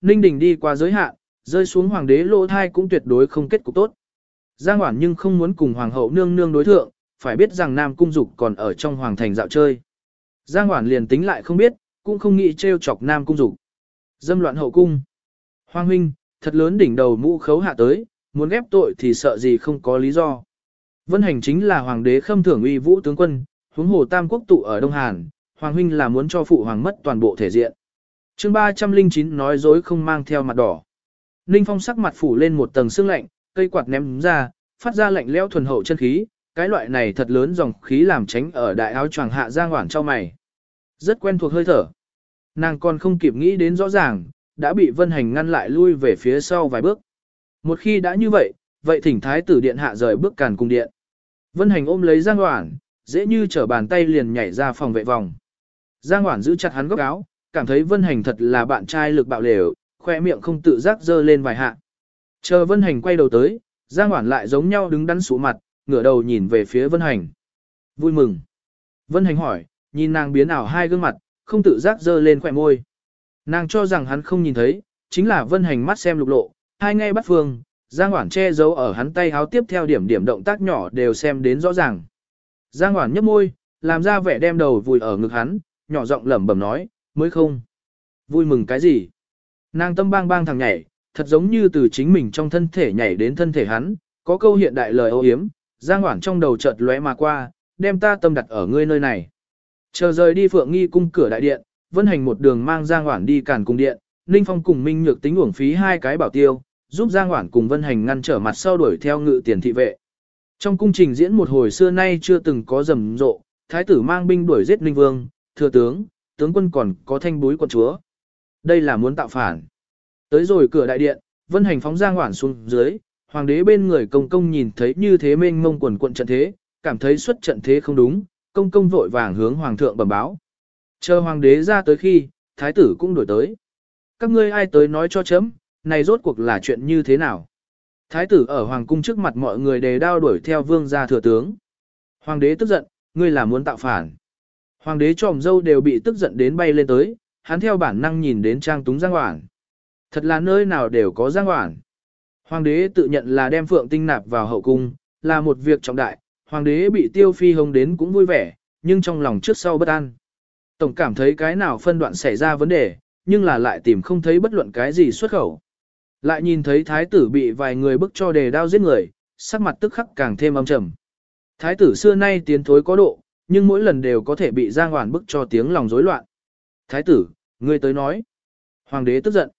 Ninh Đình đi qua giới hạn, rơi xuống hoàng đế lỗ thai cũng tuyệt đối không kết cục tốt. Giang Hoản nhưng không muốn cùng hoàng hậu nương nương đối thượng, phải biết rằng Nam Cung Dục còn ở trong hoàng thành dạo chơi. Giang Hoản liền tính lại không biết, cũng không nghĩ trêu chọc Nam Cung Dục. Dâm loạn hậu cung. Hoàng huynh, thật lớn đỉnh đầu mũ khấu hạ tới, muốn ghép tội thì sợ gì không có lý do. Vân hành chính là hoàng đế khâm thưởng uy vũ tướng quân, huống hồ tam quốc tụ ở Đông Hàn, hoàng huynh là muốn cho phụ hoàng mất toàn bộ thể diện chương 309 nói dối không mang theo mặt đỏ. Ninh Phong sắc mặt phủ lên một tầng sương lạnh, cây quạt ném ra, phát ra lạnh lẽo thuần hậu chân khí, cái loại này thật lớn dòng khí làm tránh ở đại áo choàng hạ giang hoảng cho mày. Rất quen thuộc hơi thở. Nàng còn không kịp nghĩ đến rõ ràng, đã bị vân hành ngăn lại lui về phía sau vài bước. Một khi đã như vậy, vậy thỉnh thái tử điện hạ rời bước càn cung điện. Vân hành ôm lấy giang hoảng, dễ như trở bàn tay liền nhảy ra phòng vệ vòng. Giang hoảng giữ chặt hắn góc áo, cảm thấy vân hành thật là bạn trai lực bạo lều, khoe miệng không tự giác dơ lên vài hạ. Chờ vân hành quay đầu tới, Giang Hoản lại giống nhau đứng đắn xuống mặt, ngửa đầu nhìn về phía Vân Hành. Vui mừng. Vân Hành hỏi, nhìn nàng biến ảo hai gương mặt, không tự giác dơ lên khỏe môi. Nàng cho rằng hắn không nhìn thấy, chính là Vân Hành mắt xem lục lộ, hai ngay bắt phương, Giang Hoản che giấu ở hắn tay háo tiếp theo điểm điểm động tác nhỏ đều xem đến rõ ràng. Giang Hoản nhấp môi, làm ra vẻ đem đầu vùi ở ngực hắn, nhỏ giọng lẩm bẩm nói, mới không. Vui mừng cái gì? Nàng tâm bang bang thằng nhảy, thật giống như từ chính mình trong thân thể nhảy đến thân thể hắn, có câu hiện đại lời ô hiếm, Giang Hoảng trong đầu chợt lóe mà qua, đem ta tâm đặt ở ngươi nơi này. Chờ rời đi Phượng Nghi cung cửa đại điện, Vân Hành một đường mang Giang Hoảng đi cản cung điện, Ninh Phong cùng Minh Nhược tính uổng phí hai cái bảo tiêu, giúp Giang Hoảng cùng Vân Hành ngăn trở mặt sau đuổi theo ngự tiền thị vệ. Trong cung trình diễn một hồi xưa nay chưa từng có rầm rộ, thái tử mang binh đuổi giết Ninh Vương, thừa tướng, tướng quân còn có thanh búi quận chúa. Đây là muốn tạo phản. Tới rồi cửa đại điện, vân hành phóng giang hoảng xuống dưới, hoàng đế bên người công công nhìn thấy như thế mênh mông quần quận trận thế, cảm thấy xuất trận thế không đúng, công công vội vàng hướng hoàng thượng bẩm báo. Chờ hoàng đế ra tới khi, thái tử cũng đổi tới. Các ngươi ai tới nói cho chấm, này rốt cuộc là chuyện như thế nào? Thái tử ở hoàng cung trước mặt mọi người đề đao đuổi theo vương gia thừa tướng. Hoàng đế tức giận, ngươi là muốn tạo phản. Hoàng đế tròm dâu đều bị tức giận đến bay lên tới, hắn theo bản năng nhìn đến trang túng giang hoảng. Thật là nơi nào đều có giang hoảng. Hoàng đế tự nhận là đem phượng tinh nạp vào hậu cung, là một việc trọng đại, hoàng đế bị tiêu phi hông đến cũng vui vẻ, nhưng trong lòng trước sau bất an. Tổng cảm thấy cái nào phân đoạn xảy ra vấn đề, nhưng là lại tìm không thấy bất luận cái gì xuất khẩu. Lại nhìn thấy thái tử bị vài người bức cho đề đao giết người, sắc mặt tức khắc càng thêm âm trầm. Thái tử xưa nay tiến thối có độ, nhưng mỗi lần đều có thể bị Giang Hoàn bức cho tiếng lòng rối loạn. Thái tử, ngươi tới nói. Hoàng đế tức giận.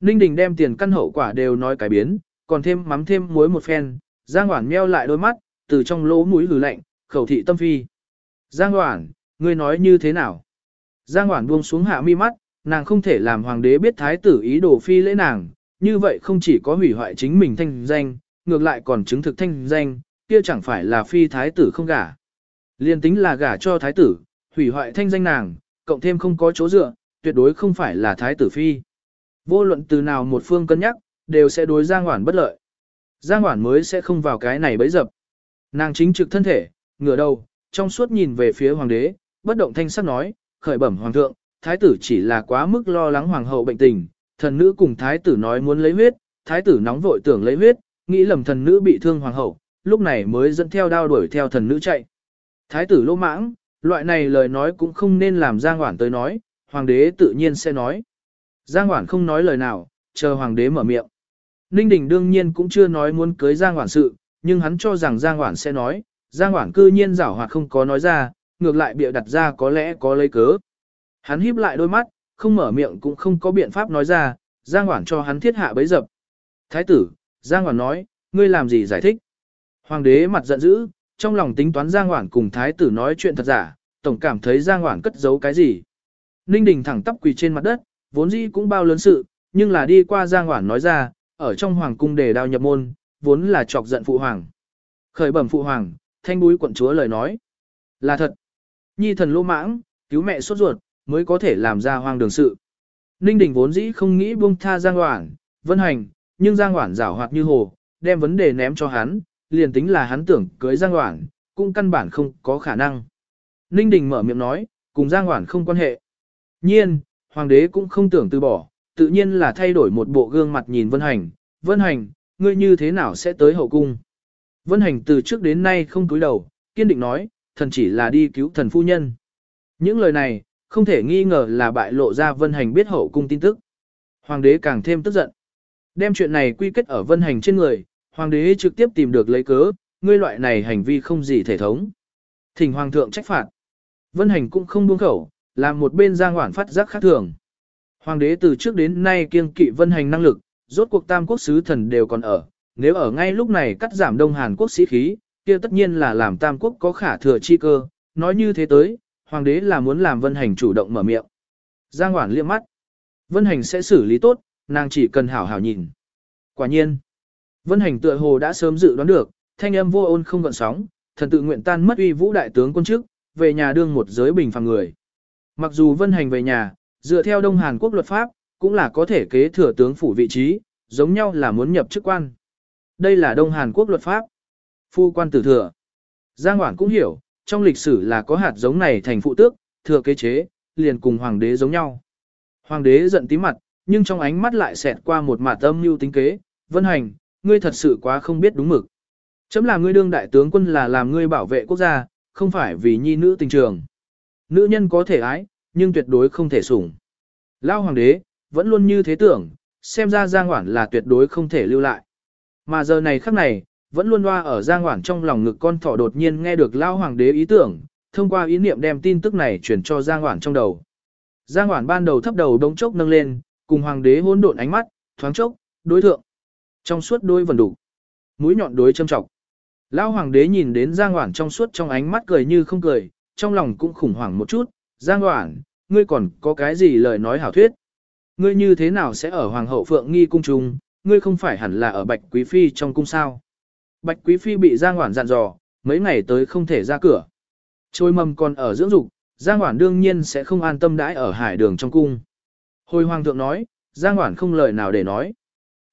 Ninh Đình đem tiền căn hậu quả đều nói cái biến, còn thêm mắm thêm muối một phen, Giang Hoản meo lại đôi mắt, từ trong lỗ mũi lử lạnh, khẩu thị tâm phi. Giang Hoản, ngươi nói như thế nào? Giang Hoản buông xuống hạ mi mắt, nàng không thể làm hoàng đế biết thái tử ý đồ phi lễ nàng, như vậy không chỉ có hủy hoại chính mình thanh danh, ngược lại còn chứng thực thanh danh, kia chẳng phải là phi thái tử không gả. Liên tính là gả cho thái tử, hủy hoại thanh danh nàng, cộng thêm không có chỗ dựa, tuyệt đối không phải là thái tử phi. Vô luận từ nào một phương cân nhắc, đều sẽ đối Giang Hoản bất lợi. Giang Hoản mới sẽ không vào cái này bấy dập. Nàng chính trực thân thể, ngửa đầu, trong suốt nhìn về phía hoàng đế, bất động thanh sắc nói, khởi bẩm hoàng thượng, thái tử chỉ là quá mức lo lắng hoàng hậu bệnh tình, thần nữ cùng thái tử nói muốn lấy huyết, thái tử nóng vội tưởng lấy huyết, nghĩ lầm thần nữ bị thương hoàng hậu, lúc này mới dẫn theo đao đuổi theo thần nữ chạy. Thái tử lô mãng, loại này lời nói cũng không nên làm Giang Hoản tới nói, hoàng đế tự nhiên sẽ nói. Giang Hoản không nói lời nào, chờ hoàng đế mở miệng. Ninh Đình đương nhiên cũng chưa nói muốn cưới Giang Hoản sự, nhưng hắn cho rằng Giang Hoản sẽ nói, Giang Hoản cư nhiên giảo hoạt không có nói ra, ngược lại bịa đặt ra có lẽ có lấy cớ. Hắn híp lại đôi mắt, không mở miệng cũng không có biện pháp nói ra, Giang Hoản cho hắn thiết hạ bấy dập. Thái tử, Giang Hoản nói, ngươi làm gì giải thích? Hoàng đế mặt giận dữ, trong lòng tính toán Giang Hoản cùng thái tử nói chuyện thật giả, tổng cảm thấy Giang Hoản cất giấu cái gì. Ninh Đình thẳng tắp quỳ trên mặt đất, vốn dĩ cũng bao lớn sự, nhưng là đi qua Giang Hoản nói ra, ở trong hoàng cung để đao nhập môn, vốn là chọc giận phụ hoàng. Khởi bẩm phụ hoàng, thanh búi quận chúa lời nói. Là thật. Nhi thần lô mãng, cứu mẹ sốt ruột, mới có thể làm ra hoang đường sự. Ninh Đình vốn dĩ không nghĩ buông tha Giang Hoản, vân hành, nhưng Giang Hoản rảo hoạt như hồ, đem vấn đề ném cho hắn, liền tính là hắn tưởng cưới Giang Hoản, cũng căn bản không có khả năng. Ninh Đình mở miệng nói, cùng Giang Hoản không quan hệ. Nhiên, Hoàng đế cũng không tưởng từ bỏ, tự nhiên là thay đổi một bộ gương mặt nhìn Vân Hành. Vân Hành, ngươi như thế nào sẽ tới hậu cung? Vân Hành từ trước đến nay không cúi đầu, kiên định nói, thần chỉ là đi cứu thần phu nhân. Những lời này, không thể nghi ngờ là bại lộ ra Vân Hành biết hậu cung tin tức. Hoàng đế càng thêm tức giận. Đem chuyện này quy kết ở Vân Hành trên người, Hoàng đế trực tiếp tìm được lấy cớ, ngươi loại này hành vi không gì thể thống. Thỉnh Hoàng thượng trách phạt. Vân Hành cũng không buông khẩu, làm một bên giang hoản phát giác khác thường. Hoàng đế từ trước đến nay kiêng kỵ Vân Hành năng lực, rốt cuộc tam quốc sứ thần đều còn ở. Nếu ở ngay lúc này cắt giảm Đông Hàn Quốc sĩ khí, kia tất nhiên là làm tam quốc có khả thừa chi cơ. Nói như thế tới, Hoàng đế là muốn làm Vân Hành chủ động mở miệng. Giang Hoản liếc mắt. Vân Hành sẽ xử lý tốt, nàng chỉ cần hảo hảo nhìn. Quả nhiên, Vân Hành tựa hồ đã sớm dự đoán được, thanh âm vô ôn không gợn sóng, thần tự nguyện tan mất uy vũ đại tướng quân chức, về nhà đương một giới bình phàm người. Mặc dù Vân Hành về nhà, dựa theo Đông Hàn Quốc luật pháp, cũng là có thể kế thừa tướng phủ vị trí, giống nhau là muốn nhập chức quan. Đây là Đông Hàn Quốc luật pháp. Phu quan tử thừa. Giang Hoảng cũng hiểu, trong lịch sử là có hạt giống này thành phụ tước, thừa kế chế, liền cùng hoàng đế giống nhau. Hoàng đế giận tí mặt, nhưng trong ánh mắt lại xẹt qua một mạt âm mưu tính kế, vân hành, ngươi thật sự quá không biết đúng mực. Chấm là ngươi đương đại tướng quân là làm ngươi bảo vệ quốc gia, không phải vì nhi nữ tình trường. Nữ nhân có thể ái, nhưng tuyệt đối không thể sủng. Lao hoàng đế, vẫn luôn như thế tưởng, xem ra Giang Hoản là tuyệt đối không thể lưu lại. Mà giờ này khắc này, vẫn luôn loa ở Giang Hoản trong lòng ngực con thỏ đột nhiên nghe được Lao hoàng đế ý tưởng, thông qua ý niệm đem tin tức này truyền cho Giang Hoản trong đầu. Giang Hoản ban đầu thấp đầu đống chốc nâng lên, cùng hoàng đế hỗn độn ánh mắt, thoáng chốc, đối thượng. Trong suốt đôi vần đủ. Mũi nhọn đối châm trọng. Lão hoàng đế nhìn đến Giang Hoản trong suốt trong ánh mắt cười như không cười, trong lòng cũng khủng hoảng một chút. Giang Hoản, ngươi còn có cái gì lời nói hảo thuyết? Ngươi như thế nào sẽ ở hoàng hậu phượng nghi cung trung, ngươi không phải hẳn là ở bạch quý phi trong cung sao? Bạch quý phi bị Giang Hoản dặn dò, mấy ngày tới không thể ra cửa. Trôi mầm còn ở dưỡng dục, Giang Hoản đương nhiên sẽ không an tâm đãi ở hải đường trong cung. Hồi hoàng thượng nói, Giang Hoản không lời nào để nói.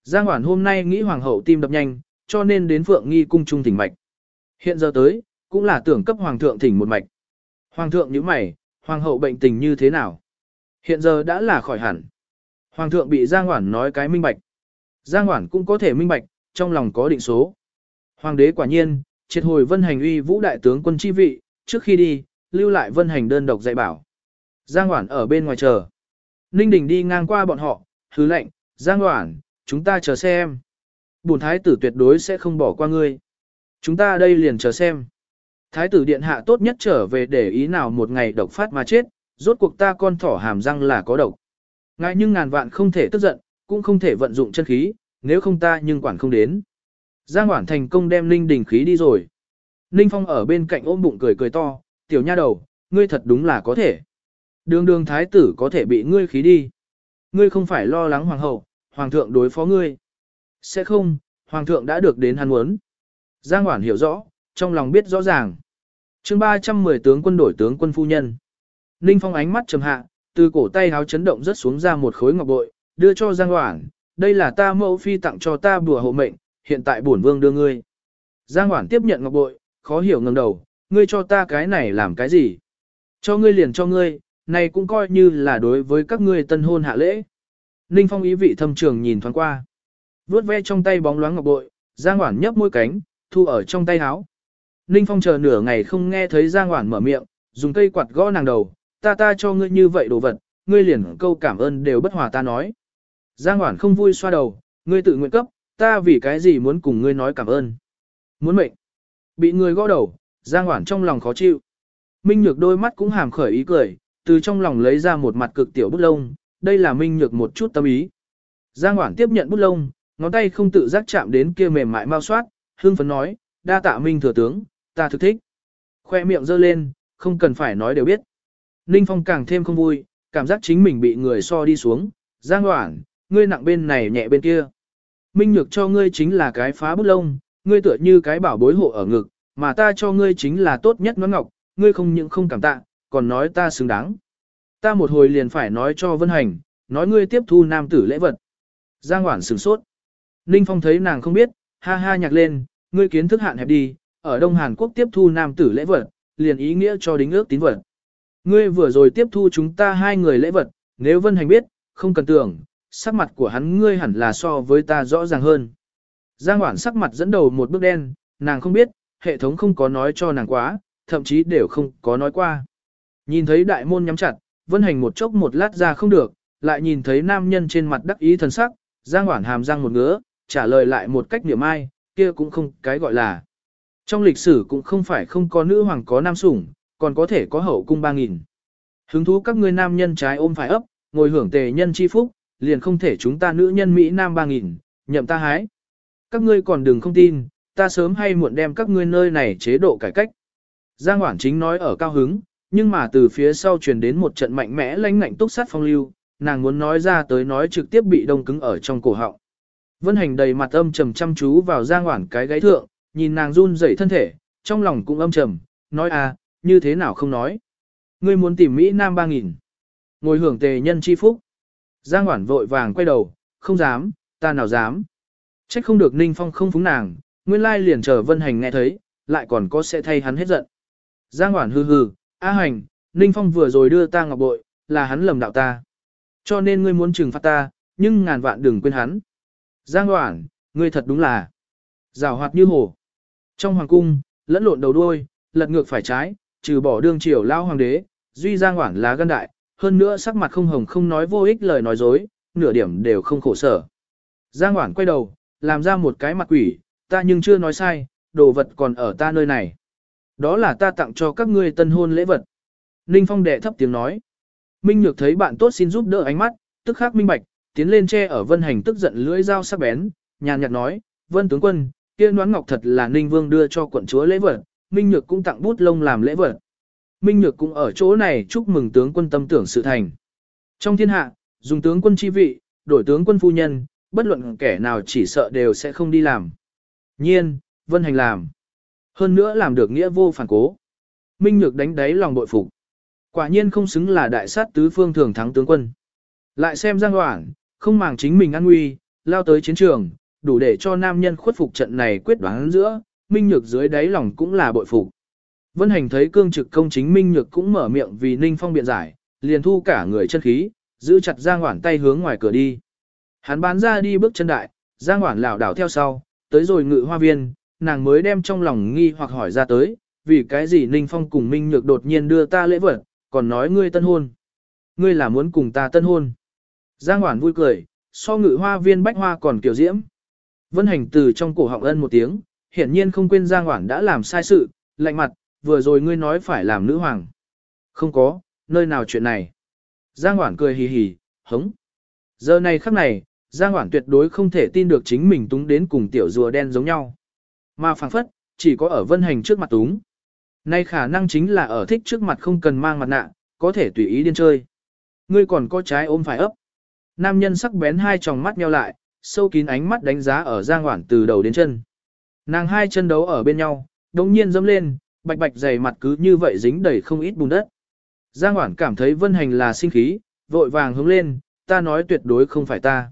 Giang Hoản hôm nay nghĩ hoàng hậu tim đập nhanh, cho nên đến Phượng Nghi cung trung thỉnh mạch. Hiện giờ tới, cũng là tưởng cấp hoàng thượng thỉnh một mạch. Hoàng thượng nhíu mày, hoàng hậu bệnh tình như thế nào? Hiện giờ đã là khỏi hẳn. Hoàng thượng bị Giang Hoản nói cái minh bạch. Giang Hoản cũng có thể minh bạch, trong lòng có định số. Hoàng đế quả nhiên, triệt hồi vân hành uy vũ đại tướng quân chi vị, trước khi đi, lưu lại vân hành đơn độc dạy bảo. Giang Hoản ở bên ngoài chờ. Ninh Đình đi ngang qua bọn họ, hứ lệnh, Giang Hoản, chúng ta chờ xem. Bùn thái tử tuyệt đối sẽ không bỏ qua ngươi. Chúng ta đây liền chờ xem. Thái tử điện hạ tốt nhất trở về để ý nào một ngày độc phát mà chết, rốt cuộc ta con thỏ hàm răng là có độc. Ngại nhưng ngàn vạn không thể tức giận, cũng không thể vận dụng chân khí, nếu không ta nhưng quản không đến. Giang Hoản thành công đem Ninh Đình khí đi rồi. Ninh Phong ở bên cạnh ôm bụng cười cười to, tiểu nha đầu, ngươi thật đúng là có thể. Đường đường thái tử có thể bị ngươi khí đi. Ngươi không phải lo lắng hoàng hậu, hoàng thượng đối phó ngươi. Sẽ không, hoàng thượng đã được đến hắn muốn. Giang Hoản hiểu rõ, trong lòng biết rõ ràng. chương 310 tướng quân đổi tướng quân phu nhân. Ninh Phong ánh mắt trầm hạ, từ cổ tay háo chấn động rất xuống ra một khối ngọc bội, đưa cho Giang Hoản. Đây là ta mẫu phi tặng cho ta bùa hộ mệnh, hiện tại bổn vương đưa ngươi. Giang Hoản tiếp nhận ngọc bội, khó hiểu ngẩng đầu, ngươi cho ta cái này làm cái gì? Cho ngươi liền cho ngươi, này cũng coi như là đối với các ngươi tân hôn hạ lễ. Ninh Phong ý vị thâm trường nhìn thoáng qua. Vướt ve trong tay bóng loáng ngọc bội, Giang Hoản nhấp môi cánh, thu ở trong tay áo. Ninh Phong chờ nửa ngày không nghe thấy Giang Hoản mở miệng, dùng cây quạt gõ nàng đầu, ta ta cho ngươi như vậy đồ vật, ngươi liền câu cảm ơn đều bất hòa ta nói. Giang Hoản không vui xoa đầu, ngươi tự nguyện cấp, ta vì cái gì muốn cùng ngươi nói cảm ơn. Muốn mệnh. Bị người gõ đầu, Giang Hoản trong lòng khó chịu. Minh Nhược đôi mắt cũng hàm khởi ý cười, từ trong lòng lấy ra một mặt cực tiểu bút lông, đây là Minh Nhược một chút tâm ý. Giang Hoảng tiếp nhận bút lông, ngón tay không tự giác chạm đến kia mềm mại mau soát, hương phấn nói, đa tạ Minh thừa tướng, ta thực thích. Khoe miệng giơ lên, không cần phải nói đều biết. Ninh Phong càng thêm không vui, cảm giác chính mình bị người so đi xuống. Giang Hoảng, ngươi nặng bên này nhẹ bên kia. Minh Nhược cho ngươi chính là cái phá bút lông, ngươi tựa như cái bảo bối hộ ở ngực, mà ta cho ngươi chính là tốt nhất nón ngọc, ngươi không những không cảm tạ, còn nói ta xứng đáng. Ta một hồi liền phải nói cho Vân Hành, nói ngươi tiếp thu nam tử lễ vật. Giang Hoản sửng sốt. Ninh Phong thấy nàng không biết, ha ha nhạc lên, ngươi kiến thức hạn hẹp đi, ở Đông Hàn Quốc tiếp thu nam tử lễ vật, liền ý nghĩa cho đính ước tín vật. Ngươi vừa rồi tiếp thu chúng ta hai người lễ vật, nếu Vân Hành biết, không cần tưởng, sắc mặt của hắn ngươi hẳn là so với ta rõ ràng hơn. Giang Hoản sắc mặt dẫn đầu một bước đen, nàng không biết, hệ thống không có nói cho nàng quá, thậm chí đều không có nói qua. Nhìn thấy đại môn nhắm chặt, vân hành một chốc một lát ra không được, lại nhìn thấy nam nhân trên mặt đắc ý thần sắc, Giang Hoản hàm răng một ngứa, trả lời lại một cách niệm ai, kia cũng không cái gọi là. Trong lịch sử cũng không phải không có nữ hoàng có nam sủng, còn có thể có hậu cung ba nghìn. Hứng thú các ngươi nam nhân trái ôm phải ấp, ngồi hưởng tề nhân chi phúc, liền không thể chúng ta nữ nhân Mỹ nam ba nghìn, nhậm ta hái. Các ngươi còn đừng không tin, ta sớm hay muộn đem các ngươi nơi này chế độ cải cách. Giang Hoản chính nói ở cao hứng, nhưng mà từ phía sau truyền đến một trận mạnh mẽ lãnh ngạnh túc sát phong lưu, nàng muốn nói ra tới nói trực tiếp bị đông cứng ở trong cổ họng. Vân Hành đầy mặt âm trầm chăm chú vào Giang hoảng cái gáy thượng, nhìn nàng run rẩy thân thể, trong lòng cũng âm trầm, nói à, như thế nào không nói. Ngươi muốn tìm Mỹ Nam ba nghìn, ngồi hưởng tề nhân chi phúc. Giang hoảng vội vàng quay đầu, không dám, ta nào dám. Trách không được Ninh Phong không phúng nàng, nguyên lai liền chờ Vân Hành nghe thấy, lại còn có sẽ thay hắn hết giận. Giang Hoản hừ hừ, A Hành, Ninh Phong vừa rồi đưa ta ngọc bội, là hắn lầm đạo ta. Cho nên ngươi muốn trừng phạt ta, nhưng ngàn vạn đừng quên hắn. Giang Hoản, ngươi thật đúng là rào hoạt như hồ. Trong hoàng cung, lẫn lộn đầu đuôi, lật ngược phải trái, trừ bỏ đương triều lao hoàng đế, duy Giang Hoản là gân đại, hơn nữa sắc mặt không hồng không nói vô ích lời nói dối, nửa điểm đều không khổ sở. Giang Hoản quay đầu, làm ra một cái mặt quỷ, ta nhưng chưa nói sai, đồ vật còn ở ta nơi này. Đó là ta tặng cho các ngươi tân hôn lễ vật. Ninh Phong đệ thấp tiếng nói. Minh Nhược thấy bạn tốt xin giúp đỡ ánh mắt, tức khắc minh bạch, tiến lên che ở Vân Hành tức giận lưỡi dao sắc bén, nhàn nhạt nói, Vân tướng quân, kia noán ngọc thật là Ninh Vương đưa cho quận chúa lễ vật, Minh Nhược cũng tặng bút lông làm lễ vật. Minh Nhược cũng ở chỗ này chúc mừng tướng quân tâm tưởng sự thành. Trong thiên hạ, dùng tướng quân chi vị, đổi tướng quân phu nhân, bất luận kẻ nào chỉ sợ đều sẽ không đi làm. Nhiên, Vân Hành làm. Hơn nữa làm được nghĩa vô phản cố. Minh Nhược đánh đáy lòng bội phục. Quả nhiên không xứng là đại sát tứ phương thường thắng tướng quân. Lại xem Giang Hoảng, không màng chính mình an nguy, lao tới chiến trường, đủ để cho nam nhân khuất phục trận này quyết đoán giữa, Minh Nhược dưới đáy lòng cũng là bội phục. Vân Hành thấy cương trực công chính Minh Nhược cũng mở miệng vì Ninh Phong biện giải, liền thu cả người chân khí, giữ chặt Giang Hoảng tay hướng ngoài cửa đi. Hắn bán ra đi bước chân đại, Giang Hoảng lảo đảo theo sau, tới rồi ngự hoa viên, nàng mới đem trong lòng nghi hoặc hỏi ra tới, vì cái gì Ninh Phong cùng Minh Nhược đột nhiên đưa ta lễ vật, còn nói ngươi tân hôn. Ngươi là muốn cùng ta tân hôn. Giang Hoản vui cười, so ngự hoa viên bách hoa còn kiểu diễm. Vân hành từ trong cổ họng ân một tiếng, hiển nhiên không quên Giang Hoản đã làm sai sự, lạnh mặt, vừa rồi ngươi nói phải làm nữ hoàng. Không có, nơi nào chuyện này. Giang Hoản cười hì hì, hống. Giờ này khắc này, Giang Hoản tuyệt đối không thể tin được chính mình túng đến cùng tiểu rùa đen giống nhau. Mà phảng phất, chỉ có ở vân hành trước mặt túng. Nay khả năng chính là ở thích trước mặt không cần mang mặt nạ, có thể tùy ý điên chơi. Ngươi còn có trái ôm phải ấp. Nam nhân sắc bén hai tròng mắt nheo lại, sâu kín ánh mắt đánh giá ở Giang Hoản từ đầu đến chân. Nàng hai chân đấu ở bên nhau, đồng nhiên dâm lên, bạch bạch dày mặt cứ như vậy dính đầy không ít bùn đất. Giang Hoản cảm thấy vân hành là sinh khí, vội vàng hướng lên, ta nói tuyệt đối không phải ta.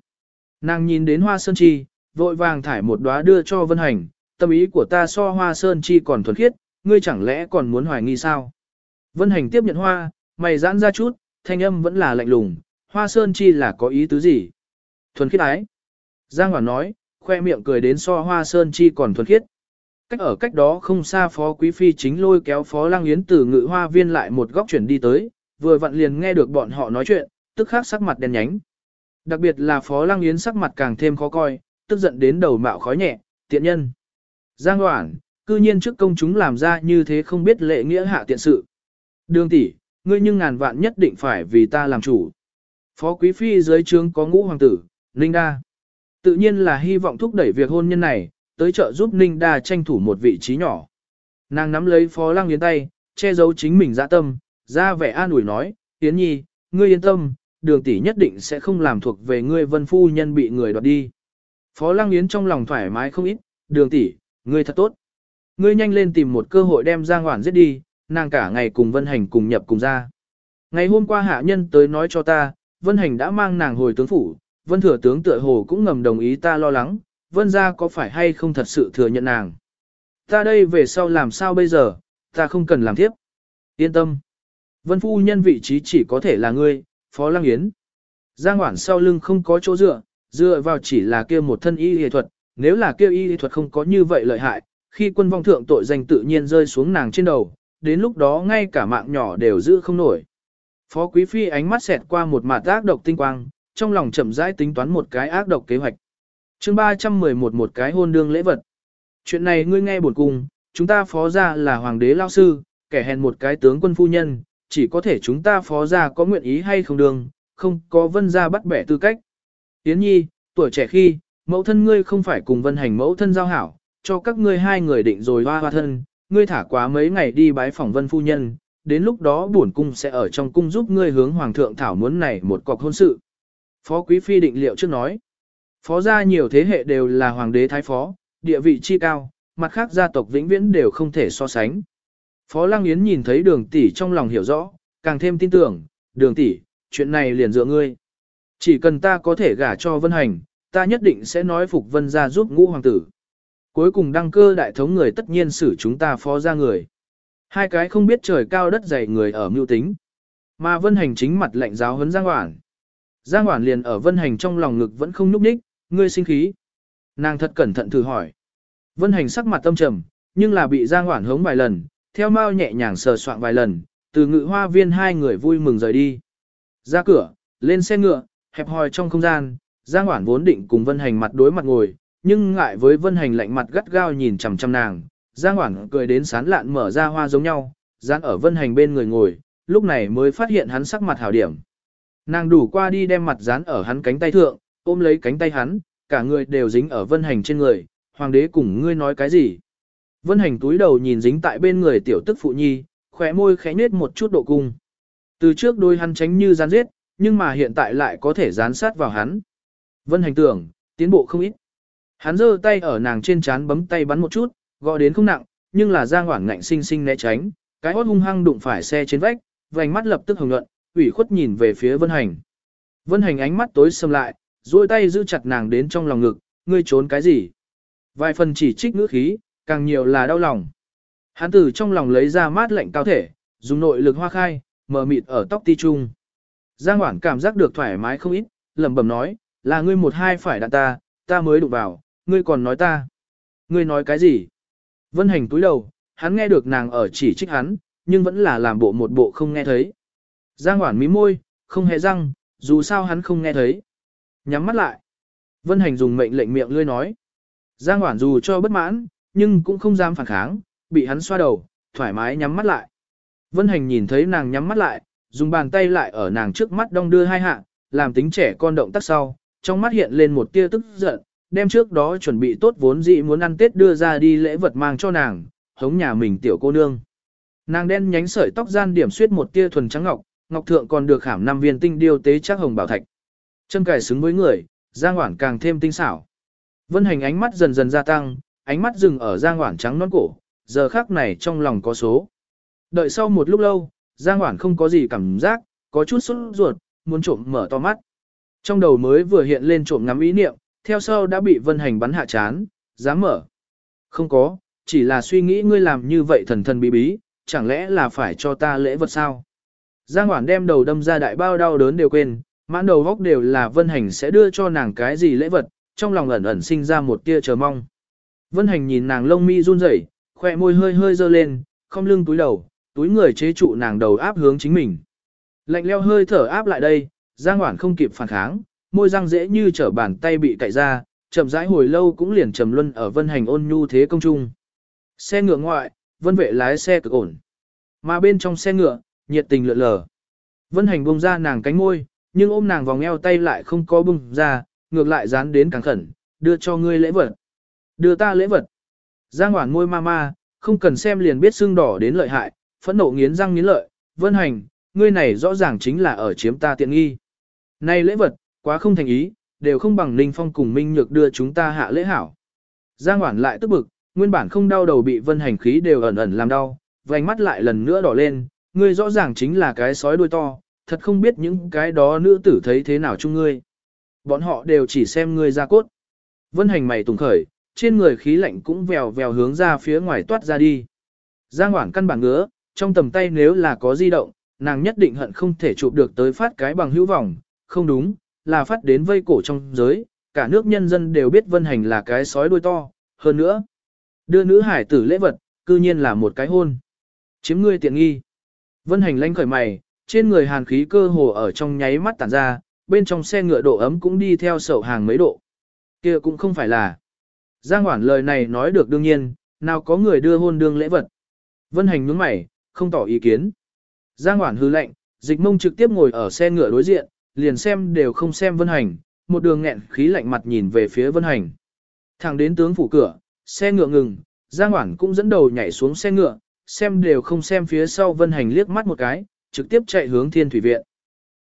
Nàng nhìn đến hoa sơn chi, vội vàng thải một đóa đưa cho vân hành, tâm ý của ta so hoa sơn chi còn thuần khiết, ngươi chẳng lẽ còn muốn hoài nghi sao? Vân hành tiếp nhận hoa, mày giãn ra chút, thanh âm vẫn là lạnh lùng, hoa sơn chi là có ý tứ gì? Thuần khiết ái. Giang Hoản nói, khoe miệng cười đến so hoa sơn chi còn thuần khiết. Cách ở cách đó không xa phó quý phi chính lôi kéo phó lang yến từ ngự hoa viên lại một góc chuyển đi tới, vừa vặn liền nghe được bọn họ nói chuyện, tức khắc sắc mặt đen nhánh. Đặc biệt là phó lang yến sắc mặt càng thêm khó coi, tức giận đến đầu mạo khói nhẹ, tiện nhân. Giang Hoản, cư nhiên trước công chúng làm ra như thế không biết lệ nghĩa hạ tiện sự. Đường tỷ, ngươi nhưng ngàn vạn nhất định phải vì ta làm chủ. Phó quý phi dưới trướng có ngũ hoàng tử, Ninh Đa. Tự nhiên là hy vọng thúc đẩy việc hôn nhân này, tới trợ giúp Ninh Đa tranh thủ một vị trí nhỏ. Nàng nắm lấy phó lăng yến tay, che giấu chính mình dạ tâm, ra vẻ an ủi nói, Yến Nhi, ngươi yên tâm, đường tỷ nhất định sẽ không làm thuộc về ngươi vân phu nhân bị người đoạt đi. Phó lăng yến trong lòng thoải mái không ít, đường tỷ, ngươi thật tốt. Ngươi nhanh lên tìm một cơ hội đem Giang Hoản giết đi, nàng cả ngày cùng Vân Hành cùng nhập cùng ra. Ngày hôm qua hạ nhân tới nói cho ta, Vân Hành đã mang nàng hồi tướng phủ, Vân Thừa tướng tựa hồ cũng ngầm đồng ý ta lo lắng, Vân gia có phải hay không thật sự thừa nhận nàng. Ta đây về sau làm sao bây giờ, ta không cần làm tiếp. Yên tâm. Vân phu nhân vị trí chỉ có thể là ngươi, Phó Lăng Yến. Giang Hoản sau lưng không có chỗ dựa, dựa vào chỉ là kia một thân y y thuật, nếu là kia y thuật không có như vậy lợi hại, khi quân vong thượng tội danh tự nhiên rơi xuống nàng trên đầu, đến lúc đó ngay cả mạng nhỏ đều giữ không nổi. Phó Quý Phi ánh mắt xẹt qua một mạt ác độc tinh quang, trong lòng chậm rãi tính toán một cái ác độc kế hoạch. chương 311 một cái hôn đương lễ vật. Chuyện này ngươi nghe buồn cung, chúng ta phó ra là hoàng đế lao sư, kẻ hèn một cái tướng quân phu nhân, chỉ có thể chúng ta phó ra có nguyện ý hay không đương, không có vân ra bắt bẻ tư cách. Tiến nhi, tuổi trẻ khi, mẫu thân ngươi không phải cùng vân hành mẫu thân giao hảo, cho các ngươi hai người định rồi hoa hoa thân, ngươi thả quá mấy ngày đi bái phỏng vân phu nhân, đến lúc đó bổn cung sẽ ở trong cung giúp ngươi hướng hoàng thượng thảo muốn này một cọc hôn sự. Phó quý phi định liệu trước nói, phó gia nhiều thế hệ đều là hoàng đế thái phó, địa vị chi cao, mặt khác gia tộc vĩnh viễn đều không thể so sánh. Phó Lăng Yến nhìn thấy đường tỷ trong lòng hiểu rõ, càng thêm tin tưởng, đường tỷ, chuyện này liền dựa ngươi. Chỉ cần ta có thể gả cho vân hành, ta nhất định sẽ nói phục vân gia giúp ngũ hoàng tử. Cuối cùng đăng cơ đại thống người tất nhiên xử chúng ta phó ra người. Hai cái không biết trời cao đất dày người ở mưu tính. Mà vân hành chính mặt lạnh giáo huấn Giang Hoản. Giang Hoản liền ở vân hành trong lòng ngực vẫn không nhúc nhích, ngươi sinh khí. Nàng thật cẩn thận thử hỏi. Vân hành sắc mặt tâm trầm, nhưng là bị Giang Hoản hống vài lần, theo mau nhẹ nhàng sờ soạn vài lần, từ ngự hoa viên hai người vui mừng rời đi. Ra cửa, lên xe ngựa, hẹp hòi trong không gian, Giang Hoản vốn định cùng Vân Hành mặt đối mặt ngồi, nhưng ngại với Vân Hành lạnh mặt gắt gao nhìn chằm chằm nàng, Giang Hoản cười đến sán lạn mở ra hoa giống nhau, dán ở Vân Hành bên người ngồi, lúc này mới phát hiện hắn sắc mặt hảo điểm. Nàng đủ qua đi đem mặt dán ở hắn cánh tay thượng, ôm lấy cánh tay hắn, cả người đều dính ở Vân Hành trên người, hoàng đế cùng ngươi nói cái gì? Vân Hành túi đầu nhìn dính tại bên người tiểu tức phụ nhi, khóe môi khẽ nết một chút độ cung. Từ trước đôi hắn tránh như gián giết, nhưng mà hiện tại lại có thể dán sát vào hắn. Vân Hành tưởng, tiến bộ không ít. Hắn giơ tay ở nàng trên trán bấm tay bắn một chút, gọi đến không nặng, nhưng là Giang Hoảng ngạnh sinh sinh né tránh, cái hốt hung hăng đụng phải xe trên vách, vành mắt lập tức hồng nhuận, ủy khuất nhìn về phía Vân Hành. Vân Hành ánh mắt tối sầm lại, duỗi tay giữ chặt nàng đến trong lòng ngực, ngươi trốn cái gì? Vài phần chỉ trích ngữ khí, càng nhiều là đau lòng. Hắn từ trong lòng lấy ra mát lạnh cao thể, dùng nội lực hoa khai, mở mịt ở tóc ti trung. Giang Hoảng cảm giác được thoải mái không ít, lẩm bẩm nói, là ngươi một hai phải đạn ta, ta mới đụng vào, ngươi còn nói ta. Ngươi nói cái gì? Vân hành túi đầu, hắn nghe được nàng ở chỉ trích hắn, nhưng vẫn là làm bộ một bộ không nghe thấy. Giang Hoản mí môi, không hề răng, dù sao hắn không nghe thấy. Nhắm mắt lại. Vân hành dùng mệnh lệnh miệng lươi nói. Giang Hoản dù cho bất mãn, nhưng cũng không dám phản kháng, bị hắn xoa đầu, thoải mái nhắm mắt lại. Vân hành nhìn thấy nàng nhắm mắt lại, dùng bàn tay lại ở nàng trước mắt đong đưa hai hạ, làm tính trẻ con động tác sau, trong mắt hiện lên một tia tức giận, đem trước đó chuẩn bị tốt vốn dĩ muốn ăn Tết đưa ra đi lễ vật mang cho nàng, hống nhà mình tiểu cô nương. Nàng đen nhánh sợi tóc gian điểm xuyết một tia thuần trắng ngọc, ngọc thượng còn được khảm năm viên tinh điêu tế chắc hồng bảo thạch. Chân cải xứng với người, Giang Hoản càng thêm tinh xảo. Vân Hành ánh mắt dần dần gia tăng, ánh mắt dừng ở Giang Hoản trắng non cổ, giờ khắc này trong lòng có số. Đợi sau một lúc lâu, Giang Hoản không có gì cảm giác, có chút sốt ruột, muốn trộm mở to mắt. Trong đầu mới vừa hiện lên trộm ngắm ý niệm, theo sau đã bị Vân Hành bắn hạ chán, dám mở. Không có, chỉ là suy nghĩ ngươi làm như vậy thần thần bí bí, chẳng lẽ là phải cho ta lễ vật sao? Giang Hoản đem đầu đâm ra đại bao đau đớn đều quên, mãn đầu góc đều là Vân Hành sẽ đưa cho nàng cái gì lễ vật, trong lòng ẩn ẩn sinh ra một tia chờ mong. Vân Hành nhìn nàng lông mi run rẩy, khỏe môi hơi hơi dơ lên, không lưng túi đầu, túi người chế trụ nàng đầu áp hướng chính mình. Lạnh leo hơi thở áp lại đây, Giang Hoản không kịp phản kháng, môi răng dễ như trở bàn tay bị cạy ra, chậm rãi hồi lâu cũng liền trầm luân ở Vân Hành ôn nhu thế công trung. Xe ngựa ngoại, Vân vệ lái xe cực ổn. Mà bên trong xe ngựa, nhiệt tình lượn lờ. Vân Hành buông ra nàng cánh môi, nhưng ôm nàng vòng eo tay lại không có bung ra, ngược lại dán đến càng khẩn, đưa cho ngươi lễ vật. Đưa ta lễ vật. Giang Hoản môi ma ma, không cần xem liền biết xương đỏ đến lợi hại, phẫn nộ nghiến răng nghiến lợi, Vân Hành, ngươi này rõ ràng chính là ở chiếm ta tiện nghi. Này lễ vật, quá không thành ý, đều không bằng Ninh Phong cùng Minh Nhược đưa chúng ta hạ lễ hảo. Giang Hoản lại tức bực, nguyên bản không đau đầu bị vân hành khí đều ẩn ẩn làm đau, vành mắt lại lần nữa đỏ lên, ngươi rõ ràng chính là cái sói đuôi to, thật không biết những cái đó nữ tử thấy thế nào chung ngươi. Bọn họ đều chỉ xem ngươi ra cốt. Vân hành mày tùng khởi, trên người khí lạnh cũng vèo vèo hướng ra phía ngoài toát ra đi. Giang Hoản căn bản ngứa, trong tầm tay nếu là có di động, nàng nhất định hận không thể chụp được tới phát cái bằng hữu vọng, không đúng, là phát đến vây cổ trong giới, cả nước nhân dân đều biết Vân Hành là cái sói đuôi to, hơn nữa. Đưa nữ hải tử lễ vật, cư nhiên là một cái hôn. Chiếm ngươi tiện nghi. Vân Hành lanh khởi mày, trên người hàn khí cơ hồ ở trong nháy mắt tản ra, bên trong xe ngựa độ ấm cũng đi theo sậu hàng mấy độ. kia cũng không phải là. Giang Hoản lời này nói được đương nhiên, nào có người đưa hôn đương lễ vật. Vân Hành nhướng mày, không tỏ ý kiến. Giang Hoản hư lệnh, dịch mông trực tiếp ngồi ở xe ngựa đối diện, liền xem đều không xem Vân Hành, một đường nghẹn khí lạnh mặt nhìn về phía Vân Hành. Thẳng đến tướng phủ cửa, xe ngựa ngừng, Giang Hoản cũng dẫn đầu nhảy xuống xe ngựa, xem đều không xem phía sau Vân Hành liếc mắt một cái, trực tiếp chạy hướng Thiên Thủy Viện.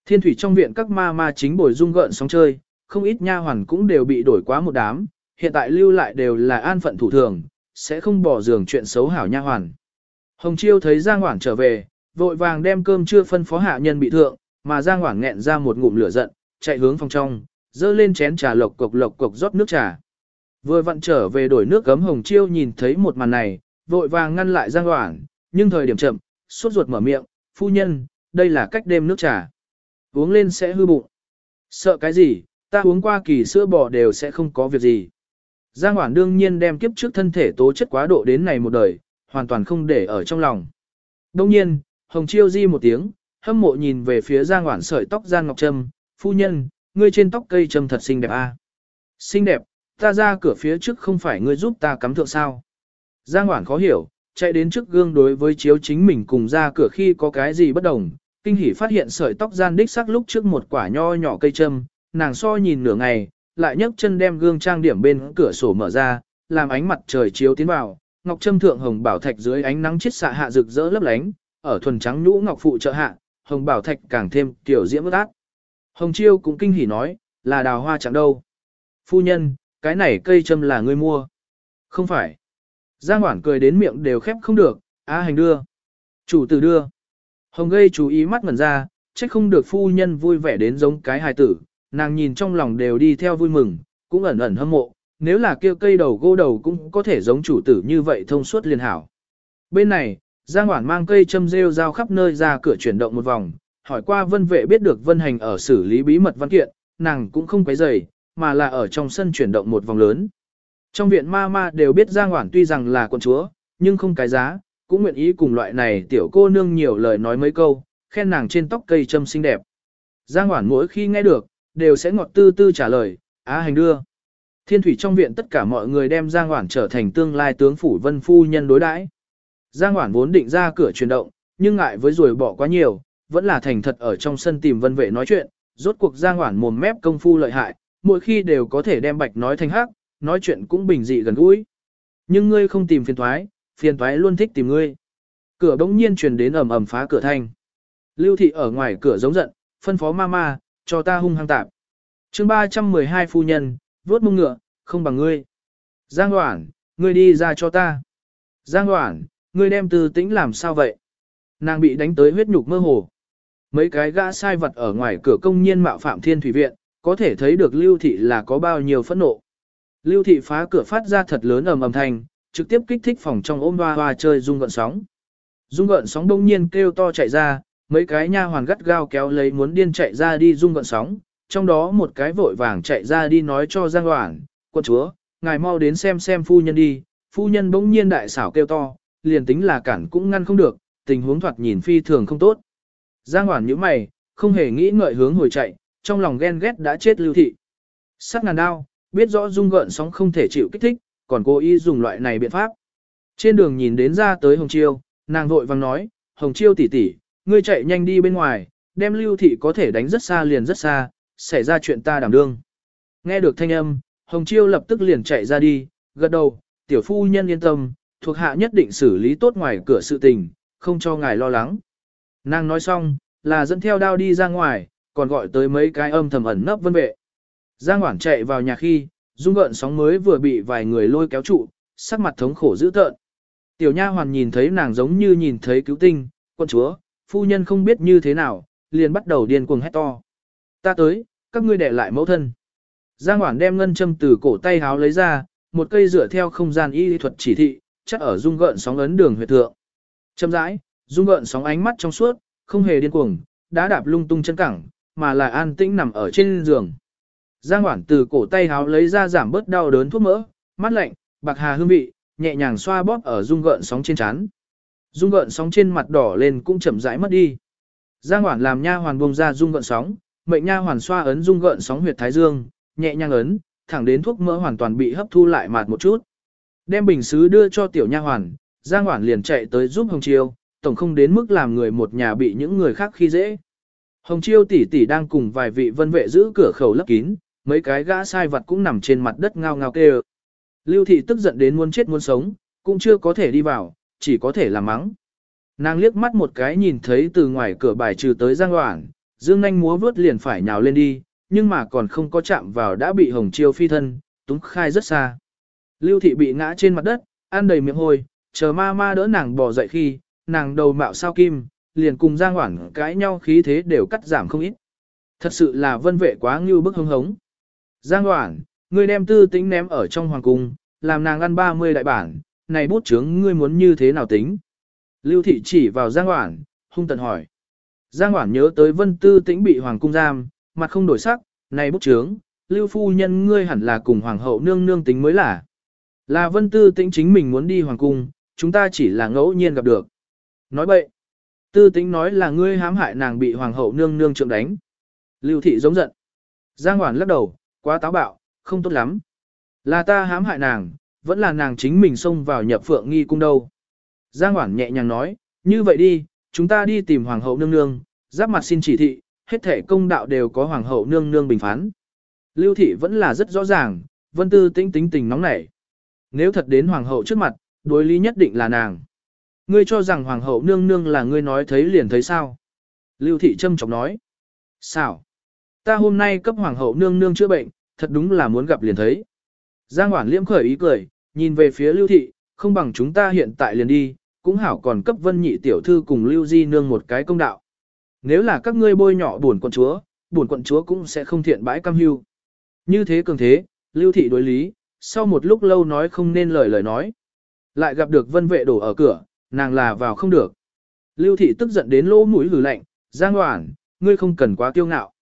Thiên Thủy trong viện các ma ma chính bồi dung gợn sóng chơi, không ít nha hoàn cũng đều bị đổi quá một đám, hiện tại lưu lại đều là an phận thủ thường, sẽ không bỏ giường chuyện xấu hảo nha hoàn. Hồng Chiêu thấy Giang Hoản trở về, vội vàng đem cơm chưa phân phó hạ nhân bị thượng, mà Giang Hoảng nghẹn ra một ngụm lửa giận, chạy hướng phòng trong, dơ lên chén trà lộc cộc lộc cộc rót nước trà. Vừa vặn trở về đổi nước gấm Hồng Chiêu nhìn thấy một màn này, vội vàng ngăn lại Giang Hoảng, nhưng thời điểm chậm, suốt ruột mở miệng, phu nhân, đây là cách đêm nước trà. Uống lên sẽ hư bụng. Sợ cái gì, ta uống qua kỳ sữa bò đều sẽ không có việc gì. Giang Hoản đương nhiên đem kiếp trước thân thể tố chất quá độ đến này một đời, hoàn toàn không để ở trong lòng. Đồng nhiên, Hồng Chiêu di một tiếng, hâm mộ nhìn về phía Giang Hoản sợi tóc Giang Ngọc Trâm, phu nhân, ngươi trên tóc cây trâm thật xinh đẹp a. À? Xinh đẹp, ta ra cửa phía trước không phải ngươi giúp ta cắm thượng sao. Giang Hoản khó hiểu, chạy đến trước gương đối với chiếu chính mình cùng ra cửa khi có cái gì bất đồng, kinh hỉ phát hiện sợi tóc gian đích sắc lúc trước một quả nho nhỏ cây trâm, nàng so nhìn nửa ngày, lại nhấc chân đem gương trang điểm bên cửa sổ mở ra, làm ánh mặt trời chiếu tiến vào, ngọc trâm thượng hồng bảo thạch dưới ánh nắng chiết xạ hạ rực rỡ lấp lánh, ở thuần trắng nhũ ngọc phụ trợ hạ, hồng bảo thạch càng thêm tiểu diễm ước ác. Hồng chiêu cũng kinh hỉ nói, là đào hoa chẳng đâu. Phu nhân, cái này cây trâm là ngươi mua. Không phải. Giang Hoản cười đến miệng đều khép không được, á hành đưa. Chủ tử đưa. Hồng gây chú ý mắt ngẩn ra, trách không được phu nhân vui vẻ đến giống cái hài tử, nàng nhìn trong lòng đều đi theo vui mừng, cũng ẩn ẩn hâm mộ, nếu là kia cây đầu gỗ đầu cũng có thể giống chủ tử như vậy thông suốt liền hảo. Bên này, Giang Hoản mang cây châm rêu rao khắp nơi ra cửa chuyển động một vòng, hỏi qua vân vệ biết được vân hành ở xử lý bí mật văn kiện, nàng cũng không quấy rầy, mà là ở trong sân chuyển động một vòng lớn. Trong viện ma ma đều biết Giang Hoản tuy rằng là quân chúa, nhưng không cái giá, cũng nguyện ý cùng loại này tiểu cô nương nhiều lời nói mấy câu, khen nàng trên tóc cây châm xinh đẹp. Giang Hoản mỗi khi nghe được, đều sẽ ngọt tư tư trả lời, á hành đưa. Thiên thủy trong viện tất cả mọi người đem Giang Hoản trở thành tương lai tướng phủ vân phu nhân đối đãi. Giang Hoản vốn định ra cửa chuyển động, nhưng ngại với rồi bỏ quá nhiều, vẫn là thành thật ở trong sân tìm vân vệ nói chuyện, rốt cuộc Giang Hoản mồm mép công phu lợi hại, mỗi khi đều có thể đem bạch nói thành hắc, nói chuyện cũng bình dị gần gũi. Nhưng ngươi không tìm phiền thoái, phiền thoái luôn thích tìm ngươi. Cửa bỗng nhiên truyền đến ầm ầm phá cửa thanh. Lưu thị ở ngoài cửa giống giận, phân phó ma ma, cho ta hung hăng tạp. chương 312 phu nhân, vuốt mông ngựa, không bằng ngươi. Giang Hoản, ngươi đi ra cho ta. Giang Hoản, ngươi đem từ tĩnh làm sao vậy? Nàng bị đánh tới huyết nhục mơ hồ. Mấy cái gã sai vật ở ngoài cửa công nhiên mạo phạm thiên thủy viện, có thể thấy được lưu thị là có bao nhiêu phẫn nộ. Lưu thị phá cửa phát ra thật lớn ầm ầm thanh, trực tiếp kích thích phòng trong ôm hoa hoa chơi rung gợn sóng. Rung gợn sóng đông nhiên kêu to chạy ra, mấy cái nha hoàn gắt gao kéo lấy muốn điên chạy ra đi rung gợn sóng, trong đó một cái vội vàng chạy ra đi nói cho Giang Hoảng, quân chúa, ngài mau đến xem xem phu nhân đi, phu nhân bỗng nhiên đại xảo kêu to, liền tính là cản cũng ngăn không được, tình huống thoạt nhìn phi thường không tốt. Giang Hoàn nhíu mày, không hề nghĩ ngợi hướng hồi chạy, trong lòng ghen ghét đã chết lưu thị. Sắc ngàn đao, biết rõ dung gợn sóng không thể chịu kích thích, còn cố ý dùng loại này biện pháp. Trên đường nhìn đến ra tới Hồng Chiêu, nàng vội vàng nói, Hồng Chiêu tỷ tỷ, ngươi chạy nhanh đi bên ngoài, đem lưu thị có thể đánh rất xa liền rất xa, xảy ra chuyện ta đảm đương. Nghe được thanh âm, Hồng Chiêu lập tức liền chạy ra đi, gật đầu, tiểu phu nhân yên tâm, thuộc hạ nhất định xử lý tốt ngoài cửa sự tình, không cho ngài lo lắng. Nàng nói xong, là dẫn theo đao đi ra ngoài, còn gọi tới mấy cái âm thầm ẩn nấp vân vệ. Giang Hoảng chạy vào nhà khi, dung gợn sóng mới vừa bị vài người lôi kéo trụ, sắc mặt thống khổ dữ tợn. Tiểu nha hoàn nhìn thấy nàng giống như nhìn thấy cứu tinh, quân chúa, phu nhân không biết như thế nào, liền bắt đầu điên cuồng hét to. Ta tới, các ngươi để lại mẫu thân. Giang Hoảng đem ngân châm từ cổ tay háo lấy ra, một cây rửa theo không gian y thuật chỉ thị, chắc ở dung gợn sóng ấn đường huyệt thượng. Châm rãi, dung gợn sóng ánh mắt trong suốt, không hề điên cuồng, đã đạp lung tung chân cẳng, mà là an tĩnh nằm ở trên giường. Giang Hoản từ cổ tay háo lấy ra giảm bớt đau đớn thuốc mỡ, mắt lạnh, bạc hà hương vị, nhẹ nhàng xoa bóp ở dung gợn sóng trên trán. Dung gợn sóng trên mặt đỏ lên cũng chậm rãi mất đi. Giang Hoản làm nha hoàn buông ra dung gợn sóng, mệnh nha hoàn xoa ấn dung gợn sóng huyệt thái dương, nhẹ nhàng ấn, thẳng đến thuốc mỡ hoàn toàn bị hấp thu lại mạt một chút. Đem bình sứ đưa cho tiểu nha hoàn, Giang Hoản liền chạy tới giúp Hồng Chiêu, tổng không đến mức làm người một nhà bị những người khác khi dễ. Hồng Chiêu tỷ tỷ đang cùng vài vị vân vệ giữ cửa khẩu lấp kín, mấy cái gã sai vật cũng nằm trên mặt đất ngao ngao kêu. Lưu thị tức giận đến muốn chết muốn sống, cũng chưa có thể đi vào, chỉ có thể làm mắng. Nàng liếc mắt một cái nhìn thấy từ ngoài cửa bài trừ tới Giang Hoản, dương Anh múa vớt liền phải nhào lên đi, nhưng mà còn không có chạm vào đã bị Hồng Chiêu phi thân, túng khai rất xa. Lưu thị bị ngã trên mặt đất, ăn đầy miệng hôi, chờ ma ma đỡ nàng bò dậy khi, nàng đầu mạo sao kim, liền cùng Giang Hoảng cãi nhau khí thế đều cắt giảm không ít. Thật sự là vân vệ quá ngưu bức hứng hống. Giang Hoảng, ngươi đem tư tính ném ở trong hoàng cung, làm nàng ăn 30 đại bản, này bút chướng ngươi muốn như thế nào tính? Lưu thị chỉ vào Giang Hoảng, hung tận hỏi. Giang Hoảng nhớ tới vân tư tĩnh bị hoàng cung giam, mặt không đổi sắc, này bút chướng, Lưu phu nhân ngươi hẳn là cùng hoàng hậu nương nương tính mới là. Là vân tư tĩnh chính mình muốn đi hoàng cung, chúng ta chỉ là ngẫu nhiên gặp được. Nói bậy. Tư tĩnh nói là ngươi hãm hại nàng bị hoàng hậu nương nương trượng đánh. Lưu thị giống giận. Giang Hoản lắc đầu, quá táo bạo, không tốt lắm. Là ta hãm hại nàng, vẫn là nàng chính mình xông vào nhập phượng nghi cung đâu. Giang Hoản nhẹ nhàng nói, như vậy đi, chúng ta đi tìm hoàng hậu nương nương, giáp mặt xin chỉ thị, hết thể công đạo đều có hoàng hậu nương nương bình phán. Lưu thị vẫn là rất rõ ràng, vân tư tĩnh tính tình nóng nảy. Nếu thật đến hoàng hậu trước mặt, đối lý nhất định là nàng. Ngươi cho rằng hoàng hậu nương nương là ngươi nói thấy liền thấy sao? Lưu thị trâm trọng nói. Sao? Ta hôm nay cấp hoàng hậu nương nương chữa bệnh, thật đúng là muốn gặp liền thấy. Giang Hoản liễm khởi ý cười, nhìn về phía Lưu thị, không bằng chúng ta hiện tại liền đi, cũng hảo còn cấp vân nhị tiểu thư cùng Lưu Di nương một cái công đạo. Nếu là các ngươi bôi nhỏ buồn quận chúa, buồn quận chúa cũng sẽ không thiện bãi cam hưu. Như thế cường thế, Lưu thị đối lý, sau một lúc lâu nói không nên lời lời nói. Lại gặp được vân vệ đổ ở cửa, nàng là vào không được. Lưu thị tức giận đến lỗ mũi lử lạnh, Giang hoảng, ngươi không cần quá kiêu ngạo.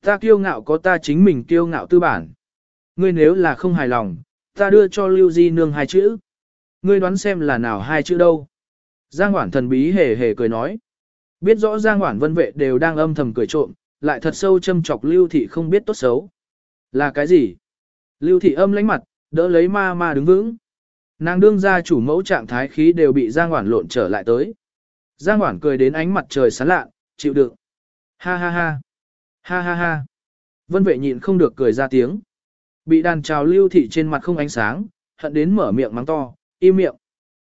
Ta kiêu ngạo có ta chính mình kiêu ngạo tư bản. Ngươi nếu là không hài lòng, ta đưa cho Lưu Di Nương hai chữ. Ngươi đoán xem là nào hai chữ đâu. Giang Hoản thần bí hề hề cười nói. Biết rõ Giang Hoản vân vệ đều đang âm thầm cười trộm, lại thật sâu châm chọc Lưu Thị không biết tốt xấu. Là cái gì? Lưu Thị âm lánh mặt, đỡ lấy ma ma đứng vững. Nàng đương ra chủ mẫu trạng thái khí đều bị Giang Hoản lộn trở lại tới. Giang Hoản cười đến ánh mặt trời sáng lạ, chịu đựng. Ha ha ha. Ha ha ha. Vân vệ nhịn không được cười ra tiếng. Bị đàn trào lưu thị trên mặt không ánh sáng, hận đến mở miệng mắng to, im miệng.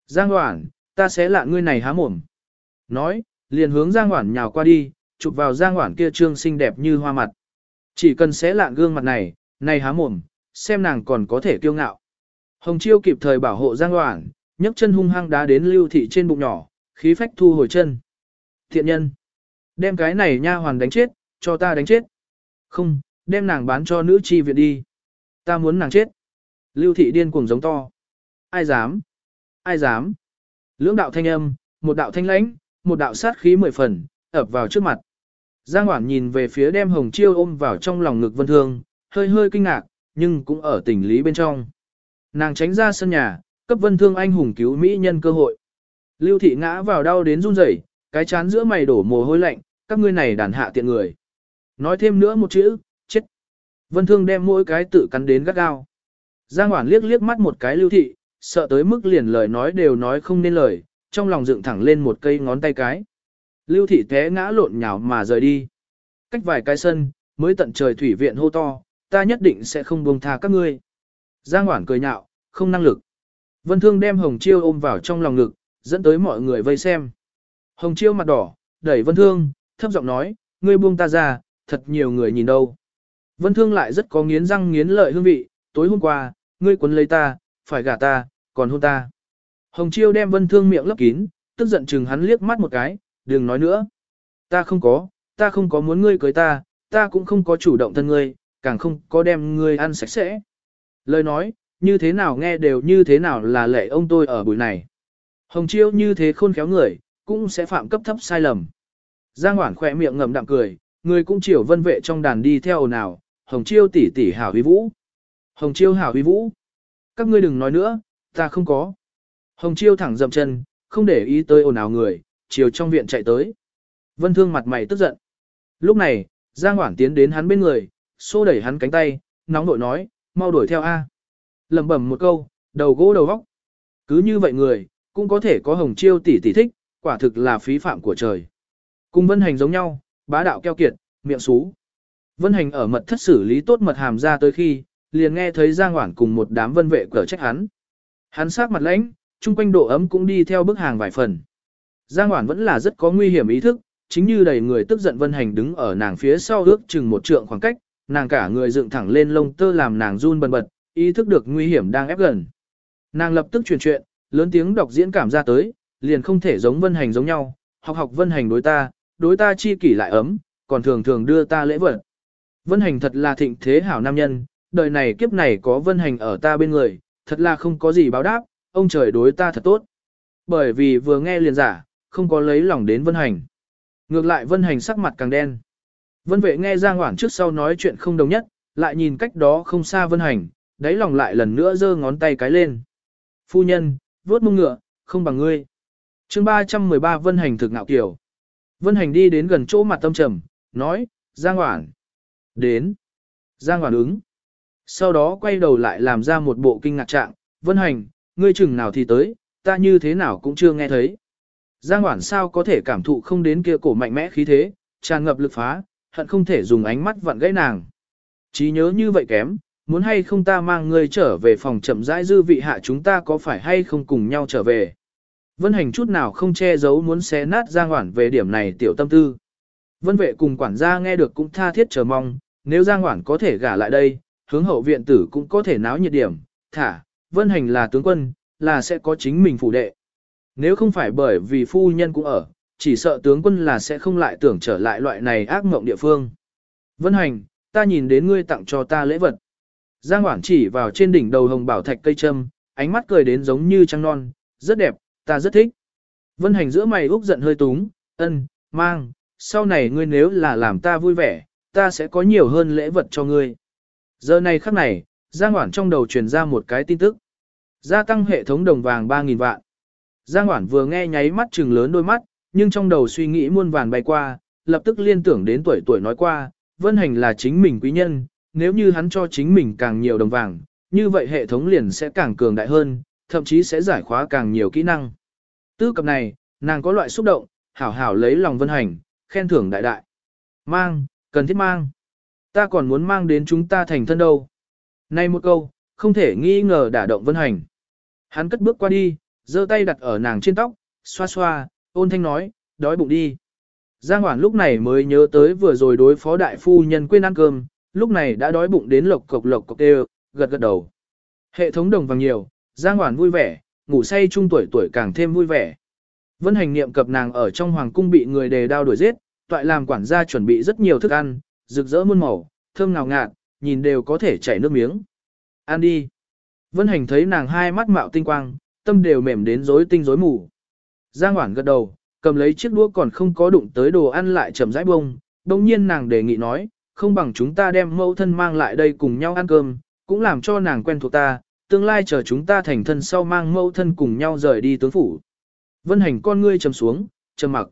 Giang Hoản, ta sẽ lạ ngươi này há mồm. Nói, liền hướng Giang Hoản nhào qua đi, chụp vào Giang Hoản kia trương xinh đẹp như hoa mặt. Chỉ cần xé lạ gương mặt này, này há mồm, xem nàng còn có thể kiêu ngạo. Hồng Chiêu kịp thời bảo hộ Giang Hoảng, nhấc chân hung hăng đá đến lưu thị trên bụng nhỏ, khí phách thu hồi chân. Thiện nhân, đem cái này nha hoàn đánh chết, cho ta đánh chết. Không, đem nàng bán cho nữ chi viện đi. Ta muốn nàng chết. Lưu thị điên cuồng giống to. Ai dám? Ai dám? Lưỡng đạo thanh âm, một đạo thanh lãnh, một đạo sát khí mười phần, ập vào trước mặt. Giang Hoảng nhìn về phía đem Hồng Chiêu ôm vào trong lòng ngực Vân Thương, hơi hơi kinh ngạc, nhưng cũng ở tình lý bên trong. Nàng tránh ra sân nhà, cấp Vân Thương anh hùng cứu mỹ nhân cơ hội. Lưu thị ngã vào đau đến run rẩy, cái chán giữa mày đổ mồ hôi lạnh, các ngươi này đàn hạ tiện người. Nói thêm nữa một chữ, chết. Vân Thương đem mỗi cái tự cắn đến gắt gao. Giang Hoản liếc liếc mắt một cái lưu thị, sợ tới mức liền lời nói đều nói không nên lời, trong lòng dựng thẳng lên một cây ngón tay cái. Lưu thị té ngã lộn nhào mà rời đi. Cách vài cái sân, mới tận trời thủy viện hô to, ta nhất định sẽ không buông tha các ngươi. Giang Hoản cười nhạo, không năng lực. Vân Thương đem Hồng Chiêu ôm vào trong lòng ngực, dẫn tới mọi người vây xem. Hồng Chiêu mặt đỏ, đẩy Vân Thương, thấp giọng nói, ngươi buông ta ra, thật nhiều người nhìn đâu. Vân Thương lại rất có nghiến răng nghiến lợi hương vị, tối hôm qua, ngươi quấn lấy ta, phải gả ta, còn hôn ta. Hồng Chiêu đem Vân Thương miệng lấp kín, tức giận chừng hắn liếc mắt một cái, đừng nói nữa. Ta không có, ta không có muốn ngươi cưới ta, ta cũng không có chủ động thân ngươi, càng không có đem ngươi ăn sạch sẽ. Lời nói, như thế nào nghe đều như thế nào là lệ ông tôi ở buổi này. Hồng Chiêu như thế khôn khéo người, cũng sẽ phạm cấp thấp sai lầm. Giang Hoản khỏe miệng ngầm đạm cười, người cũng chiều vân vệ trong đàn đi theo ồn ào, hồng chiêu tỷ tỷ hảo huy vũ. Hồng chiêu hảo huy vũ. Các ngươi đừng nói nữa, ta không có. Hồng chiêu thẳng dậm chân, không để ý tới ồn ào người, chiều trong viện chạy tới. Vân thương mặt mày tức giận. Lúc này, Giang Hoảng tiến đến hắn bên người, xô đẩy hắn cánh tay, nóng nội nói, mau đuổi theo A. lầm bẩm một câu, đầu gỗ đầu vóc. Cứ như vậy người, cũng có thể có hồng chiêu tỷ tỷ thích, quả thực là phí phạm của trời. Cùng vân hành giống nhau, bá đạo keo kiệt, miệng xú. Vân hành ở mật thất xử lý tốt mật hàm ra tới khi, liền nghe thấy Giang Hoảng cùng một đám vân vệ cờ trách hắn. Hắn sát mặt lãnh, chung quanh độ ấm cũng đi theo bức hàng vài phần. Giang Hoảng vẫn là rất có nguy hiểm ý thức, chính như đầy người tức giận vân hành đứng ở nàng phía sau ước chừng một trượng khoảng cách, nàng cả người dựng thẳng lên lông tơ làm nàng run bần bật, ý thức được nguy hiểm đang ép gần. Nàng lập tức truyền chuyện, lớn tiếng đọc diễn cảm ra tới, liền không thể giống vân hành giống nhau, học học vân hành đối ta, đối ta chi kỷ lại ấm, còn thường thường đưa ta lễ vật. Vân hành thật là thịnh thế hảo nam nhân, đời này kiếp này có vân hành ở ta bên người, thật là không có gì báo đáp, ông trời đối ta thật tốt. Bởi vì vừa nghe liền giả, không có lấy lòng đến vân hành. Ngược lại vân hành sắc mặt càng đen. Vân vệ nghe Giang Hoảng trước sau nói chuyện không đồng nhất, lại nhìn cách đó không xa vân hành, đáy lòng lại lần nữa giơ ngón tay cái lên. Phu nhân, vuốt mông ngựa, không bằng ngươi. chương 313 vân hành thực ngạo kiểu. Vân hành đi đến gần chỗ mặt tâm trầm, nói, Giang Hoảng. Đến. Giang Hoảng ứng. Sau đó quay đầu lại làm ra một bộ kinh ngạc trạng, vân hành, ngươi chừng nào thì tới, ta như thế nào cũng chưa nghe thấy. Giang Hoảng sao có thể cảm thụ không đến kia cổ mạnh mẽ khí thế, tràn ngập lực phá, hận không thể dùng ánh mắt vặn gãy nàng. trí nhớ như vậy kém, muốn hay không ta mang ngươi trở về phòng chậm rãi dư vị hạ chúng ta có phải hay không cùng nhau trở về. Vân hành chút nào không che giấu muốn xé nát Giang Hoản về điểm này tiểu tâm tư. Vân vệ cùng quản gia nghe được cũng tha thiết chờ mong, nếu Giang Hoản có thể gả lại đây, hướng hậu viện tử cũng có thể náo nhiệt điểm, thả, Vân hành là tướng quân, là sẽ có chính mình phủ đệ. Nếu không phải bởi vì phu nhân cũng ở, chỉ sợ tướng quân là sẽ không lại tưởng trở lại loại này ác mộng địa phương. Vân hành, ta nhìn đến ngươi tặng cho ta lễ vật. Giang Hoảng chỉ vào trên đỉnh đầu hồng bảo thạch cây trâm, ánh mắt cười đến giống như trăng non, rất đẹp, ta rất thích. Vân hành giữa mày úc giận hơi túng, ân, mang, sau này ngươi nếu là làm ta vui vẻ, ta sẽ có nhiều hơn lễ vật cho ngươi. Giờ này khắc này, Giang Hoảng trong đầu truyền ra một cái tin tức. Gia tăng hệ thống đồng vàng 3.000 vạn. Giang Hoảng vừa nghe nháy mắt trừng lớn đôi mắt, nhưng trong đầu suy nghĩ muôn vàn bay qua, lập tức liên tưởng đến tuổi tuổi nói qua, Vân Hành là chính mình quý nhân, nếu như hắn cho chính mình càng nhiều đồng vàng, như vậy hệ thống liền sẽ càng cường đại hơn, thậm chí sẽ giải khóa càng nhiều kỹ năng. Tư cập này, nàng có loại xúc động, hảo hảo lấy lòng Vân Hành, khen thưởng đại đại. Mang, cần thiết mang. Ta còn muốn mang đến chúng ta thành thân đâu. Này một câu, không thể nghi ngờ đả động Vân Hành. Hắn cất bước qua đi, giơ tay đặt ở nàng trên tóc, xoa xoa, ôn thanh nói, đói bụng đi. Giang Hoản lúc này mới nhớ tới vừa rồi đối phó đại phu nhân quên ăn cơm, lúc này đã đói bụng đến lộc cộc lộc cộc đều, gật gật đầu. Hệ thống đồng vàng nhiều, Giang Hoản vui vẻ, ngủ say trung tuổi tuổi càng thêm vui vẻ. Vân hành niệm cập nàng ở trong hoàng cung bị người đề đao đuổi giết, toại làm quản gia chuẩn bị rất nhiều thức ăn, rực rỡ muôn màu, thơm ngào ngạt, nhìn đều có thể chảy nước miếng. Ăn đi. Vân hành thấy nàng hai mắt mạo tinh quang, tâm đều mềm đến rối tinh rối mù. Giang Hoản gật đầu, cầm lấy chiếc đũa còn không có đụng tới đồ ăn lại chậm rãi bông, đồng nhiên nàng đề nghị nói, không bằng chúng ta đem mẫu thân mang lại đây cùng nhau ăn cơm, cũng làm cho nàng quen thuộc ta, tương lai chờ chúng ta thành thân sau mang mẫu thân cùng nhau rời đi tướng phủ. Vân hành con ngươi trầm xuống, trầm mặc.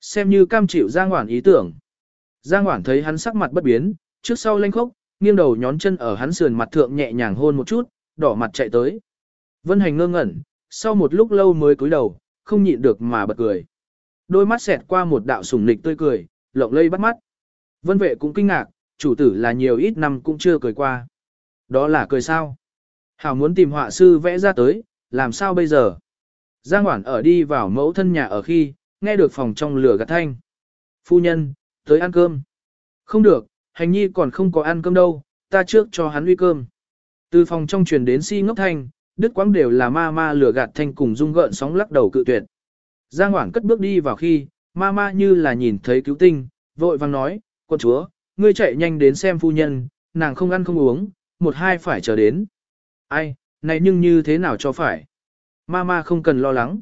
Xem như cam chịu Giang Hoản ý tưởng. Giang Hoản thấy hắn sắc mặt bất biến, trước sau lanh khốc, nghiêng đầu nhón chân ở hắn sườn mặt thượng nhẹ nhàng hôn một chút, đỏ mặt chạy tới. Vân hành ngơ ngẩn, sau một lúc lâu mới cúi đầu, không nhịn được mà bật cười. Đôi mắt xẹt qua một đạo sủng nịch tươi cười, lộng lây bắt mắt. Vân vệ cũng kinh ngạc, chủ tử là nhiều ít năm cũng chưa cười qua. Đó là cười sao? Hảo muốn tìm họa sư vẽ ra tới, làm sao bây giờ? Giang Hoản ở đi vào mẫu thân nhà ở khi, nghe được phòng trong lửa gạt thanh. Phu nhân, tới ăn cơm. Không được, hành nhi còn không có ăn cơm đâu, ta trước cho hắn uy cơm. Từ phòng trong truyền đến si ngốc thanh, đứt quãng đều là ma ma lửa gạt thanh cùng rung gợn sóng lắc đầu cự tuyệt. Giang Hoảng cất bước đi vào khi, ma ma như là nhìn thấy cứu tinh, vội vang nói, quân chúa, ngươi chạy nhanh đến xem phu nhân, nàng không ăn không uống, một hai phải chờ đến. Ai, này nhưng như thế nào cho phải? Ma ma không cần lo lắng.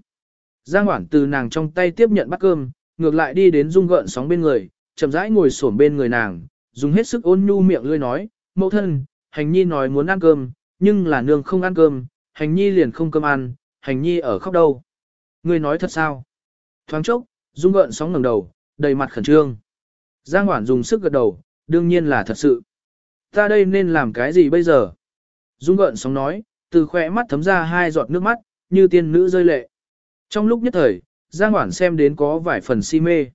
Giang Hoảng từ nàng trong tay tiếp nhận bát cơm, ngược lại đi đến rung gợn sóng bên người, chậm rãi ngồi xổm bên người nàng, dùng hết sức ôn nhu miệng lươi nói, mẫu thân, hành nhi nói muốn ăn cơm, nhưng là nương không ăn cơm, hành nhi liền không cơm ăn, hành nhi ở khóc đâu. Ngươi nói thật sao? Thoáng chốc, Dung gợn sóng ngẩng đầu, đầy mặt khẩn trương. Giang Hoản dùng sức gật đầu, đương nhiên là thật sự. Ta đây nên làm cái gì bây giờ? Dung gợn sóng nói, từ khỏe mắt thấm ra hai giọt nước mắt, như tiên nữ rơi lệ. Trong lúc nhất thời, Giang Hoản xem đến có vài phần si mê.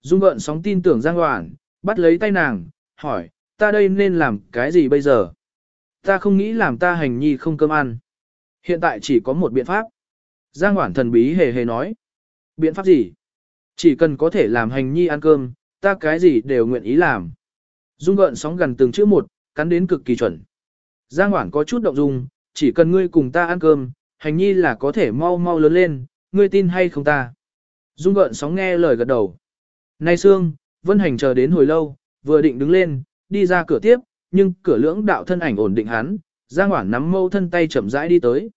Dung gợn sóng tin tưởng Giang Hoản, bắt lấy tay nàng, hỏi, ta đây nên làm cái gì bây giờ? Ta không nghĩ làm ta hành nhi không cơm ăn. Hiện tại chỉ có một biện pháp. Giang Hoản thần bí hề hề nói. Biện pháp gì? Chỉ cần có thể làm hành nhi ăn cơm, ta cái gì đều nguyện ý làm. Dung gợn sóng gần từng chữ một, cắn đến cực kỳ chuẩn. Giang Hoản có chút động dung, chỉ cần ngươi cùng ta ăn cơm, hành nhi là có thể mau mau lớn lên, ngươi tin hay không ta. Dung gợn sóng nghe lời gật đầu. Nay Sương, Vân Hành chờ đến hồi lâu, vừa định đứng lên, đi ra cửa tiếp, nhưng cửa lưỡng đạo thân ảnh ổn định hắn, Giang Hoản nắm mâu thân tay chậm rãi đi tới.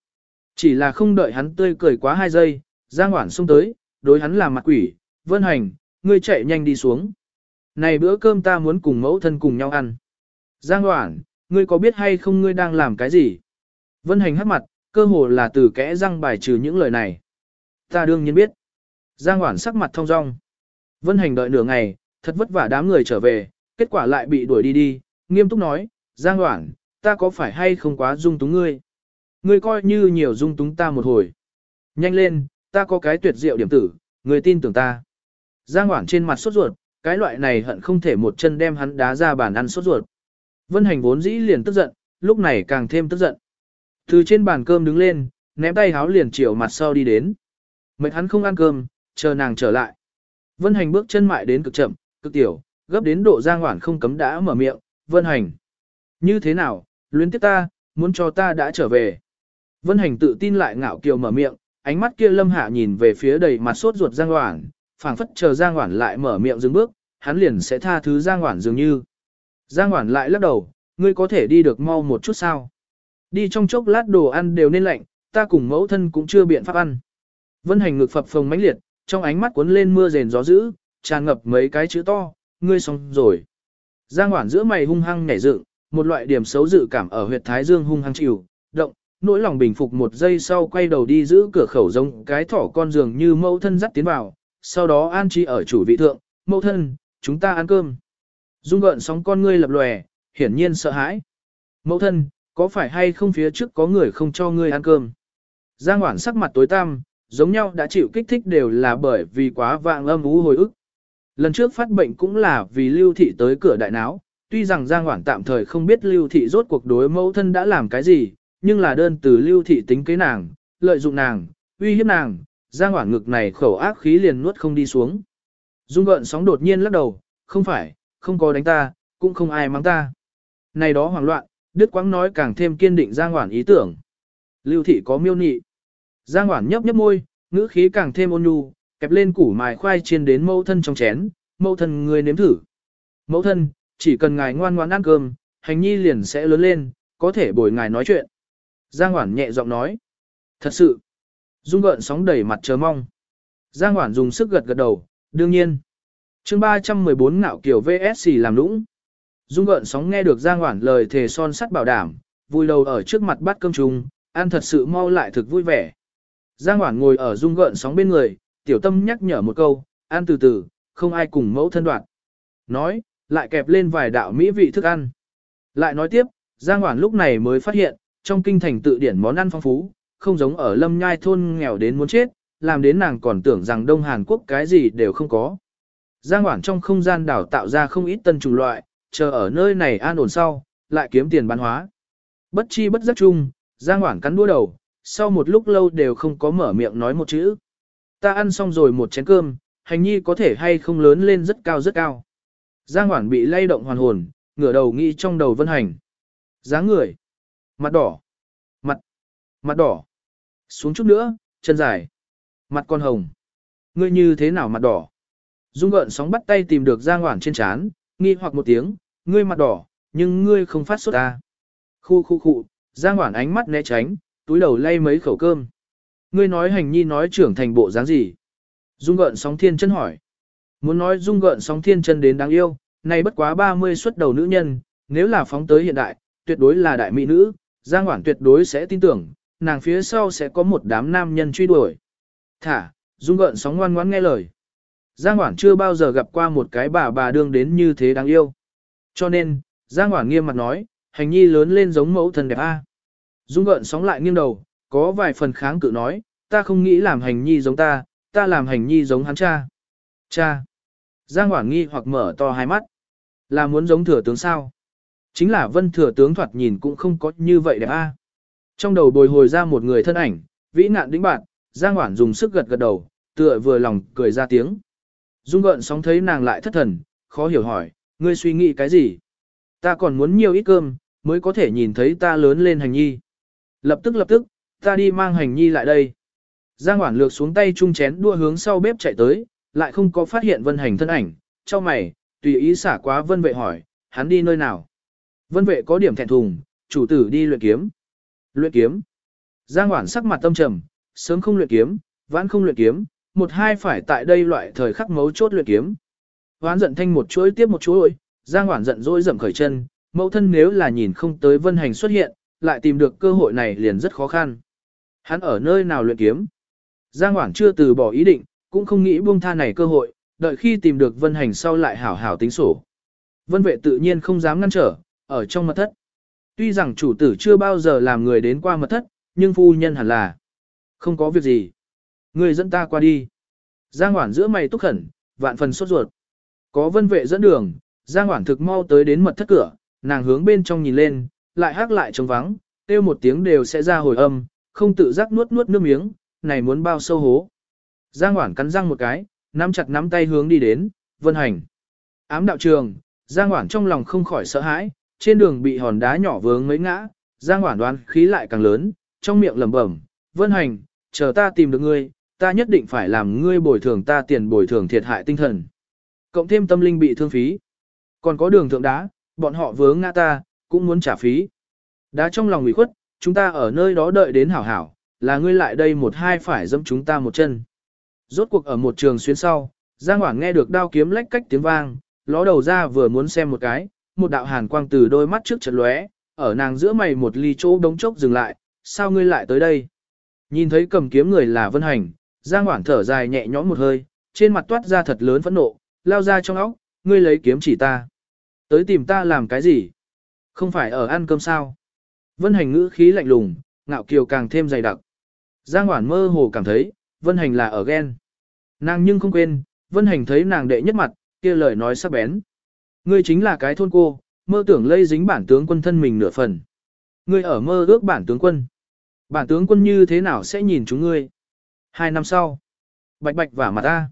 Chỉ là không đợi hắn tươi cười quá hai giây, Giang Hoản xông tới, đối hắn làm mặt quỷ, Vân Hành, ngươi chạy nhanh đi xuống. Này bữa cơm ta muốn cùng mẫu thân cùng nhau ăn. Giang Hoản, ngươi có biết hay không ngươi đang làm cái gì? Vân Hành hắt mặt, cơ hồ là từ kẽ răng bài trừ những lời này. Ta đương nhiên biết. Giang Hoản sắc mặt thông dong. Vân Hành đợi nửa ngày, thật vất vả đám người trở về, kết quả lại bị đuổi đi đi, nghiêm túc nói, Giang Hoản, ta có phải hay không quá dung túng ngươi? Ngươi coi như nhiều dung túng ta một hồi. Nhanh lên, ta có cái tuyệt diệu điểm tử, ngươi tin tưởng ta. Giang Hoảng trên mặt sốt ruột, cái loại này hận không thể một chân đem hắn đá ra bàn ăn sốt ruột. Vân Hành vốn dĩ liền tức giận, lúc này càng thêm tức giận. Từ trên bàn cơm đứng lên, ném tay háo liền chiều mặt sau đi đến. Mệt hắn không ăn cơm, chờ nàng trở lại. Vân Hành bước chân mại đến cực chậm, cực tiểu, gấp đến độ Giang Hoản không cấm đã mở miệng, Vân Hành. Như thế nào, luyến tiếp ta, muốn cho ta đã trở về. Vân Hành tự tin lại ngạo kiều mở miệng, ánh mắt kia lâm hạ nhìn về phía đầy mặt sốt ruột Giang Hoảng, phảng phất chờ Giang Hoảng lại mở miệng dừng bước, hắn liền sẽ tha thứ Giang Hoảng dường như. Giang Hoảng lại lắc đầu, ngươi có thể đi được mau một chút sao? Đi trong chốc lát đồ ăn đều nên lạnh, ta cùng mẫu thân cũng chưa biện pháp ăn. Vân hành ngực phập phồng mãnh liệt, trong ánh mắt cuốn lên mưa rền gió dữ, tràn ngập mấy cái chữ to, ngươi xong rồi. Giang Hoảng giữa mày hung hăng nhảy dựng, một loại điểm xấu dự cảm ở huyệt thái dương hung hăng chịu, động, nỗi lòng bình phục một giây sau quay đầu đi giữ cửa khẩu giống cái thỏ con giường như mẫu thân dắt tiến vào, sau đó an trí ở chủ vị thượng, mẫu thân, chúng ta ăn cơm. Dung gợn sóng con ngươi lập lòe, hiển nhiên sợ hãi. Mẫu thân, có phải hay không phía trước có người không cho ngươi ăn cơm? Giang Hoản sắc mặt tối tăm, giống nhau đã chịu kích thích đều là bởi vì quá vạng âm ú hồi ức. Lần trước phát bệnh cũng là vì lưu thị tới cửa đại náo, tuy rằng Giang Hoảng tạm thời không biết lưu thị rốt cuộc đối mẫu thân đã làm cái gì, nhưng là đơn từ lưu thị tính kế nàng, lợi dụng nàng, uy hiếp nàng, Giang Hoảng ngực này khẩu ác khí liền nuốt không đi xuống. Dung gợn sóng đột nhiên lắc đầu, không phải, không có đánh ta, cũng không ai mắng ta. Này đó hoảng loạn, Đức Quang nói càng thêm kiên định Giang Hoảng ý tưởng. Lưu thị có miêu nị. Giang Hoảng nhấp nhấp môi, ngữ khí càng thêm ôn nhu, kẹp lên củ mài khoai chiên đến mẫu thân trong chén, mẫu thân người nếm thử. Mẫu thân, chỉ cần ngài ngoan ngoãn ăn cơm, hành nhi liền sẽ lớn lên, có thể bồi ngài nói chuyện. Giang Hoản nhẹ giọng nói. Thật sự. Dung gợn sóng đầy mặt chờ mong. Giang Hoản dùng sức gật gật đầu, đương nhiên. chương 314 ngạo kiểu VSC làm lũng. Dung gợn sóng nghe được Giang Hoản lời thề son sắt bảo đảm, vui đầu ở trước mặt bát cơm trùng, ăn thật sự mau lại thực vui vẻ. Giang Hoản ngồi ở dung gợn sóng bên người, tiểu tâm nhắc nhở một câu, ăn từ từ, không ai cùng mẫu thân đoạn. Nói, lại kẹp lên vài đạo mỹ vị thức ăn. Lại nói tiếp, Giang Hoản lúc này mới phát hiện, trong kinh thành tự điển món ăn phong phú, không giống ở lâm nhai thôn nghèo đến muốn chết, làm đến nàng còn tưởng rằng Đông Hàn Quốc cái gì đều không có. Giang Hoản trong không gian đảo tạo ra không ít tân chủng loại, chờ ở nơi này an ổn sau, lại kiếm tiền bán hóa. Bất chi bất giác chung, Giang Hoản cắn đua đầu, sau một lúc lâu đều không có mở miệng nói một chữ. Ta ăn xong rồi một chén cơm, hành nhi có thể hay không lớn lên rất cao rất cao. Giang Hoản bị lay động hoàn hồn, ngửa đầu nghĩ trong đầu vân hành. dáng người, mặt đỏ, mặt, mặt đỏ, xuống chút nữa, chân dài, mặt con hồng. Ngươi như thế nào mặt đỏ? Dung gợn sóng bắt tay tìm được Giang Hoản trên chán, nghi hoặc một tiếng, ngươi mặt đỏ, nhưng ngươi không phát sốt ta. Khu khu khu, Giang Hoản ánh mắt né tránh, túi đầu lay mấy khẩu cơm. Ngươi nói hành nhi nói trưởng thành bộ dáng gì? Dung gợn sóng thiên chân hỏi. Muốn nói dung gợn sóng thiên chân đến đáng yêu, nay bất quá 30 xuất đầu nữ nhân, nếu là phóng tới hiện đại, tuyệt đối là đại mỹ nữ, Giang Hoảng tuyệt đối sẽ tin tưởng, nàng phía sau sẽ có một đám nam nhân truy đuổi. Thả, dung gợn sóng ngoan ngoãn nghe lời. Giang Hoảng chưa bao giờ gặp qua một cái bà bà đương đến như thế đáng yêu. Cho nên, Giang Hoảng nghiêm mặt nói, hành nhi lớn lên giống mẫu thần đẹp A. Dung gợn sóng lại nghiêng đầu, có vài phần kháng cự nói, ta không nghĩ làm hành nhi giống ta, ta làm hành nhi giống hắn cha. Cha. Giang Hoảng nghi hoặc mở to hai mắt. Là muốn giống thừa tướng sao? Chính là vân thừa tướng thoạt nhìn cũng không có như vậy đẹp a. Trong đầu bồi hồi ra một người thân ảnh, vĩ nạn đĩnh bạn, Giang Hoảng dùng sức gật gật đầu, tựa vừa lòng cười ra tiếng. Dung gợn sóng thấy nàng lại thất thần, khó hiểu hỏi, ngươi suy nghĩ cái gì? Ta còn muốn nhiều ít cơm, mới có thể nhìn thấy ta lớn lên hành nhi. Lập tức lập tức, ta đi mang hành nhi lại đây. Giang Hoản lược xuống tay chung chén đua hướng sau bếp chạy tới, lại không có phát hiện vân hành thân ảnh, cho mày, tùy ý xả quá vân vệ hỏi, hắn đi nơi nào. Vân vệ có điểm thẹn thùng, chủ tử đi luyện kiếm. Luyện kiếm. Giang Hoản sắc mặt tâm trầm, sớm không luyện kiếm, vãn không luyện kiếm, một hai phải tại đây loại thời khắc mấu chốt luyện kiếm. Hoán giận thanh một chuỗi tiếp một chuỗi, Giang Hoản giận dỗi dậm khởi chân, mẫu thân nếu là nhìn không tới vân hành xuất hiện, lại tìm được cơ hội này liền rất khó khăn. Hắn ở nơi nào luyện kiếm? Giang Hoản chưa từ bỏ ý định, cũng không nghĩ buông tha này cơ hội, đợi khi tìm được Vân Hành sau lại hảo hảo tính sổ. Vân vệ tự nhiên không dám ngăn trở, ở trong mật thất. Tuy rằng chủ tử chưa bao giờ làm người đến qua mật thất, nhưng phu nhân hẳn là không có việc gì. Người dẫn ta qua đi. Giang Hoản giữa mày túc khẩn, vạn phần sốt ruột. Có vân vệ dẫn đường, Giang Hoản thực mau tới đến mật thất cửa, nàng hướng bên trong nhìn lên, lại hắc lại trống vắng, kêu một tiếng đều sẽ ra hồi âm, không tự giác nuốt nuốt nước miếng, này muốn bao sâu hố. Giang Hoản cắn răng một cái, nắm chặt nắm tay hướng đi đến, vân hành. Ám đạo trường, Giang Hoản trong lòng không khỏi sợ hãi, trên đường bị hòn đá nhỏ vướng mấy ngã, Giang Hoản đoán khí lại càng lớn, trong miệng lẩm bẩm, vân hành, chờ ta tìm được ngươi, ta nhất định phải làm ngươi bồi thường ta tiền bồi thường thiệt hại tinh thần. Cộng thêm tâm linh bị thương phí. Còn có đường thượng đá, bọn họ vướng ngã ta, cũng muốn trả phí. Đá trong lòng ủy khuất, chúng ta ở nơi đó đợi đến hảo hảo, là ngươi lại đây một hai phải dâm chúng ta một chân. Rốt cuộc ở một trường xuyên sau, Giang Hoảng nghe được đao kiếm lách cách tiếng vang, ló đầu ra vừa muốn xem một cái, một đạo hàn quang từ đôi mắt trước chợt lóe, ở nàng giữa mày một ly chỗ đống chốc dừng lại, sao ngươi lại tới đây? Nhìn thấy cầm kiếm người là Vân Hành, Giang Hoảng thở dài nhẹ nhõm một hơi, trên mặt toát ra thật lớn phẫn nộ, lao ra trong óc, ngươi lấy kiếm chỉ ta. Tới tìm ta làm cái gì? Không phải ở ăn cơm sao? Vân Hành ngữ khí lạnh lùng, ngạo kiều càng thêm dày đặc. Giang Hoảng mơ hồ cảm thấy, Vân Hành là ở ghen. Nàng nhưng không quên, Vân Hành thấy nàng đệ nhất mặt, kia lời nói sắc bén. Ngươi chính là cái thôn cô, mơ tưởng lây dính bản tướng quân thân mình nửa phần. Ngươi ở mơ ước bản tướng quân. Bản tướng quân như thế nào sẽ nhìn chúng ngươi? Hai năm sau, bạch bạch vả mặt ta.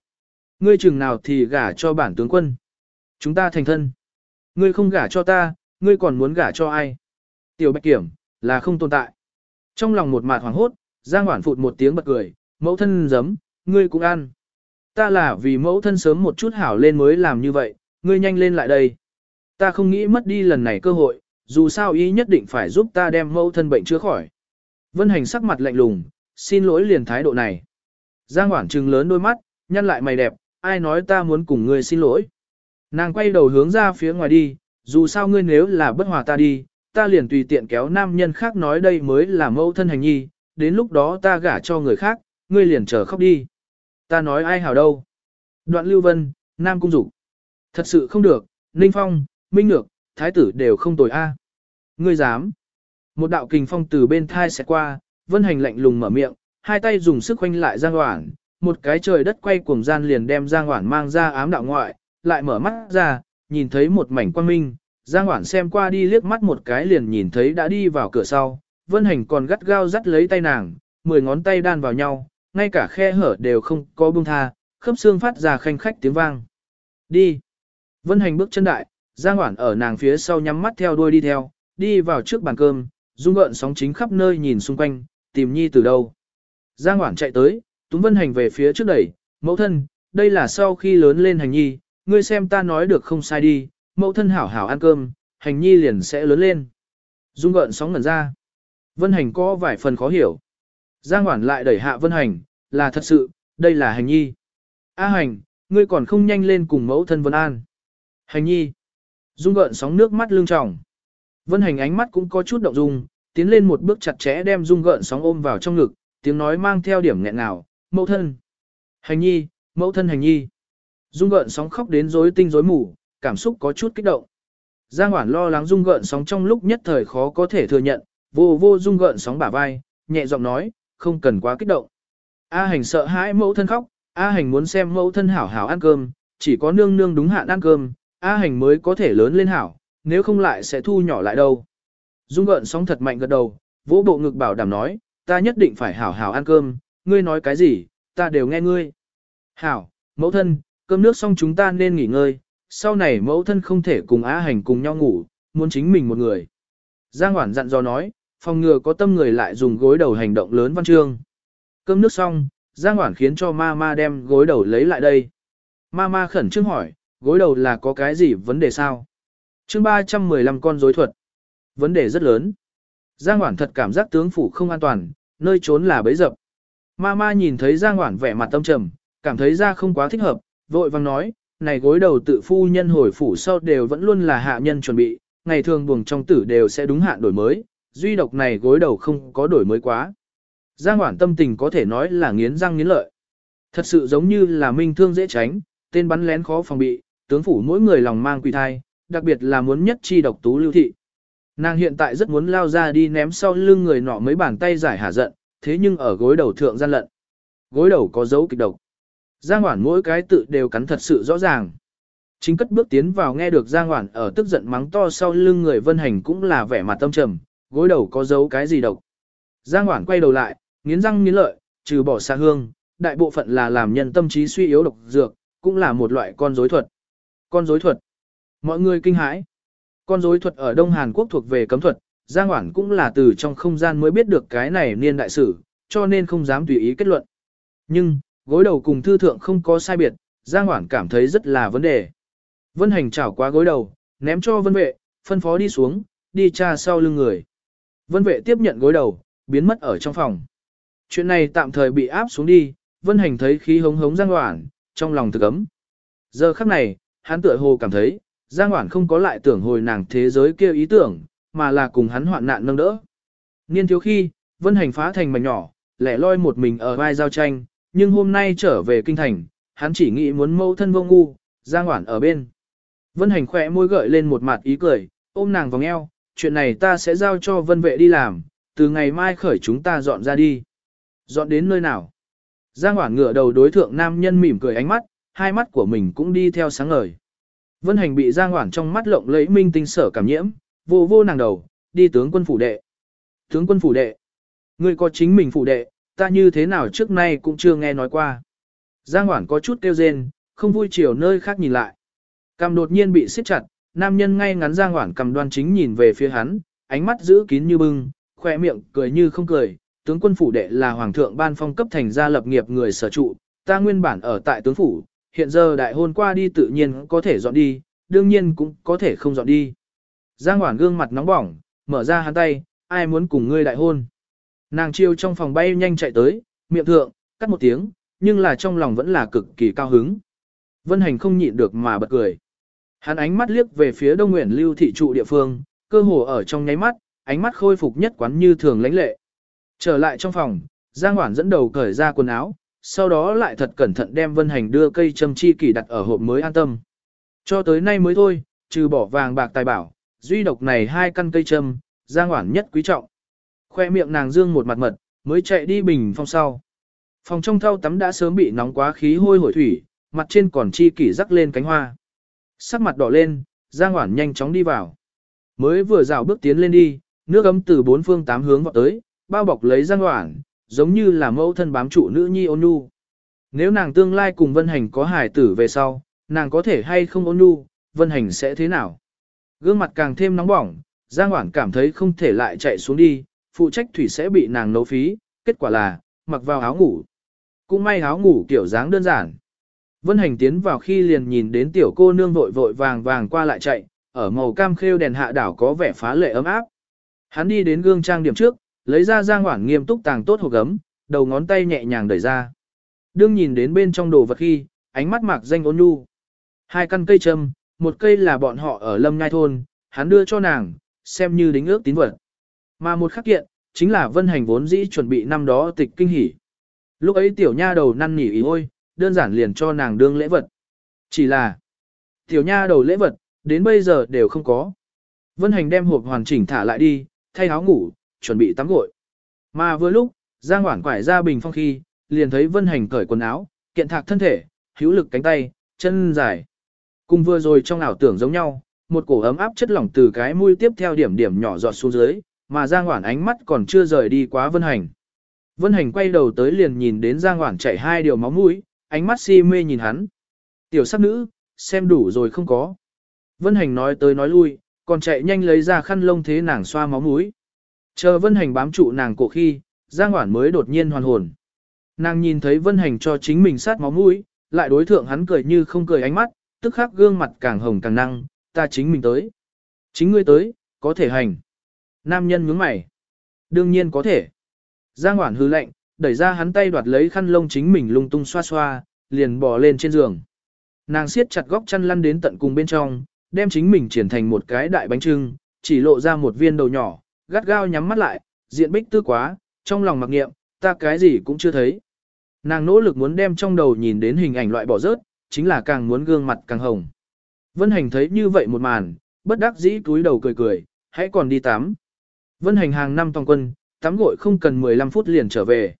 Ngươi chừng nào thì gả cho bản tướng quân. Chúng ta thành thân. Ngươi không gả cho ta, ngươi còn muốn gả cho ai? Tiểu bạch kiểm, là không tồn tại. Trong lòng một mạt hoàng hốt, Giang Hoản phụt một tiếng bật cười, mẫu thân giấm, ngươi cũng ăn. Ta là vì mẫu thân sớm một chút hảo lên mới làm như vậy, ngươi nhanh lên lại đây. Ta không nghĩ mất đi lần này cơ hội, dù sao ý nhất định phải giúp ta đem mẫu thân bệnh chữa khỏi. Vân Hành sắc mặt lạnh lùng, xin lỗi liền thái độ này. Giang Hoảng trừng lớn đôi mắt, nhăn lại mày đẹp, ai nói ta muốn cùng ngươi xin lỗi. Nàng quay đầu hướng ra phía ngoài đi, dù sao ngươi nếu là bất hòa ta đi, ta liền tùy tiện kéo nam nhân khác nói đây mới là mẫu thân hành nhi, đến lúc đó ta gả cho người khác, ngươi liền chờ khóc đi. Ta nói ai hảo đâu. Đoạn Lưu Vân, Nam Cung Dục. Thật sự không được, Ninh Phong, Minh Nhược, Thái tử đều không tồi a. À. Ngươi dám. Một đạo kình phong từ bên thai sẽ qua, Vân Hành lạnh lùng mở miệng, hai tay dùng sức khoanh lại Giang Hoản, một cái trời đất quay cuồng gian liền đem Giang Hoản mang ra ám đạo ngoại, lại mở mắt ra, nhìn thấy một mảnh quang minh, Giang Hoản xem qua đi liếc mắt một cái liền nhìn thấy đã đi vào cửa sau, Vân Hành còn gắt gao dắt lấy tay nàng, mười ngón tay đan vào nhau, ngay cả khe hở đều không có buông tha, khớp xương phát ra khanh khách tiếng vang. Đi. Vân Hành bước chân đại, Giang Hoản ở nàng phía sau nhắm mắt theo đuôi đi theo, đi vào trước bàn cơm, rung gợn sóng chính khắp nơi nhìn xung quanh, tìm nhi từ đâu. Giang Hoản chạy tới, túm Vân Hành về phía trước đẩy, mẫu thân, đây là sau khi lớn lên hành nhi, ngươi xem ta nói được không sai đi, mẫu thân hảo hảo ăn cơm, hành nhi liền sẽ lớn lên. Dung gợn sóng ngẩn ra. Vân hành có vài phần khó hiểu. Giang Hoản lại đẩy hạ Vân hành, là thật sự, đây là hành nhi. A hành, ngươi còn không nhanh lên cùng mẫu thân Vân An. Hành nhi. Dung gợn sóng nước mắt lưng tròng. Vân hành ánh mắt cũng có chút động dung, tiến lên một bước chặt chẽ đem dung gợn sóng ôm vào trong ngực, tiếng nói mang theo điểm nghẹn nào, mẫu thân. Hành nhi, mẫu thân hành nhi. Dung gợn sóng khóc đến rối tinh rối mù, cảm xúc có chút kích động. Giang Hoản lo lắng dung gợn sóng trong lúc nhất thời khó có thể thừa nhận, vô vô dung gợn sóng bả vai, nhẹ giọng nói, không cần quá kích động. A hành sợ hãi mẫu thân khóc, A hành muốn xem mẫu thân hảo hảo ăn cơm, chỉ có nương nương đúng hạn ăn cơm, A hành mới có thể lớn lên hảo, nếu không lại sẽ thu nhỏ lại đâu. Dung gợn sóng thật mạnh gật đầu, vỗ bộ ngực bảo đảm nói, ta nhất định phải hảo hảo ăn cơm, ngươi nói cái gì, ta đều nghe ngươi. Hảo, mẫu thân, cơm nước xong chúng ta nên nghỉ ngơi, sau này mẫu thân không thể cùng A hành cùng nhau ngủ, muốn chính mình một người. Giang Hoản dặn dò nói, phòng ngừa có tâm người lại dùng gối đầu hành động lớn văn chương. Cơm nước xong, Giang Hoản khiến cho ma ma đem gối đầu lấy lại đây. Ma ma khẩn trương hỏi, gối đầu là có cái gì vấn đề sao? chương 315 con rối thuật. Vấn đề rất lớn. Giang Hoản thật cảm giác tướng phủ không an toàn, nơi trốn là bấy dập. Ma ma nhìn thấy Giang Hoản vẻ mặt tâm trầm, cảm thấy ra không quá thích hợp, vội vang nói, này gối đầu tự phu nhân hồi phủ sau đều vẫn luôn là hạ nhân chuẩn bị, ngày thường buồng trong tử đều sẽ đúng hạn đổi mới, duy độc này gối đầu không có đổi mới quá. Giang Hoản tâm tình có thể nói là nghiến răng nghiến lợi. Thật sự giống như là minh thương dễ tránh, tên bắn lén khó phòng bị, tướng phủ mỗi người lòng mang quỷ thai, đặc biệt là muốn nhất chi độc tú lưu thị. Nàng hiện tại rất muốn lao ra đi ném sau lưng người nọ mấy bàn tay giải hả giận, thế nhưng ở gối đầu thượng gian lận. Gối đầu có dấu kịch độc. Giang Hoản mỗi cái tự đều cắn thật sự rõ ràng. Chính cất bước tiến vào nghe được Giang Hoản ở tức giận mắng to sau lưng người vân hành cũng là vẻ mặt tâm trầm, gối đầu có dấu cái gì độc. Giang Hoản quay đầu lại, nghiến răng nghiến lợi, trừ bỏ xa hương, đại bộ phận là làm nhân tâm trí suy yếu độc dược, cũng là một loại con rối thuật. Con rối thuật. Mọi người kinh hãi. Con rối thuật ở Đông Hàn Quốc thuộc về cấm thuật, Giang Hoản cũng là từ trong không gian mới biết được cái này niên đại sử, cho nên không dám tùy ý kết luận. Nhưng, gối đầu cùng thư thượng không có sai biệt, Giang Hoản cảm thấy rất là vấn đề. Vân Hành chảo qua gối đầu, ném cho vân vệ, phân phó đi xuống, đi tra sau lưng người. Vân vệ tiếp nhận gối đầu, biến mất ở trong phòng. Chuyện này tạm thời bị áp xuống đi, Vân Hành thấy khí hống hống Giang Hoản, trong lòng thực ấm. Giờ khắc này, hắn tựa hồ cảm thấy, Giang Hoản không có lại tưởng hồi nàng thế giới kia ý tưởng, mà là cùng hắn hoạn nạn nâng đỡ. Niên thiếu khi, Vân Hành phá thành mảnh nhỏ, lẻ loi một mình ở vai giao tranh, nhưng hôm nay trở về kinh thành, hắn chỉ nghĩ muốn mâu thân vô ngu, Giang Hoản ở bên. Vân Hành khỏe môi gợi lên một mặt ý cười, ôm nàng vòng eo, chuyện này ta sẽ giao cho Vân Vệ đi làm, từ ngày mai khởi chúng ta dọn ra đi. Dọn đến nơi nào? Giang Hoảng ngửa đầu đối thượng nam nhân mỉm cười ánh mắt, hai mắt của mình cũng đi theo sáng ngời. Vân Hành bị Giang Hoảng trong mắt lộng lẫy minh tinh sở cảm nhiễm, vô vô nàng đầu, đi tướng quân phủ đệ. Tướng quân phủ đệ. Ngươi có chính mình phủ đệ, ta như thế nào trước nay cũng chưa nghe nói qua. Giang Hoảng có chút kêu rên, không vui chiều nơi khác nhìn lại. Cầm đột nhiên bị siết chặt, nam nhân ngay ngắn Giang Hoảng cầm đoan chính nhìn về phía hắn, ánh mắt giữ kín như bưng, khỏe miệng cười như không cười. Tướng quân phủ đệ là hoàng thượng ban phong cấp thành gia lập nghiệp người sở trụ, ta nguyên bản ở tại tướng phủ, hiện giờ đại hôn qua đi tự nhiên có thể dọn đi, đương nhiên cũng có thể không dọn đi. Giang Hoản gương mặt nóng bỏng, mở ra hắn tay, ai muốn cùng ngươi đại hôn. Nàng chiêu trong phòng bay nhanh chạy tới, miệng thượng, cắt một tiếng, nhưng là trong lòng vẫn là cực kỳ cao hứng. Vân Hành không nhịn được mà bật cười. Hắn ánh mắt liếc về phía Đông Nguyễn Lưu thị trụ địa phương, cơ hồ ở trong nháy mắt, ánh mắt khôi phục nhất quán như thường lãnh lệ. Trở lại trong phòng, Giang Hoản dẫn đầu cởi ra quần áo, sau đó lại thật cẩn thận đem Vân Hành đưa cây châm chi kỳ đặt ở hộp mới an tâm. Cho tới nay mới thôi, trừ bỏ vàng bạc tài bảo, duy độc này hai căn cây châm, Giang Hoản nhất quý trọng. Khoe miệng nàng dương một mặt mật, mới chạy đi bình phong sau. Phòng trong thau tắm đã sớm bị nóng quá khí hôi hổi thủy, mặt trên còn chi kỷ rắc lên cánh hoa. Sắc mặt đỏ lên, Giang Hoản nhanh chóng đi vào. Mới vừa rào bước tiến lên đi, nước ấm từ bốn phương tám hướng vọt tới, bao bọc lấy Giang Hoản, giống như là mẫu thân bám trụ nữ nhi ôn nhu. Nếu nàng tương lai cùng Vân Hành có hài tử về sau, nàng có thể hay không ôn nhu, Vân Hành sẽ thế nào? Gương mặt càng thêm nóng bỏng, Giang Hoản cảm thấy không thể lại chạy xuống đi, phụ trách thủy sẽ bị nàng nấu phí, kết quả là, mặc vào áo ngủ. Cũng may áo ngủ kiểu dáng đơn giản. Vân Hành tiến vào khi liền nhìn đến tiểu cô nương vội vội vàng vàng qua lại chạy, ở màu cam khêu đèn hạ đảo có vẻ phá lệ ấm áp. Hắn đi đến gương trang điểm trước, lấy ra Giang hoảng nghiêm túc tàng tốt hộp gấm, đầu ngón tay nhẹ nhàng đẩy ra. Đương nhìn đến bên trong đồ vật khi, ánh mắt mạc danh ôn nhu. Hai căn cây châm, một cây là bọn họ ở lâm ngai thôn, hắn đưa cho nàng, xem như đính ước tín vật. Mà một khắc kiện, chính là vân hành vốn dĩ chuẩn bị năm đó tịch kinh hỉ. Lúc ấy tiểu nha đầu năn nỉ ý ôi, đơn giản liền cho nàng đương lễ vật. Chỉ là, tiểu nha đầu lễ vật, đến bây giờ đều không có. Vân hành đem hộp hoàn chỉnh thả lại đi, thay áo ngủ, chuẩn bị tắm gội. Mà vừa lúc, Giang Hoảng quải ra bình phong khi, liền thấy Vân hành cởi quần áo, kiện thạc thân thể, hữu lực cánh tay, chân dài. Cùng vừa rồi trong ảo tưởng giống nhau, một cổ ấm áp chất lỏng từ cái mũi tiếp theo điểm điểm nhỏ giọt xuống dưới, mà Giang Hoảng ánh mắt còn chưa rời đi quá Vân Hành. Vân Hành quay đầu tới liền nhìn đến Giang Hoảng chảy hai điều máu mũi, ánh mắt si mê nhìn hắn. Tiểu sắc nữ, xem đủ rồi không có. Vân Hành nói tới nói lui, còn chạy nhanh lấy ra khăn lông thế nàng xoa máu mũi. Chờ Vân Hành bám trụ nàng cổ khi, Giang Hoản mới đột nhiên hoàn hồn. Nàng nhìn thấy Vân Hành cho chính mình sát máu mũi, lại đối thượng hắn cười như không cười ánh mắt, tức khắc gương mặt càng hồng càng năng, ta chính mình tới. Chính ngươi tới, có thể hành. Nam nhân nhướng mày. Đương nhiên có thể. Giang Hoản hư lạnh, đẩy ra hắn tay đoạt lấy khăn lông chính mình lung tung xoa xoa, liền bò lên trên giường. Nàng siết chặt góc chăn lăn đến tận cùng bên trong, đem chính mình triển thành một cái đại bánh trưng, chỉ lộ ra một viên đầu nhỏ, gắt gao nhắm mắt lại, diện bích tư quá, trong lòng mặc nghiệm, ta cái gì cũng chưa thấy. Nàng nỗ lực muốn đem trong đầu nhìn đến hình ảnh loại bỏ rớt, chính là càng muốn gương mặt càng hồng. Vân Hành thấy như vậy một màn, bất đắc dĩ túi đầu cười cười, hãy còn đi tắm. Vân Hành hàng năm toàn quân, tắm gội không cần 15 phút liền trở về.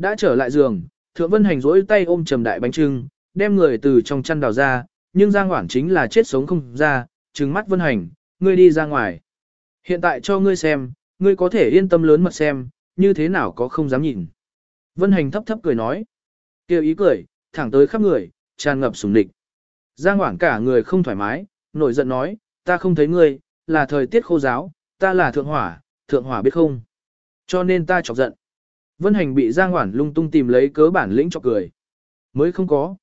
Đã trở lại giường, Thượng Vân Hành rỗi tay ôm trầm đại bánh trưng, đem người từ trong chăn đào ra, nhưng Giang Hoảng chính là chết sống không ra, trừng mắt Vân Hành, ngươi đi ra ngoài. Hiện tại cho ngươi xem, ngươi có thể yên tâm lớn mật xem, như thế nào có không dám nhìn. Vân Hành thấp thấp cười nói, kêu ý cười, thẳng tới khắp người, tràn ngập sùng địch. Giang Hoảng cả người không thoải mái, nổi giận nói, ta không thấy ngươi, là thời tiết khô giáo, ta là thượng hỏa, thượng hỏa biết không. Cho nên ta chọc giận. Vân Hành bị Giang Hoản lung tung tìm lấy cớ bản lĩnh cho cười. Mới không có.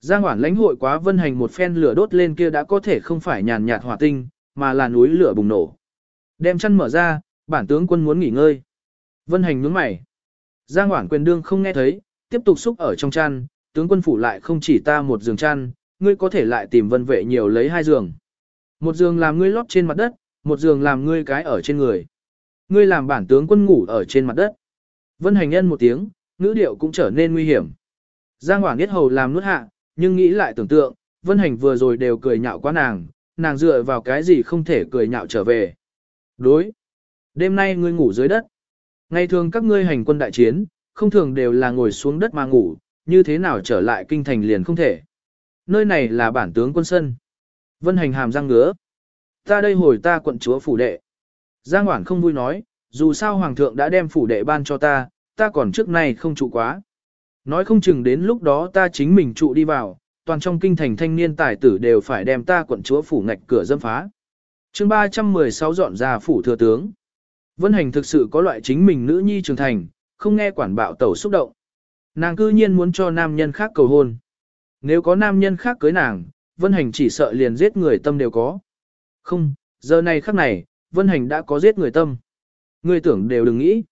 Giang Hoản lãnh hội quá Vân Hành một phen lửa đốt lên kia đã có thể không phải nhàn nhạt hỏa tinh, mà là núi lửa bùng nổ. Đem chăn mở ra, bản tướng quân muốn nghỉ ngơi. Vân Hành nhướng mày. Giang Hoản quyền đương không nghe thấy, tiếp tục xúc ở trong chăn, tướng quân phủ lại không chỉ ta một giường chăn, ngươi có thể lại tìm vân vệ nhiều lấy hai giường. Một giường làm ngươi lót trên mặt đất, một giường làm ngươi cái ở trên người. Ngươi làm bản tướng quân ngủ ở trên mặt đất. Vân hành nhân một tiếng, ngữ điệu cũng trở nên nguy hiểm. Giang Hoảng Yết hầu làm nuốt hạ, nhưng nghĩ lại tưởng tượng, Vân hành vừa rồi đều cười nhạo quá nàng, nàng dựa vào cái gì không thể cười nhạo trở về. Đối. Đêm nay ngươi ngủ dưới đất. Ngày thường các ngươi hành quân đại chiến, không thường đều là ngồi xuống đất mà ngủ, như thế nào trở lại kinh thành liền không thể. Nơi này là bản tướng quân sân. Vân hành hàm răng ngứa. Ta đây hồi ta quận chúa phủ đệ. Giang Hoản không vui nói, dù sao hoàng thượng đã đem phủ đệ ban cho ta, ta còn trước nay không trụ quá. Nói không chừng đến lúc đó ta chính mình trụ đi vào, toàn trong kinh thành thanh niên tài tử đều phải đem ta quận chúa phủ ngạch cửa dâm phá. chương 316 dọn ra phủ thừa tướng. Vân hành thực sự có loại chính mình nữ nhi trưởng thành, không nghe quản bạo tẩu xúc động. Nàng cư nhiên muốn cho nam nhân khác cầu hôn. Nếu có nam nhân khác cưới nàng, Vân Hành chỉ sợ liền giết người tâm đều có. Không, giờ này khắc này, Vân Hành đã có giết người tâm. Ngươi tưởng đều đừng nghĩ.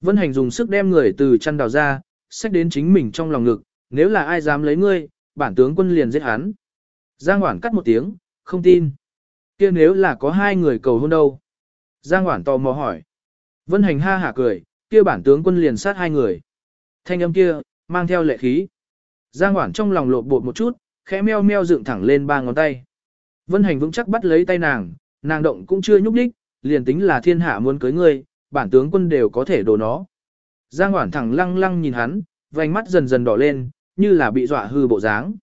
Vân Hành dùng sức đem người từ chăn đào ra, xách đến chính mình trong lòng ngực, nếu là ai dám lấy ngươi, bản tướng quân liền giết hắn. Giang Hoản cắt một tiếng, không tin. kia nếu là có hai người cầu hôn đâu? Giang Hoản tò mò hỏi. Vân Hành ha hả cười, kia bản tướng quân liền sát hai người. Thanh âm kia, mang theo lệ khí. Giang Hoản trong lòng lộn bột một chút, khẽ meo meo dựng thẳng lên ba ngón tay. Vân Hành vững chắc bắt lấy tay nàng, nàng động cũng chưa nhúc nhích, liền tính là thiên hạ muốn cưới ngươi, bản tướng quân đều có thể đổ nó. Giang Hoản thẳng lăng lăng nhìn hắn, vành mắt dần dần đỏ lên, như là bị dọa hư bộ dáng.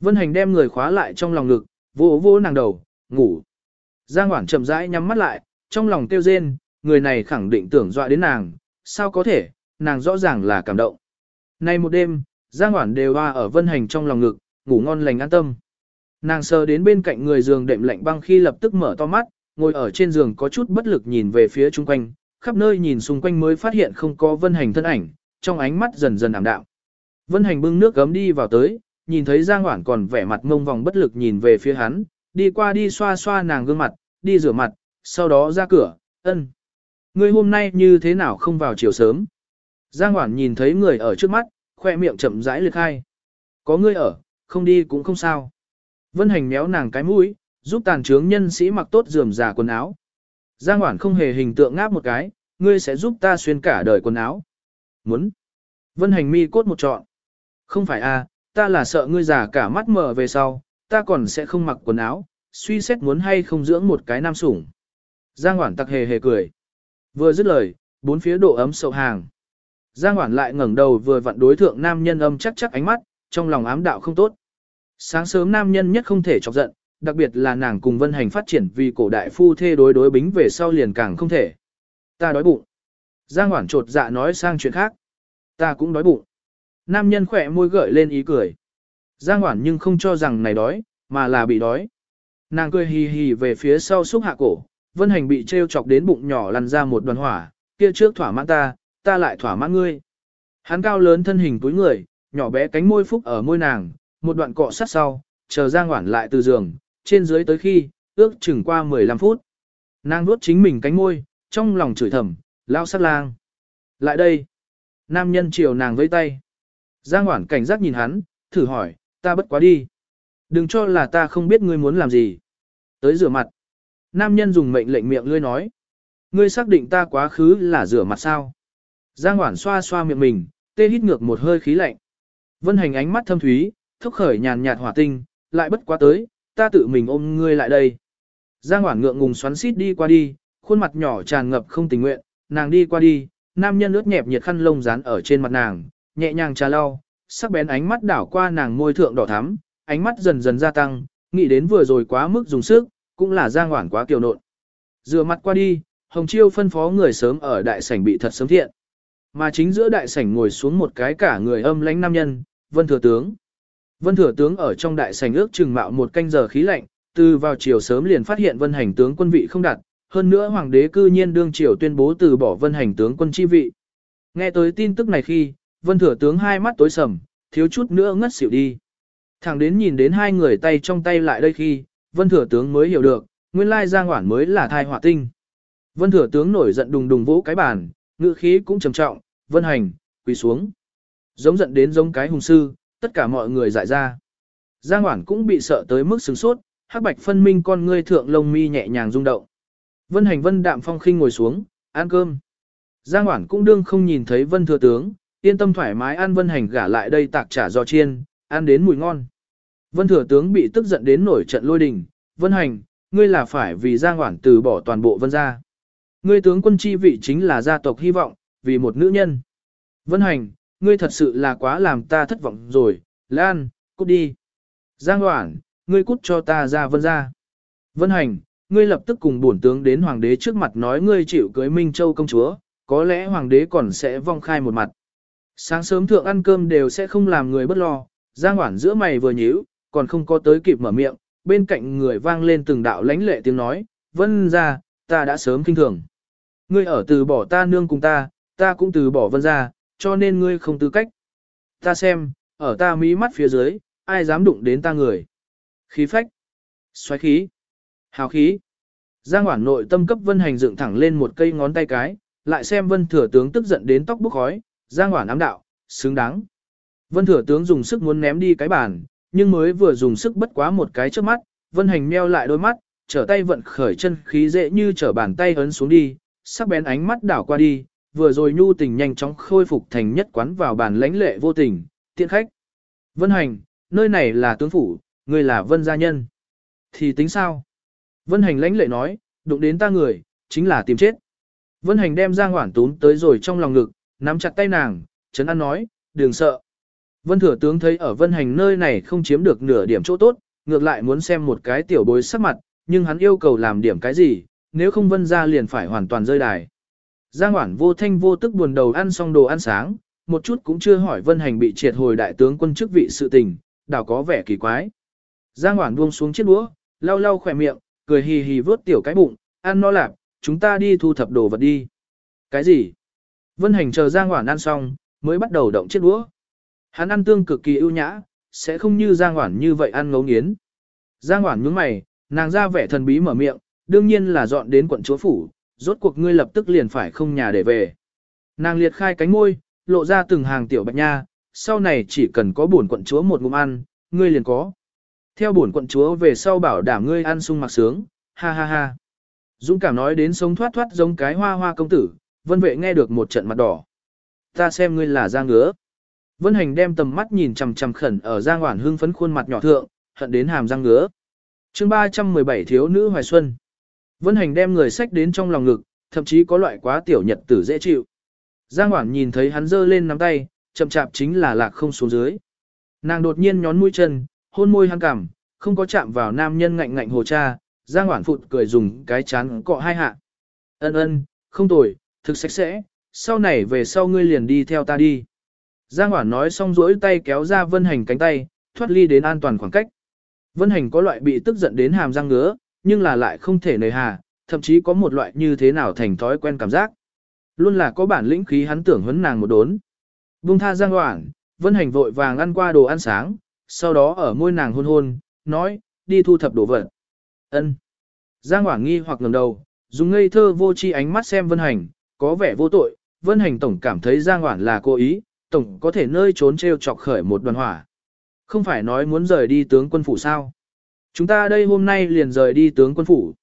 Vân Hành đem người khóa lại trong lòng ngực, vỗ vỗ nàng đầu, ngủ. Giang Hoản chậm rãi nhắm mắt lại, trong lòng tiêu rên, người này khẳng định tưởng dọa đến nàng, sao có thể, nàng rõ ràng là cảm động. Nay một đêm, Giang Hoản đều hoa ở vân hành trong lòng ngực, ngủ ngon lành an tâm. Nàng sờ đến bên cạnh người giường đệm lạnh băng khi lập tức mở to mắt, ngồi ở trên giường có chút bất lực nhìn về phía chung quanh, khắp nơi nhìn xung quanh mới phát hiện không có vân hành thân ảnh, trong ánh mắt dần dần ảm đạm. Vân hành bưng nước gấm đi vào tới, nhìn thấy Giang Hoản còn vẻ mặt ngông vòng bất lực nhìn về phía hắn, đi qua đi xoa xoa nàng gương mặt, đi rửa mặt, sau đó ra cửa, ân. Ngươi hôm nay như thế nào không vào chiều sớm? Giang Hoản nhìn thấy người ở trước mắt, khoe miệng chậm rãi liệt khai. Có ngươi ở, không đi cũng không sao. Vân hành méo nàng cái mũi, giúp tàn trướng nhân sĩ mặc tốt dườm già quần áo. Giang Hoản không hề hình tượng ngáp một cái, ngươi sẽ giúp ta xuyên cả đời quần áo. Muốn. Vân hành mi cốt một trọn. Không phải à, ta là sợ ngươi già cả mắt mở về sau, ta còn sẽ không mặc quần áo, suy xét muốn hay không dưỡng một cái nam sủng. Giang Hoản tặc hề hề cười. Vừa dứt lời, bốn phía độ ấm sậu hàng. Giang Hoản lại ngẩng đầu vừa vặn đối thượng nam nhân âm chắc chắc ánh mắt, trong lòng ám đạo không tốt. Sáng sớm nam nhân nhất không thể chọc giận, đặc biệt là nàng cùng vân hành phát triển vì cổ đại phu thê đối đối bính về sau liền càng không thể. Ta đói bụng. Giang Hoản trột dạ nói sang chuyện khác. Ta cũng đói bụng. Nam nhân khỏe môi gợi lên ý cười. Giang Hoản nhưng không cho rằng này đói, mà là bị đói. Nàng cười hì hì về phía sau xúc hạ cổ, vân hành bị treo chọc đến bụng nhỏ lăn ra một đoàn hỏa, kia trước thỏa mãn ta, ta lại thỏa mãn ngươi. Hắn cao lớn thân hình túi người, nhỏ bé cánh môi phúc ở môi nàng, một đoạn cọ sát sau, chờ Giang Hoản lại từ giường, trên dưới tới khi, ước chừng qua 15 phút. Nàng nuốt chính mình cánh môi, trong lòng chửi thầm, lao sát lang. Lại đây. Nam nhân chiều nàng với tay. Giang Hoản cảnh giác nhìn hắn, thử hỏi, ta bất quá đi. Đừng cho là ta không biết ngươi muốn làm gì. Tới rửa mặt. Nam nhân dùng mệnh lệnh miệng ngươi nói. Ngươi xác định ta quá khứ là rửa mặt sao? Giang Hoản xoa xoa miệng mình, tê hít ngược một hơi khí lạnh. Vân hành ánh mắt thâm thúy, thúc khởi nhàn nhạt hỏa tinh, lại bất quá tới, ta tự mình ôm ngươi lại đây. Giang Hoản ngượng ngùng xoắn xít đi qua đi, khuôn mặt nhỏ tràn ngập không tình nguyện, nàng đi qua đi, nam nhân ướt nhẹp nhiệt khăn lông dán ở trên mặt nàng, nhẹ nhàng trà lau, sắc bén ánh mắt đảo qua nàng môi thượng đỏ thắm, ánh mắt dần dần gia tăng, nghĩ đến vừa rồi quá mức dùng sức, cũng là Giang Hoản quá kiều nộn. Rửa mặt qua đi, Hồng Chiêu phân phó người sớm ở đại sảnh bị thật sớm thiện. Mà chính giữa đại sảnh ngồi xuống một cái cả người âm lãnh nam nhân, Vân Thừa Tướng. Vân Thừa Tướng ở trong đại sảnh ước chừng mạo một canh giờ khí lạnh, từ vào chiều sớm liền phát hiện Vân Hành tướng quân vị không đặt, hơn nữa hoàng đế cư nhiên đương triều tuyên bố từ bỏ Vân Hành tướng quân chi vị. Nghe tới tin tức này khi, Vân Thừa Tướng hai mắt tối sầm, thiếu chút nữa ngất xỉu đi. Thẳng đến nhìn đến hai người tay trong tay lại đây khi, Vân Thừa Tướng mới hiểu được, nguyên lai Giang Hoản mới là thai họa tinh. Vân Thừa Tướng nổi giận đùng đùng vỗ cái bàn, ngữ khí cũng trầm trọng, Vân Hành, quỳ xuống. Giống giận đến giống cái hùng sư, tất cả mọi người dại ra. Giang Hoản cũng bị sợ tới mức sừng sốt, hắc bạch phân minh con ngươi thượng lông mi nhẹ nhàng rung động. Vân Hành Vân đạm phong khinh ngồi xuống, ăn cơm. Giang Hoản cũng đương không nhìn thấy Vân Thừa Tướng, yên tâm thoải mái ăn Vân Hành gả lại đây tạc trả giò chiên, ăn đến mùi ngon. Vân Thừa Tướng bị tức giận đến nổi trận lôi đình, Vân Hành, ngươi là phải vì Giang Hoản từ bỏ toàn bộ Vân gia. Ngươi tướng quân chi vị chính là gia tộc hy vọng, vì một nữ nhân. Vân Hành, ngươi thật sự là quá làm ta thất vọng rồi, Lan, cút đi. Giang Hoản, ngươi cút cho ta ra Vân gia. Vân Hành, ngươi lập tức cùng bổn tướng đến hoàng đế trước mặt nói ngươi chịu cưới Minh Châu công chúa, có lẽ hoàng đế còn sẽ vong khai một mặt. Sáng sớm thượng ăn cơm đều sẽ không làm người bất lo, Giang Hoản giữa mày vừa nhíu, còn không có tới kịp mở miệng, bên cạnh người vang lên từng đạo lãnh lệ tiếng nói, vân ra, ta đã sớm kinh thường. Ngươi ở từ bỏ ta nương cùng ta, ta cũng từ bỏ vân ra, cho nên ngươi không tư cách. Ta xem, ở ta mí mắt phía dưới, ai dám đụng đến ta người. Khí phách, xoáy khí, hào khí. Giang Hoản nội tâm cấp vân hành dựng thẳng lên một cây ngón tay cái, lại xem vân thừa tướng tức giận đến tóc bốc khói, Giang Hoản ám đạo, xứng đáng. Vân thừa tướng dùng sức muốn ném đi cái bàn, nhưng mới vừa dùng sức bất quá một cái trước mắt, vân hành meo lại đôi mắt, trở tay vận khởi chân khí dễ như trở bàn tay ấn xuống đi, sắc bén ánh mắt đảo qua đi, vừa rồi nhu tình nhanh chóng khôi phục thành nhất quán vào bàn lãnh lệ vô tình, tiện khách. Vân hành, nơi này là tướng phủ, người là vân gia nhân. Thì tính sao? Vân hành lãnh lệ nói, đụng đến ta người, chính là tìm chết. Vân hành đem Giang Hoản tún tới rồi trong lòng ngực, nắm chặt tay nàng, Trấn an nói, đừng sợ. Vân thừa tướng thấy ở vân hành nơi này không chiếm được nửa điểm chỗ tốt, ngược lại muốn xem một cái tiểu bối sắc mặt, nhưng hắn yêu cầu làm điểm cái gì, nếu không vân ra liền phải hoàn toàn rơi đài. Giang Hoản vô thanh vô tức buồn đầu ăn xong đồ ăn sáng, một chút cũng chưa hỏi vân hành bị triệt hồi đại tướng quân chức vị sự tình, đảo có vẻ kỳ quái. Giang Hoản buông xuống chiếc đũa, lau lau khỏe miệng, cười hì hì vớt tiểu cái bụng, ăn no lạp, chúng ta đi thu thập đồ vật đi. Cái gì? Vân hành chờ Giang Hoản ăn xong, mới bắt đầu động chiếc đũa. Hắn ăn tương cực kỳ ưu nhã, sẽ không như Giang Hoản như vậy ăn ngấu nghiến. Giang Hoản nhướng mày, nàng ra vẻ thần bí mở miệng, đương nhiên là dọn đến quận chúa phủ, rốt cuộc ngươi lập tức liền phải không nhà để về. Nàng liệt khai cánh môi, lộ ra từng hàng tiểu bạch nha, sau này chỉ cần có buồn quận chúa một ngụm ăn, ngươi liền có. Theo bổn quận chúa về sau bảo đảm ngươi ăn sung mặc sướng, ha ha ha. Dũng cảm nói đến sống thoát thoát giống cái hoa hoa công tử, vân vệ nghe được một trận mặt đỏ. Ta xem ngươi là da ngứa. Vân hành đem tầm mắt nhìn chằm chằm khẩn ở giang hoản hương phấn khuôn mặt nhỏ thượng, hận đến hàm răng ngứa. chương 317 thiếu nữ hoài xuân. Vân hành đem người sách đến trong lòng ngực, thậm chí có loại quá tiểu nhật tử dễ chịu. Giang Hoảng nhìn thấy hắn giơ lên nắm tay, chậm chạp chính là lạc không xuống dưới. Nàng đột nhiên nhón mũi chân, hôn môi hắn cảm, không có chạm vào nam nhân ngạnh ngạnh hồ cha, Giang Hoảng phụt cười dùng cái chán cọ hai hạ. Ân ân, không tồi, thực sạch sẽ, sau này về sau ngươi liền đi theo ta đi. Giang Hoảng nói xong duỗi tay kéo ra Vân Hành cánh tay, thoát ly đến an toàn khoảng cách. Vân Hành có loại bị tức giận đến hàm răng ngứa, nhưng là lại không thể nề hà, thậm chí có một loại như thế nào thành thói quen cảm giác. Luôn là có bản lĩnh khí hắn tưởng huấn nàng một đốn. Vung tha Giang hoảng, Vân Hành vội vàng ăn qua đồ ăn sáng, sau đó ở môi nàng hôn hôn, nói, đi thu thập đồ vật. Ân. Giang Hoảng nghi hoặc ngẩng đầu, dùng ngây thơ vô chi ánh mắt xem Vân Hành, có vẻ vô tội, Vân Hành tổng cảm thấy Giang Hoảng là cố ý, tổng có thể nơi trốn treo chọc khởi một đoàn hỏa. Không phải nói muốn rời đi tướng quân phủ sao? Chúng ta đây hôm nay liền rời đi tướng quân phủ.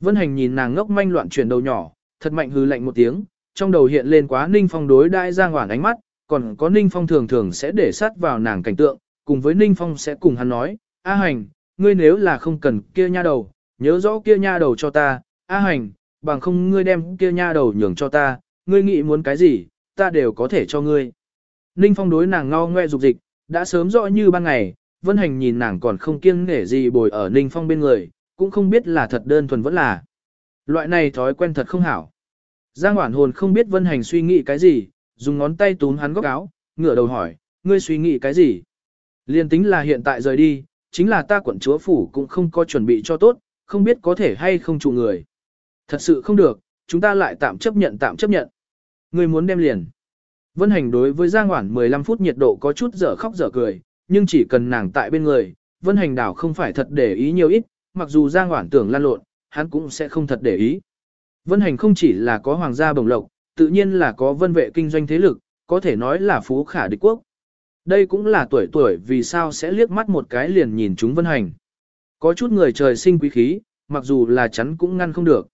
Vân Hành nhìn nàng ngốc manh loạn chuyển đầu nhỏ, thật mạnh hư lạnh một tiếng, trong đầu hiện lên quá Ninh Phong đối đại Giang Hoảng ánh mắt, còn có Ninh Phong thường thường sẽ để sát vào nàng cảnh tượng, cùng với Ninh Phong sẽ cùng hắn nói, A Hành, ngươi nếu là không cần kia nha đầu, nhớ rõ kia nha đầu cho ta, A Hành, bằng không ngươi đem kia nha đầu nhường cho ta, ngươi nghĩ muốn cái gì, ta đều có thể cho ngươi. Ninh Phong đối nàng ngao ngoe dục dịch, đã sớm rõ như ban ngày, Vân Hành nhìn nàng còn không kiêng nể gì bồi ở Ninh Phong bên người, cũng không biết là thật đơn thuần vẫn là. Loại này thói quen thật không hảo. Giang Hoản hồn không biết Vân Hành suy nghĩ cái gì, dùng ngón tay túm hắn góc áo, ngửa đầu hỏi, ngươi suy nghĩ cái gì? Liên tính là hiện tại rời đi, chính là ta quận chúa phủ cũng không có chuẩn bị cho tốt, không biết có thể hay không trụ người. Thật sự không được, chúng ta lại tạm chấp nhận tạm chấp nhận. Ngươi muốn đem liền. Vân hành đối với Giang Hoản 15 phút nhiệt độ có chút dở khóc dở cười, nhưng chỉ cần nàng tại bên người, Vân hành đảo không phải thật để ý nhiều ít, mặc dù Giang Hoản tưởng lan lộn, hắn cũng sẽ không thật để ý. Vân hành không chỉ là có hoàng gia bồng lộc, tự nhiên là có vân vệ kinh doanh thế lực, có thể nói là phú khả địch quốc. Đây cũng là tuổi tuổi vì sao sẽ liếc mắt một cái liền nhìn chúng vân hành. Có chút người trời sinh quý khí, mặc dù là chắn cũng ngăn không được.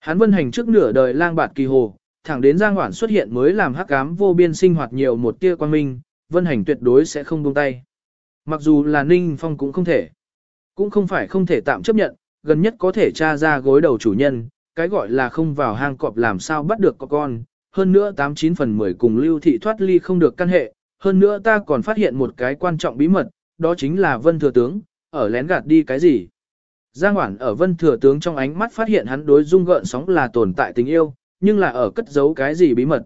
Hắn vân hành trước nửa đời lang bạt kỳ hồ, thẳng đến Giang Hoản xuất hiện mới làm hắc ám vô biên sinh hoạt nhiều một tia quan minh, vân hành tuyệt đối sẽ không buông tay. Mặc dù là Ninh Phong cũng không thể. Cũng không phải không thể tạm chấp nhận, gần nhất có thể tra ra gối đầu chủ nhân, cái gọi là không vào hang cọp làm sao bắt được có con, hơn nữa 89 phần 10 cùng lưu thị thoát ly không được căn hệ, hơn nữa ta còn phát hiện một cái quan trọng bí mật, đó chính là vân thừa tướng, ở lén gạt đi cái gì. Giang Hoản ở vân thừa tướng trong ánh mắt phát hiện hắn đối dung gợn sóng là tồn tại tình yêu, nhưng là ở cất giấu cái gì bí mật.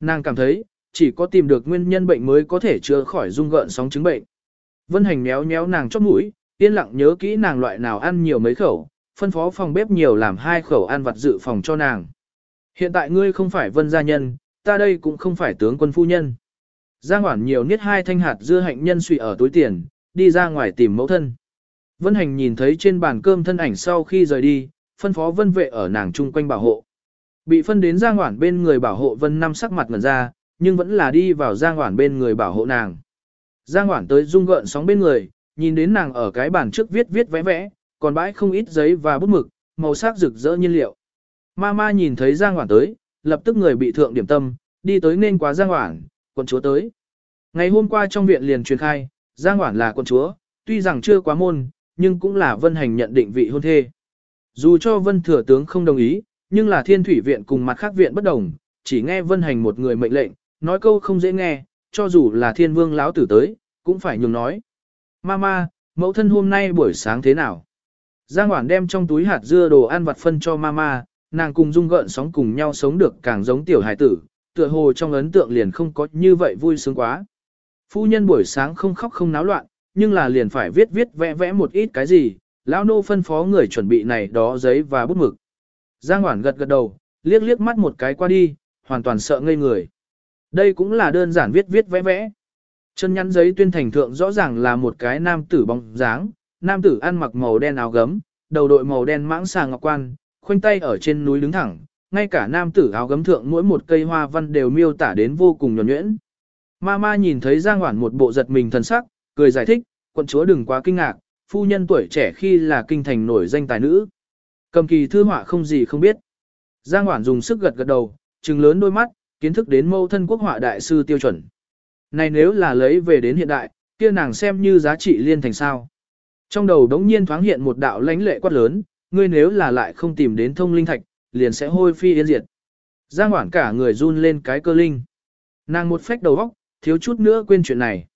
Nàng cảm thấy, chỉ có tìm được nguyên nhân bệnh mới có thể chữa khỏi dung gợn sóng chứng bệnh. Vân hành méo méo nàng chóp mũi, yên lặng nhớ kỹ nàng loại nào ăn nhiều mấy khẩu, phân phó phòng bếp nhiều làm hai khẩu ăn vặt dự phòng cho nàng. Hiện tại ngươi không phải vân gia nhân, ta đây cũng không phải tướng quân phu nhân. Giang Hoản nhiều niết hai thanh hạt dưa hạnh nhân suy ở túi tiền, đi ra ngoài tìm mẫu thân. Vân Hành nhìn thấy trên bàn cơm thân ảnh sau khi rời đi, phân phó Vân vệ ở nàng chung quanh bảo hộ. Bị phân đến Giang Hoản bên người bảo hộ Vân Năm sắc mặt ngẩn ra, nhưng vẫn là đi vào Giang Hoản bên người bảo hộ nàng. Giang Hoản tới rung gợn sóng bên người, nhìn đến nàng ở cái bàn trước viết viết vẽ vẽ, còn bãi không ít giấy và bút mực, màu sắc rực rỡ nhiên liệu. Mama nhìn thấy Giang Hoản tới, lập tức người bị thượng điểm tâm, đi tới nên quá Giang Hoản, quận chúa tới. Ngày hôm qua trong viện liền truyền khai, Giang Hoản là quận chúa, tuy rằng chưa quá môn, nhưng cũng là vân hành nhận định vị hôn thê. Dù cho vân thừa tướng không đồng ý, nhưng là thiên thủy viện cùng mặt khác viện bất đồng, chỉ nghe vân hành một người mệnh lệnh, nói câu không dễ nghe, cho dù là thiên vương lão tử tới, cũng phải nhường nói. Mama, mẫu thân hôm nay buổi sáng thế nào? Giang Hoản đem trong túi hạt dưa đồ ăn vặt phân cho mama, nàng cùng dung gợn sóng cùng nhau sống được càng giống tiểu hải tử, tựa hồ trong ấn tượng liền không có như vậy vui sướng quá. Phu nhân buổi sáng không khóc không náo loạn, nhưng là liền phải viết viết vẽ vẽ một ít cái gì, lão nô phân phó người chuẩn bị này đó giấy và bút mực. Giang Hoản gật gật đầu, liếc liếc mắt một cái qua đi, hoàn toàn sợ ngây người. Đây cũng là đơn giản viết viết vẽ vẽ. Chân nhắn giấy tuyên thành thượng rõ ràng là một cái nam tử bóng dáng, nam tử ăn mặc màu đen áo gấm, đầu đội màu đen mãng xà ngọc quan, khoanh tay ở trên núi đứng thẳng, ngay cả nam tử áo gấm thượng mỗi một cây hoa văn đều miêu tả đến vô cùng nhuần nhuyễn. Mama nhìn thấy Giang Hoản một bộ giật mình thần sắc, cười giải thích, quận chúa đừng quá kinh ngạc, phu nhân tuổi trẻ khi là kinh thành nổi danh tài nữ. Cầm kỳ thư họa không gì không biết. Giang Hoản dùng sức gật gật đầu, trừng lớn đôi mắt, kiến thức đến mâu thân quốc họa đại sư tiêu chuẩn. Này nếu là lấy về đến hiện đại, kia nàng xem như giá trị liên thành sao. Trong đầu đống nhiên thoáng hiện một đạo lãnh lệ quát lớn, ngươi nếu là lại không tìm đến thông linh thạch, liền sẽ hôi phi yên diệt. Giang hoảng cả người run lên cái cơ linh. Nàng một phách đầu óc, thiếu chút nữa quên chuyện này.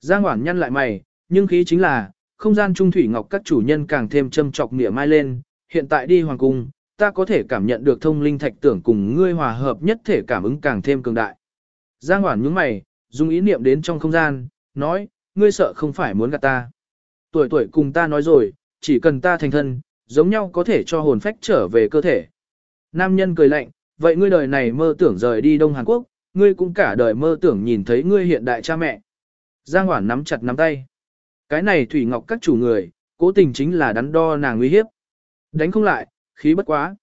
Giang hoảng nhăn lại mày, nhưng khí chính là, không gian trung thủy ngọc các chủ nhân càng thêm châm trọc mỉa mai lên, hiện tại đi hoàng cung, ta có thể cảm nhận được thông linh thạch tưởng cùng ngươi hòa hợp nhất thể cảm ứng càng thêm cường đại. Giang Hoản nhướng mày, dùng ý niệm đến trong không gian, nói, ngươi sợ không phải muốn gạt ta. Tuổi tuổi cùng ta nói rồi, chỉ cần ta thành thân, giống nhau có thể cho hồn phách trở về cơ thể. Nam nhân cười lạnh, vậy ngươi đời này mơ tưởng rời đi Đông Hàn Quốc, ngươi cũng cả đời mơ tưởng nhìn thấy ngươi hiện đại cha mẹ. Giang Hoản nắm chặt nắm tay. Cái này Thủy Ngọc các chủ người, cố tình chính là đắn đo nàng uy hiếp. Đánh không lại, khí bất quá.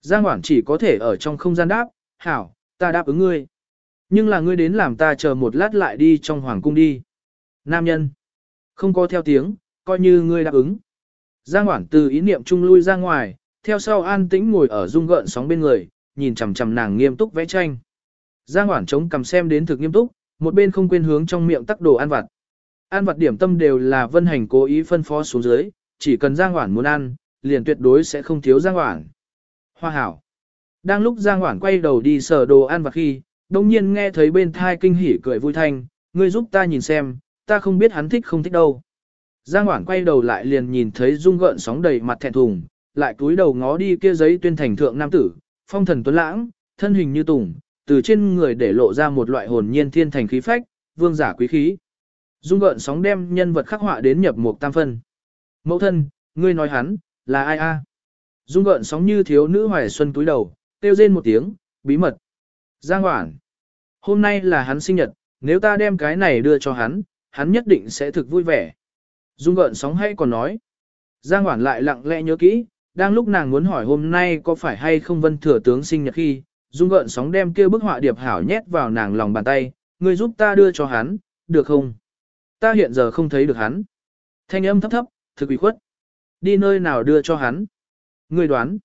Giang Hoản chỉ có thể ở trong không gian đáp, hảo, ta đáp ứng ngươi. Nhưng là ngươi đến làm ta chờ một lát lại đi trong hoàng cung đi. Nam nhân. Không có theo tiếng, coi như ngươi đáp ứng. Giang Hoản từ ý niệm chung lui ra ngoài, theo sau an tĩnh ngồi ở rung gợn sóng bên người, nhìn chằm chằm nàng nghiêm túc vẽ tranh. Giang Hoản chống cầm xem đến thực nghiêm túc, một bên không quên hướng trong miệng tắc đồ ăn vặt. Ăn vặt điểm tâm đều là Vân Hành cố ý phân phó xuống dưới, chỉ cần Giang Hoản muốn ăn, liền tuyệt đối sẽ không thiếu Giang Hoảng. Hoa hảo. Đang lúc Giang Hoảng quay đầu đi sở đồ ăn vặt khi, đồng nhiên nghe thấy bên thai kinh hỉ cười vui thanh, ngươi giúp ta nhìn xem, ta không biết hắn thích không thích đâu. Giang Hoảng quay đầu lại liền nhìn thấy rung gợn sóng đầy mặt thẹn thùng, lại cúi đầu ngó đi kia giấy tuyên thành thượng nam tử, phong thần tuấn lãng, thân hình như tùng, từ trên người để lộ ra một loại hồn nhiên thiên thành khí phách, vương giả quý khí. Dung gợn sóng đem nhân vật khắc họa đến nhập một tam phân. Mẫu thân, ngươi nói hắn, là ai a? Dung gợn sóng như thiếu nữ hoài xuân túi đầu, kêu rên một tiếng, bí mật. Giang Hoản. Hôm nay là hắn sinh nhật, nếu ta đem cái này đưa cho hắn, hắn nhất định sẽ thực vui vẻ. Dung gợn sóng hay còn nói. Giang Hoản lại lặng lẽ nhớ kỹ, đang lúc nàng muốn hỏi hôm nay có phải hay không vân thừa tướng sinh nhật khi, dung gợn sóng đem kia bức họa điệp hảo nhét vào nàng lòng bàn tay, ngươi giúp ta đưa cho hắn, được không? Ta hiện giờ không thấy được hắn. Thanh âm thấp thấp, thực ủy khuất. Đi nơi nào đưa cho hắn? Ngươi đoán.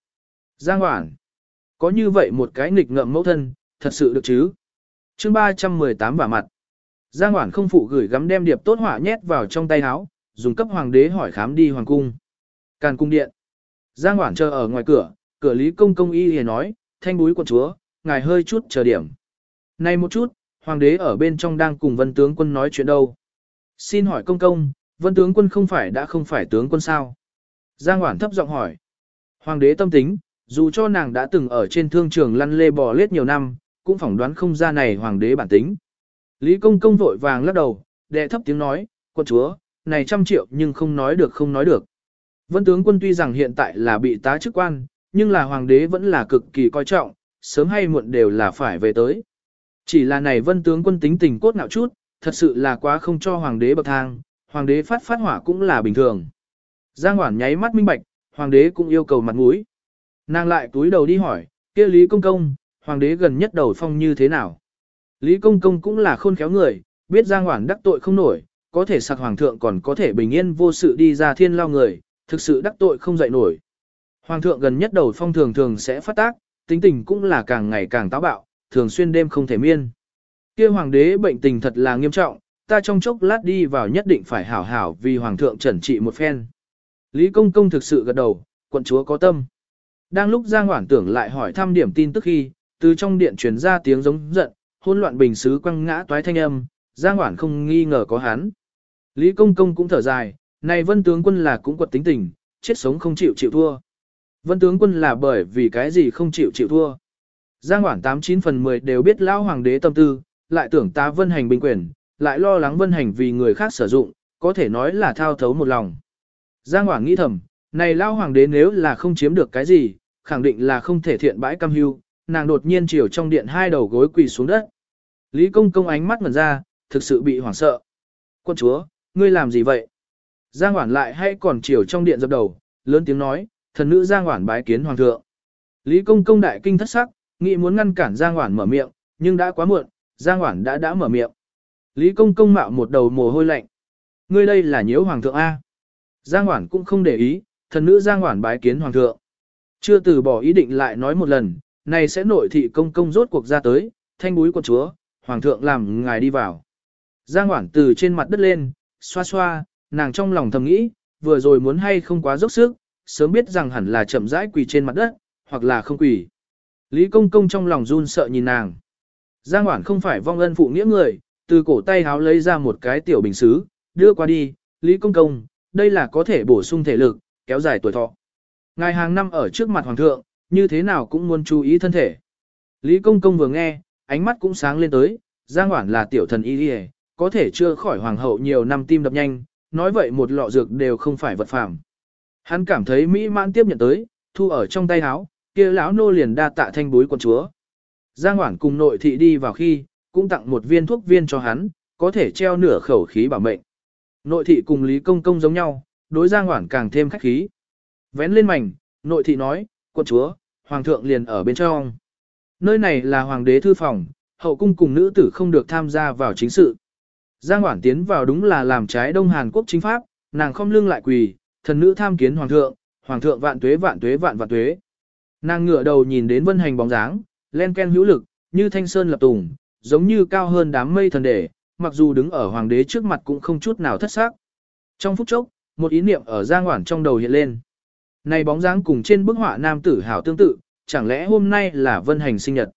Giang Hoảng, Có như vậy một cái nghịch ngợm mẫu thân, thật sự được chứ? chương 318 vả mặt. Giang Hoảng không phụ gửi gắm đem điệp tốt họa nhét vào trong tay áo, dùng cấp hoàng đế hỏi khám đi hoàng cung. Càn cung điện. Giang Hoảng chờ ở ngoài cửa, cửa Lý Công Công y liền nói, thanh búi quận chúa, ngài hơi chút chờ điểm. Này một chút, hoàng đế ở bên trong đang cùng vân tướng quân nói chuyện đâu. Xin hỏi công công, vân tướng quân không phải đã không phải tướng quân sao? Giang Hoản thấp giọng hỏi. Hoàng đế tâm tính, dù cho nàng đã từng ở trên thương trường lăn lê bò lết nhiều năm, cũng phỏng đoán không ra này hoàng đế bản tính. Lý công công vội vàng lắc đầu, đệ thấp tiếng nói, quân chúa, này trăm triệu nhưng không nói được không nói được. Vân tướng quân tuy rằng hiện tại là bị tá chức quan, nhưng là hoàng đế vẫn là cực kỳ coi trọng, sớm hay muộn đều là phải về tới. Chỉ là này vân tướng quân tính tình cốt ngạo chút, thật sự là quá không cho hoàng đế bậc thang, hoàng đế phát phát hỏa cũng là bình thường. Giang Hoản nháy mắt minh bạch, hoàng đế cũng yêu cầu mặt mũi. Nàng lại túi đầu đi hỏi, kia Lý Công Công, hoàng đế gần nhất đầu phong như thế nào? Lý Công Công cũng là khôn khéo người, biết Giang Hoản đắc tội không nổi, có thể sạc hoàng thượng còn có thể bình yên vô sự đi ra thiên lao người, thực sự đắc tội không dậy nổi. Hoàng thượng gần nhất đầu phong thường thường sẽ phát tác, tính tình cũng là càng ngày càng táo bạo, thường xuyên đêm không thể miên. kia hoàng đế bệnh tình thật là nghiêm trọng, ta trong chốc lát đi vào nhất định phải hảo hảo vì hoàng thượng trần trị một phen. Lý công công thực sự gật đầu, quận chúa có tâm. Đang lúc Giang Hoản tưởng lại hỏi thăm điểm tin tức khi, từ trong điện truyền ra tiếng giống giận, hỗn loạn bình xứ quăng ngã toái thanh âm, Giang Hoản không nghi ngờ có hắn. Lý công công cũng thở dài, này vân tướng quân là cũng quật tính tình, chết sống không chịu chịu thua. Vân tướng quân là bởi vì cái gì không chịu chịu thua. Giang Hoảng 89 phần 10 đều biết lao hoàng đế tâm tư, lại tưởng ta vân hành bình quyền, lại lo lắng vân hành vì người khác sử dụng, có thể nói là thao thấu một lòng. Giang Hoảng nghĩ thầm, này lao hoàng đế nếu là không chiếm được cái gì, khẳng định là không thể thiện bãi cam hưu, nàng đột nhiên chiều trong điện hai đầu gối quỳ xuống đất. Lý công công ánh mắt ngần ra, thực sự bị hoảng sợ. Quân chúa, ngươi làm gì vậy? Giang Hoảng lại hay còn chiều trong điện dập đầu, lớn tiếng nói, thần nữ Giang Hoảng bái kiến hoàng thượng. Lý công công đại kinh thất sắc, nghĩ muốn ngăn cản Giang Hoảng mở miệng, nhưng đã quá muộn, Giang Hoảng đã đã mở miệng. Lý công công mạo một đầu mồ hôi lạnh. ngươi đây là nhiễu hoàng thượng A. Giang Hoản cũng không để ý, thần nữ Giang Hoản bái kiến hoàng thượng. Chưa từ bỏ ý định lại nói một lần, này sẽ nội thị công công rốt cuộc ra tới, thanh búi của chúa, hoàng thượng làm ngài đi vào. Giang Hoản từ trên mặt đất lên, xoa xoa, nàng trong lòng thầm nghĩ, vừa rồi muốn hay không quá dốc sức, sớm biết rằng hẳn là chậm rãi quỳ trên mặt đất, hoặc là không quỳ. Lý công công trong lòng run sợ nhìn nàng. Giang Hoản không phải vong ân phụ nghĩa người, từ cổ tay háo lấy ra một cái tiểu bình xứ, đưa qua đi, Lý công công, đây là có thể bổ sung thể lực, kéo dài tuổi thọ. Ngài hàng năm ở trước mặt hoàng thượng, như thế nào cũng muốn chú ý thân thể. Lý công công vừa nghe, ánh mắt cũng sáng lên tới, Giang Hoản là tiểu thần y đi có thể chưa khỏi hoàng hậu nhiều năm tim đập nhanh, nói vậy một lọ dược đều không phải vật phàm. Hắn cảm thấy mỹ mãn tiếp nhận tới, thu ở trong tay áo, kia lão nô liền đa tạ thanh bối quần chúa. Giang Hoản cùng nội thị đi vào khi, cũng tặng một viên thuốc viên cho hắn, có thể treo nửa khẩu khí bảo mệnh. Nội thị cùng Lý Công Công giống nhau, đối Giang Hoản càng thêm khách khí. Vén lên mảnh, nội thị nói, quân chúa, hoàng thượng liền ở bên trong. Nơi này là hoàng đế thư phòng, hậu cung cùng nữ tử không được tham gia vào chính sự. Giang Hoản tiến vào đúng là làm trái Đông Hàn Quốc chính pháp, nàng không lưng lại quỳ, thần nữ tham kiến hoàng thượng, hoàng thượng vạn tuế vạn tuế vạn vạn tuế. Nàng ngửa đầu nhìn đến vân hành bóng dáng, len ken hữu lực, như thanh sơn lập tùng, giống như cao hơn đám mây thần đề, mặc dù đứng ở hoàng đế trước mặt cũng không chút nào thất sắc. Trong phút chốc, một ý niệm ở Giang Hoản trong đầu hiện lên. Này bóng dáng cùng trên bức họa nam tử hảo tương tự, chẳng lẽ hôm nay là vân hành sinh nhật.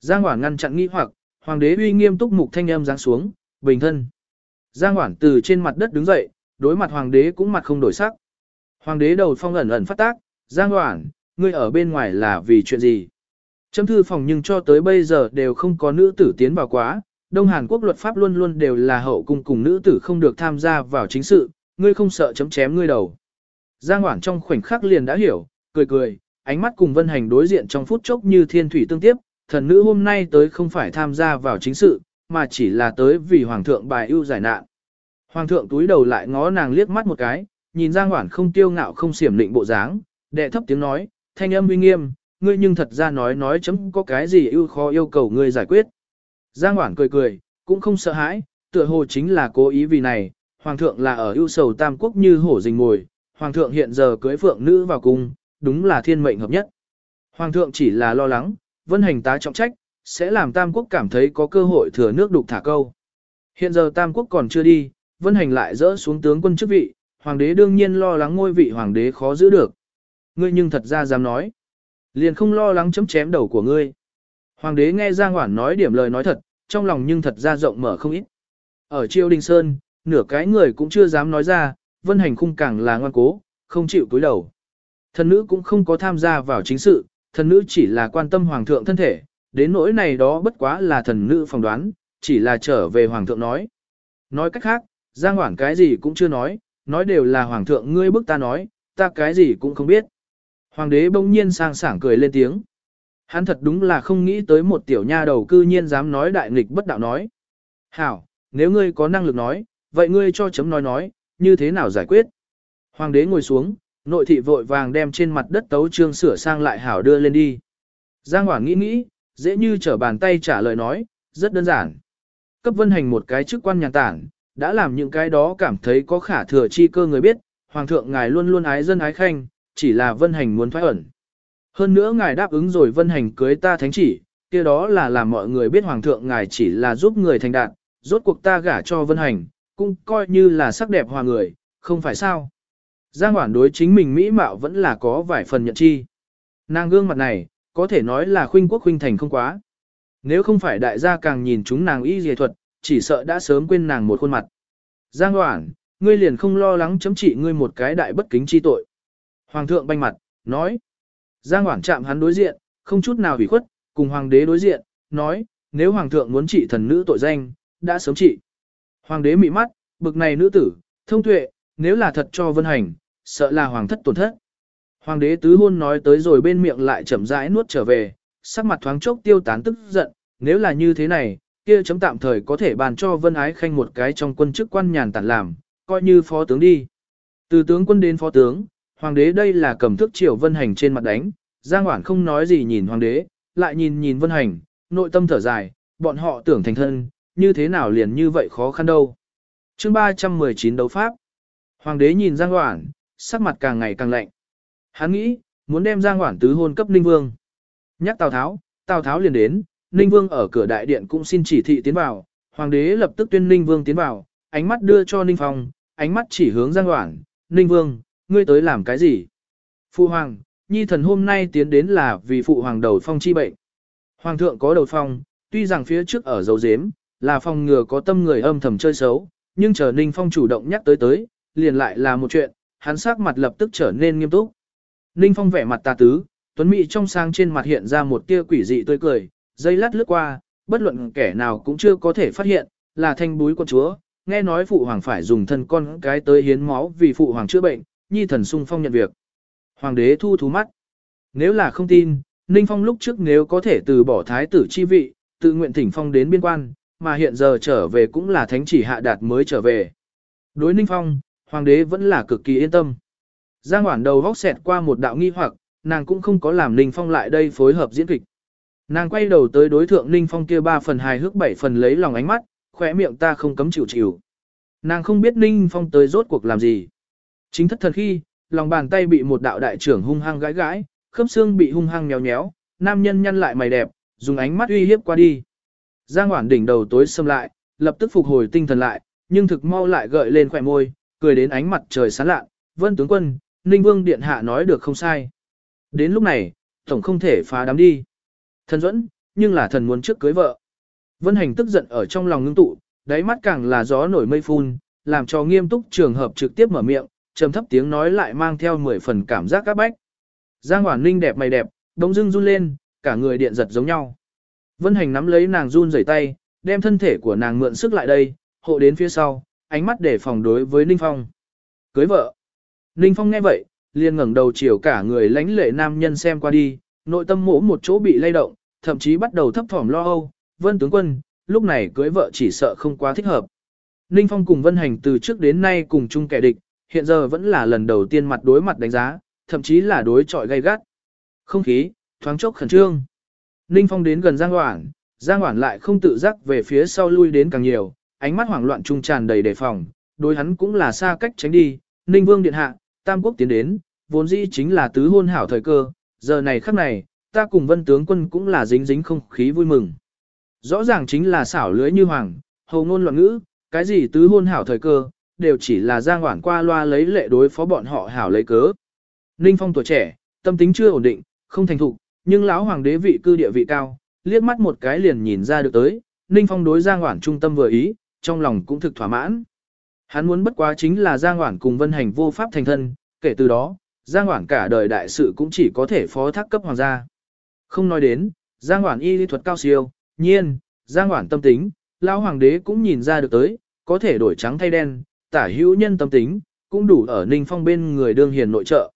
Giang Hoản ngăn chặn nghi hoặc, hoàng đế uy nghiêm túc mục thanh âm giáng xuống, bình thân. Giang Hoản từ trên mặt đất đứng dậy, đối mặt hoàng đế cũng mặt không đổi sắc. Hoàng đế đầu phong ẩn ẩn phát tác, Giang Hoản, ngươi ở bên ngoài là vì chuyện gì? Chấm thư phòng nhưng cho tới bây giờ đều không có nữ tử tiến vào quá, Đông Hàn Quốc luật pháp luôn luôn đều là hậu cung cùng nữ tử không được tham gia vào chính sự, ngươi không sợ chấm chém ngươi đầu. Giang Hoảng trong khoảnh khắc liền đã hiểu, cười cười, ánh mắt cùng Vân Hành đối diện trong phút chốc như thiên thủy tương tiếp, thần nữ hôm nay tới không phải tham gia vào chính sự, mà chỉ là tới vì Hoàng thượng bài ưu giải nạn. Hoàng thượng túi đầu lại ngó nàng liếc mắt một cái, nhìn Giang Hoảng không tiêu ngạo không xiểm lịnh bộ dáng, đệ thấp tiếng nói, thanh âm uy nghiêm, ngươi nhưng thật ra nói nói chấm có cái gì ưu khó yêu cầu ngươi giải quyết. Giang Hoảng cười cười, cũng không sợ hãi, tựa hồ chính là cố ý vì này, Hoàng thượng là ở ưu sầu tam quốc như hổ rình ngồi, Hoàng thượng hiện giờ cưới phượng nữ vào cung, đúng là thiên mệnh hợp nhất. Hoàng thượng chỉ là lo lắng, vân hành tá trọng trách, sẽ làm tam quốc cảm thấy có cơ hội thừa nước đục thả câu. Hiện giờ tam quốc còn chưa đi, vân hành lại dỡ xuống tướng quân chức vị, hoàng đế đương nhiên lo lắng ngôi vị hoàng đế khó giữ được. Ngươi nhưng thật ra dám nói. Liền không lo lắng chấm chém đầu của ngươi. Hoàng đế nghe Giang Hoản nói điểm lời nói thật, trong lòng nhưng thật ra rộng mở không ít. Ở triều đình sơn, nửa cái người cũng chưa dám nói ra, vân hành khung càng là ngoan cố, không chịu cúi đầu. Thần nữ cũng không có tham gia vào chính sự, thần nữ chỉ là quan tâm hoàng thượng thân thể, đến nỗi này đó bất quá là thần nữ phỏng đoán, chỉ là trở về hoàng thượng nói. Nói cách khác, Giang Hoản cái gì cũng chưa nói, nói đều là hoàng thượng ngươi bức ta nói, ta cái gì cũng không biết. Hoàng đế bỗng nhiên sang sảng cười lên tiếng. Hắn thật đúng là không nghĩ tới một tiểu nha đầu cư nhiên dám nói đại nghịch bất đạo nói. Hảo, nếu ngươi có năng lực nói, vậy ngươi cho chấm nói nói, như thế nào giải quyết? Hoàng đế ngồi xuống, nội thị vội vàng đem trên mặt đất tấu trương sửa sang lại hảo đưa lên đi. Giang Hoảng nghĩ nghĩ, dễ như trở bàn tay trả lời nói, rất đơn giản. Cấp vân hành một cái chức quan nhàn tản, đã làm những cái đó cảm thấy có khả thừa chi cơ người biết, Hoàng thượng ngài luôn luôn ái dân ái khanh, chỉ là vân hành muốn thoái ẩn. Hơn nữa ngài đáp ứng rồi vân hành cưới ta thánh chỉ, kia đó là làm mọi người biết Hoàng thượng ngài chỉ là giúp người thành đạt, rốt cuộc ta gả cho vân hành, cũng coi như là sắc đẹp hòa người, không phải sao. Giang Hoản đối chính mình mỹ mạo vẫn là có vài phần nhận chi. Nàng gương mặt này, có thể nói là khuynh quốc khuynh thành không quá. Nếu không phải đại gia càng nhìn chúng nàng y dề thuật, chỉ sợ đã sớm quên nàng một khuôn mặt. Giang Hoản, ngươi liền không lo lắng chấm trị ngươi một cái đại bất kính chi tội. Hoàng thượng banh mặt, nói. Giang Hoảng chạm hắn đối diện, không chút nào hủy khuất, cùng hoàng đế đối diện, nói, nếu hoàng thượng muốn trị thần nữ tội danh, đã sớm trị. Hoàng đế mị mắt, bực này nữ tử, thông tuệ, nếu là thật cho vân hành, sợ là hoàng thất tổn thất. Hoàng đế tứ hôn nói tới rồi bên miệng lại chậm rãi nuốt trở về, sắc mặt thoáng chốc tiêu tán tức giận, nếu là như thế này, kia chấm tạm thời có thể bàn cho Vân Ái Khanh một cái trong quân chức quan nhàn tản làm, coi như phó tướng đi. Từ tướng quân đến phó tướng, hoàng đế đây là cầm thức triều Vân Hành trên mặt đánh, Giang Hoản không nói gì nhìn hoàng đế, lại nhìn nhìn Vân Hành, nội tâm thở dài, bọn họ tưởng thành thân, như thế nào liền như vậy khó khăn đâu. chương 319 đấu pháp. Hoàng đế nhìn Giang Hoản, sắc mặt càng ngày càng lạnh. Hắn nghĩ, muốn đem Giang Hoản tứ hôn cấp Ninh Vương. Nhắc Tào Tháo, Tào Tháo liền đến, Ninh Vương ở cửa đại điện cũng xin chỉ thị tiến vào, Hoàng đế lập tức tuyên Ninh Vương tiến vào, ánh mắt đưa cho Ninh Phong, ánh mắt chỉ hướng Giang Hoản, Ninh Vương, ngươi tới làm cái gì? Phụ Hoàng, Nhi thần hôm nay tiến đến là vì Phụ Hoàng đầu phong chi bệnh. Hoàng thượng có đầu phong, tuy rằng phía trước ở dấu dếm, là phòng ngừa có tâm người âm thầm chơi xấu, nhưng chờ Ninh Phong chủ động nhắc tới tới, liền lại là một chuyện, hắn sắc mặt lập tức trở nên nghiêm túc. Ninh Phong vẻ mặt tà tứ, tuấn mỹ trong sang trên mặt hiện ra một tia quỷ dị tươi cười, dây lát lướt qua, bất luận kẻ nào cũng chưa có thể phát hiện, là thanh búi con chúa, nghe nói phụ hoàng phải dùng thân con cái tới hiến máu vì phụ hoàng chữa bệnh, nhi thần sung phong nhận việc. Hoàng đế thu thú mắt. Nếu là không tin, Ninh Phong lúc trước nếu có thể từ bỏ thái tử chi vị, tự nguyện thỉnh phong đến biên quan, mà hiện giờ trở về cũng là thánh chỉ hạ đạt mới trở về. Đối Ninh Phong, hoàng đế vẫn là cực kỳ yên tâm. Giang Hoản đầu vóc xẹt qua một đạo nghi hoặc, nàng cũng không có làm Ninh Phong lại đây phối hợp diễn kịch. Nàng quay đầu tới đối thượng Ninh Phong kia ba phần hài hước bảy phần lấy lòng ánh mắt, khỏe miệng ta không cấm chịu chịu. Nàng không biết Ninh Phong tới rốt cuộc làm gì. Chính thất thần khi, lòng bàn tay bị một đạo đại trưởng hung hăng gãi gãi, khớp xương bị hung hăng nhéo nhéo, nam nhân nhăn lại mày đẹp, dùng ánh mắt uy hiếp qua đi. Giang Hoản đỉnh đầu tối xâm lại, lập tức phục hồi tinh thần lại, nhưng thực mau lại gợi lên khỏe môi, cười đến ánh mặt trời sáng lạ. Vân tướng quân, Ninh Vương Điện Hạ nói được không sai. Đến lúc này, tổng không thể phá đám đi. Thần dẫn, nhưng là thần muốn trước cưới vợ. Vân Hành tức giận ở trong lòng ngưng tụ, đáy mắt càng là gió nổi mây phun, làm cho nghiêm túc trường hợp trực tiếp mở miệng, trầm thấp tiếng nói lại mang theo mười phần cảm giác các bách. Giang Hoản Ninh đẹp mày đẹp, đông dưng run lên, cả người điện giật giống nhau. Vân Hành nắm lấy nàng run rẩy tay, đem thân thể của nàng mượn sức lại đây, hộ đến phía sau, ánh mắt để phòng đối với Ninh Phong. Cưới vợ. Ninh Phong nghe vậy, liền ngẩng đầu chiều cả người lánh lệ nam nhân xem qua đi, nội tâm mỗ một chỗ bị lay động, thậm chí bắt đầu thấp thỏm lo âu. Vân tướng quân, lúc này cưới vợ chỉ sợ không quá thích hợp. Ninh Phong cùng Vân Hành từ trước đến nay cùng chung kẻ địch, hiện giờ vẫn là lần đầu tiên mặt đối mặt đánh giá, thậm chí là đối chọi gay gắt. Không khí, thoáng chốc khẩn trương. Ninh Phong đến gần Giang Hoảng, Giang Hoảng lại không tự giác về phía sau lui đến càng nhiều, ánh mắt hoảng loạn trung tràn đầy đề phòng, đối hắn cũng là xa cách tránh đi. Ninh Vương điện hạ, Tam Quốc tiến đến, vốn dĩ chính là tứ hôn hảo thời cơ, giờ này khắc này, ta cùng Vân tướng quân cũng là dính dính không khí vui mừng. Rõ ràng chính là xảo lưới như hoàng, hầu ngôn loạn ngữ, cái gì tứ hôn hảo thời cơ, đều chỉ là Giang Hoảng qua loa lấy lệ đối phó bọn họ hảo lấy cớ. Ninh Phong tuổi trẻ, tâm tính chưa ổn định, không thành thục, nhưng lão hoàng đế vị cư địa vị cao, liếc mắt một cái liền nhìn ra được tới, Ninh Phong đối Giang Hoản trung tâm vừa ý, trong lòng cũng thực thỏa mãn. Hắn muốn bất quá chính là Giang Hoản cùng Vân Hành vô pháp thành thân, kể từ đó, Giang Hoản cả đời đại sự cũng chỉ có thể phó thác cấp hoàng gia. Không nói đến, Giang Hoản y lý thuật cao siêu, nhiên, Giang Hoản tâm tính, lão hoàng đế cũng nhìn ra được tới, có thể đổi trắng thay đen, tả hữu nhân tâm tính, cũng đủ ở Ninh Phong bên người đương hiền nội trợ.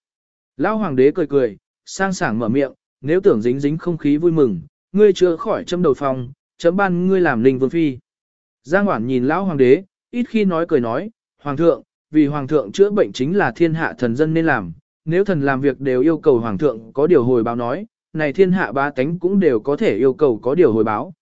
Lão hoàng đế cười cười, sang sảng mở miệng, nếu tưởng dính dính không khí vui mừng, ngươi chưa khỏi châm đầu phòng, chấm ban ngươi làm ninh vương phi. Giang Hoản nhìn lão hoàng đế, ít khi nói cười nói, hoàng thượng, vì hoàng thượng chữa bệnh chính là thiên hạ thần dân nên làm, nếu thần làm việc đều yêu cầu hoàng thượng có điều hồi báo nói, này thiên hạ ba tánh cũng đều có thể yêu cầu có điều hồi báo.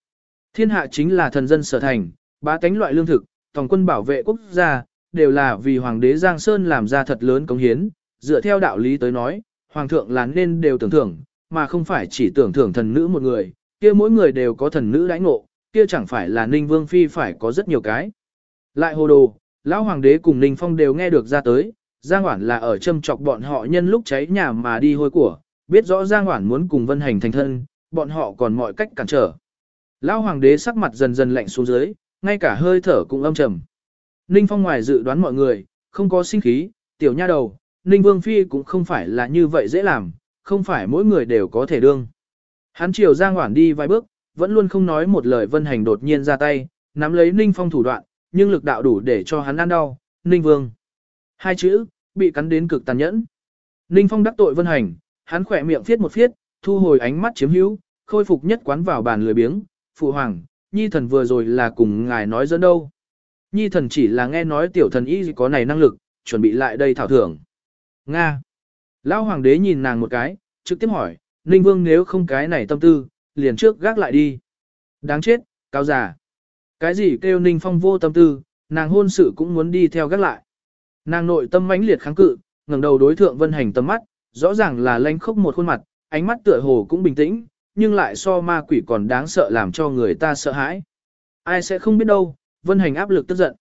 Thiên hạ chính là thần dân sở thành, ba tánh loại lương thực, tổng quân bảo vệ quốc gia, đều là vì hoàng đế Giang Sơn làm ra thật lớn cống hiến, dựa theo đạo lý tới nói, hoàng thượng là nên đều tưởng thưởng, mà không phải chỉ tưởng thưởng thần nữ một người, kia mỗi người đều có thần nữ đãi ngộ, kia chẳng phải là Ninh Vương Phi phải có rất nhiều cái. Lại hồ đồ, lão hoàng đế cùng Ninh Phong đều nghe được ra tới, Giang Hoản là ở châm chọc bọn họ nhân lúc cháy nhà mà đi hôi của, biết rõ Giang Hoản muốn cùng Vân Hành thành thân, bọn họ còn mọi cách cản trở. Lão hoàng đế sắc mặt dần dần lạnh xuống dưới, ngay cả hơi thở cũng âm trầm. Ninh Phong ngoài dự đoán mọi người, không có sinh khí, tiểu nha đầu, Ninh Vương Phi cũng không phải là như vậy dễ làm, không phải mỗi người đều có thể đương. Hắn chiều Giang Hoản đi vài bước, vẫn luôn không nói một lời Vân Hành đột nhiên ra tay, nắm lấy Ninh Phong thủ đoạn, nhưng lực đạo đủ để cho hắn ăn đau, Ninh Vương. Hai chữ, bị cắn đến cực tàn nhẫn. Ninh Phong đắc tội Vân Hành, hắn khỏe miệng phiết một phiết, thu hồi ánh mắt chiếm hữu, khôi phục nhất quán vào bàn lười biếng, phụ hoàng, nhi thần vừa rồi là cùng ngài nói dẫn đâu. Nhi thần chỉ là nghe nói tiểu thần y có này năng lực, chuẩn bị lại đây thảo thưởng. Nga. Lão hoàng đế nhìn nàng một cái, trực tiếp hỏi, Ninh Vương nếu không cái này tâm tư, liền trước gác lại đi. Đáng chết, cao giả. Cái gì kêu Ninh Phong vô tâm tư, nàng hôn sự cũng muốn đi theo gác lại. Nàng nội tâm mãnh liệt kháng cự, ngẩng đầu đối thượng Vân Hành tầm mắt, rõ ràng là lanh khốc một khuôn mặt, ánh mắt tựa hồ cũng bình tĩnh, nhưng lại so ma quỷ còn đáng sợ làm cho người ta sợ hãi. Ai sẽ không biết đâu, Vân Hành áp lực tức giận.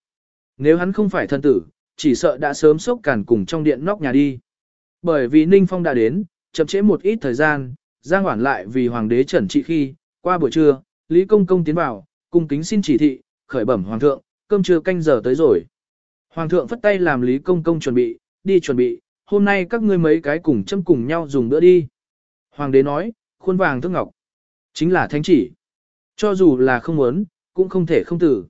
Nếu hắn không phải thân tử, chỉ sợ đã sớm sốc cản cùng trong điện nóc nhà đi. Bởi vì Ninh Phong đã đến, chậm trễ một ít thời gian, Giang Hoản lại vì Hoàng đế trần trị khi, qua buổi trưa, Lý Công Công tiến vào, cung kính xin chỉ thị, khởi bẩm Hoàng thượng, cơm trưa canh giờ tới rồi. Hoàng thượng phất tay làm Lý Công Công chuẩn bị, đi chuẩn bị, hôm nay các ngươi mấy cái cùng châm cùng nhau dùng bữa đi. Hoàng đế nói, khuôn vàng thức ngọc, chính là thánh chỉ. Cho dù là không muốn, cũng không thể không tử.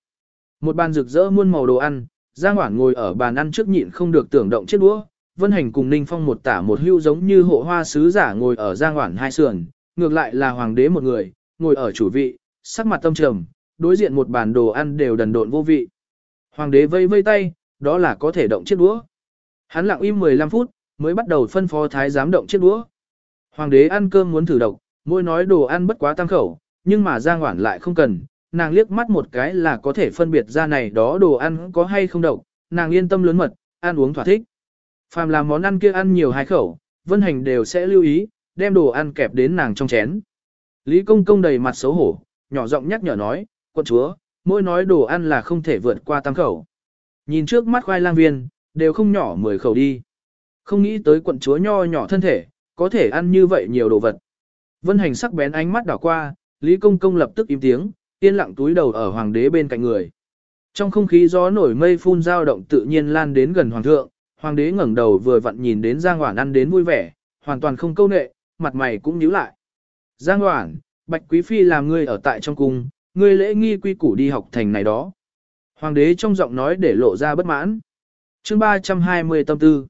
Một bàn rực rỡ muôn màu đồ ăn, Giang Hoản ngồi ở bàn ăn trước nhịn không được tưởng động chiếc đũa, Vân Hành cùng Ninh Phong một tả một hưu giống như hộ hoa sứ giả ngồi ở Giang Hoản hai sườn, ngược lại là hoàng đế một người, ngồi ở chủ vị, sắc mặt tâm trầm, đối diện một bàn đồ ăn đều đần độn vô vị. Hoàng đế vây vây tay, đó là có thể động chiếc đũa. Hắn lặng im 15 phút, mới bắt đầu phân phó thái giám động chiếc đũa. Hoàng đế ăn cơm muốn thử độc, môi nói đồ ăn bất quá tăng khẩu, nhưng mà Giang Hoản lại không cần, nàng liếc mắt một cái là có thể phân biệt ra này đó đồ ăn có hay không độc, nàng yên tâm lớn mật, ăn uống thỏa thích. Phàm là món ăn kia ăn nhiều hai khẩu, Vân Hành đều sẽ lưu ý, đem đồ ăn kẹp đến nàng trong chén. Lý Công Công đầy mặt xấu hổ, nhỏ giọng nhắc nhở nói, quận chúa, mỗi nói đồ ăn là không thể vượt qua tam khẩu. Nhìn trước mắt khoai lang viên, đều không nhỏ mười khẩu đi. Không nghĩ tới quận chúa nho nhỏ thân thể, có thể ăn như vậy nhiều đồ vật. Vân Hành sắc bén ánh mắt đảo qua, Lý Công Công lập tức im tiếng, yên lặng túi đầu ở hoàng đế bên cạnh người. Trong không khí gió nổi mây phun dao động tự nhiên lan đến gần hoàng thượng, hoàng đế ngẩng đầu vừa vặn nhìn đến Giang Hoản ăn đến vui vẻ, hoàn toàn không câu nệ, mặt mày cũng nhíu lại. Giang Hoản, Bạch Quý Phi làm ngươi ở tại trong cung, ngươi lễ nghi quy củ đi học thành này đó. Hoàng đế trong giọng nói để lộ ra bất mãn. chương 320 tâm tư.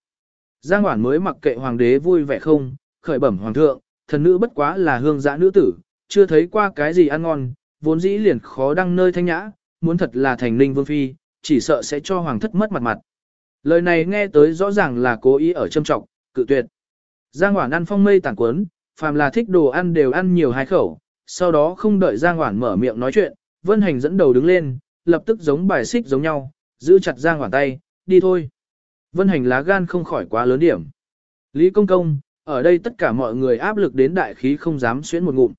Giang Hoản mới mặc kệ hoàng đế vui vẻ không, khởi bẩm hoàng thượng, thần nữ bất quá là hương giã nữ tử, chưa thấy qua cái gì ăn ngon, vốn dĩ liền khó đăng nơi thanh nhã, muốn thật là thành ninh vương phi, chỉ sợ sẽ cho hoàng thất mất mặt mặt. Lời này nghe tới rõ ràng là cố ý ở châm trọng, cự tuyệt. Giang Hoản ăn phong mây tản cuốn, phàm là thích đồ ăn đều ăn nhiều hai khẩu, sau đó không đợi Giang Hoản mở miệng nói chuyện, Vân Hành dẫn đầu đứng lên, lập tức giống bài xích giống nhau, giữ chặt Giang Hoản tay, đi thôi. Vân Hành lá gan không khỏi quá lớn điểm. Lý Công Công, ở đây tất cả mọi người áp lực đến đại khí không dám xuyến một ngụm.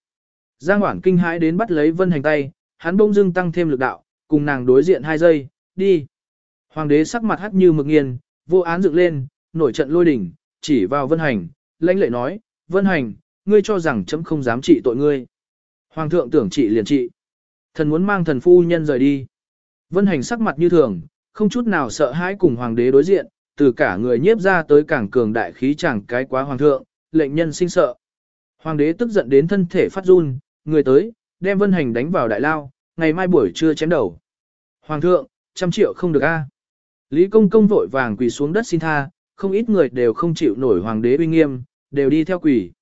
Giang Hoảng kinh hãi đến bắt lấy Vân Hành tay, hắn bông dưng tăng thêm lực đạo, cùng nàng đối diện hai giây, đi. Hoàng đế sắc mặt hắt như mực nghiền, vô án dựng lên, nổi trận lôi đỉnh, chỉ vào Vân Hành, lãnh lệ nói, Vân Hành, ngươi cho rằng chấm không dám trị tội ngươi. Hoàng thượng tưởng trị liền trị. Thần muốn mang thần phu nhân rời đi. Vân Hành sắc mặt như thường, không chút nào sợ hãi cùng hoàng đế đối diện, từ cả người nhiếp ra tới cảng cường đại khí chẳng cái quá hoàng thượng, lệnh nhân sinh sợ. Hoàng đế tức giận đến thân thể phát run, người tới, đem Vân Hành đánh vào đại lao, ngày mai buổi trưa chém đầu. Hoàng thượng, trăm triệu không được a. Lý công công vội vàng quỳ xuống đất xin tha, không ít người đều không chịu nổi hoàng đế uy nghiêm, đều đi theo quỳ.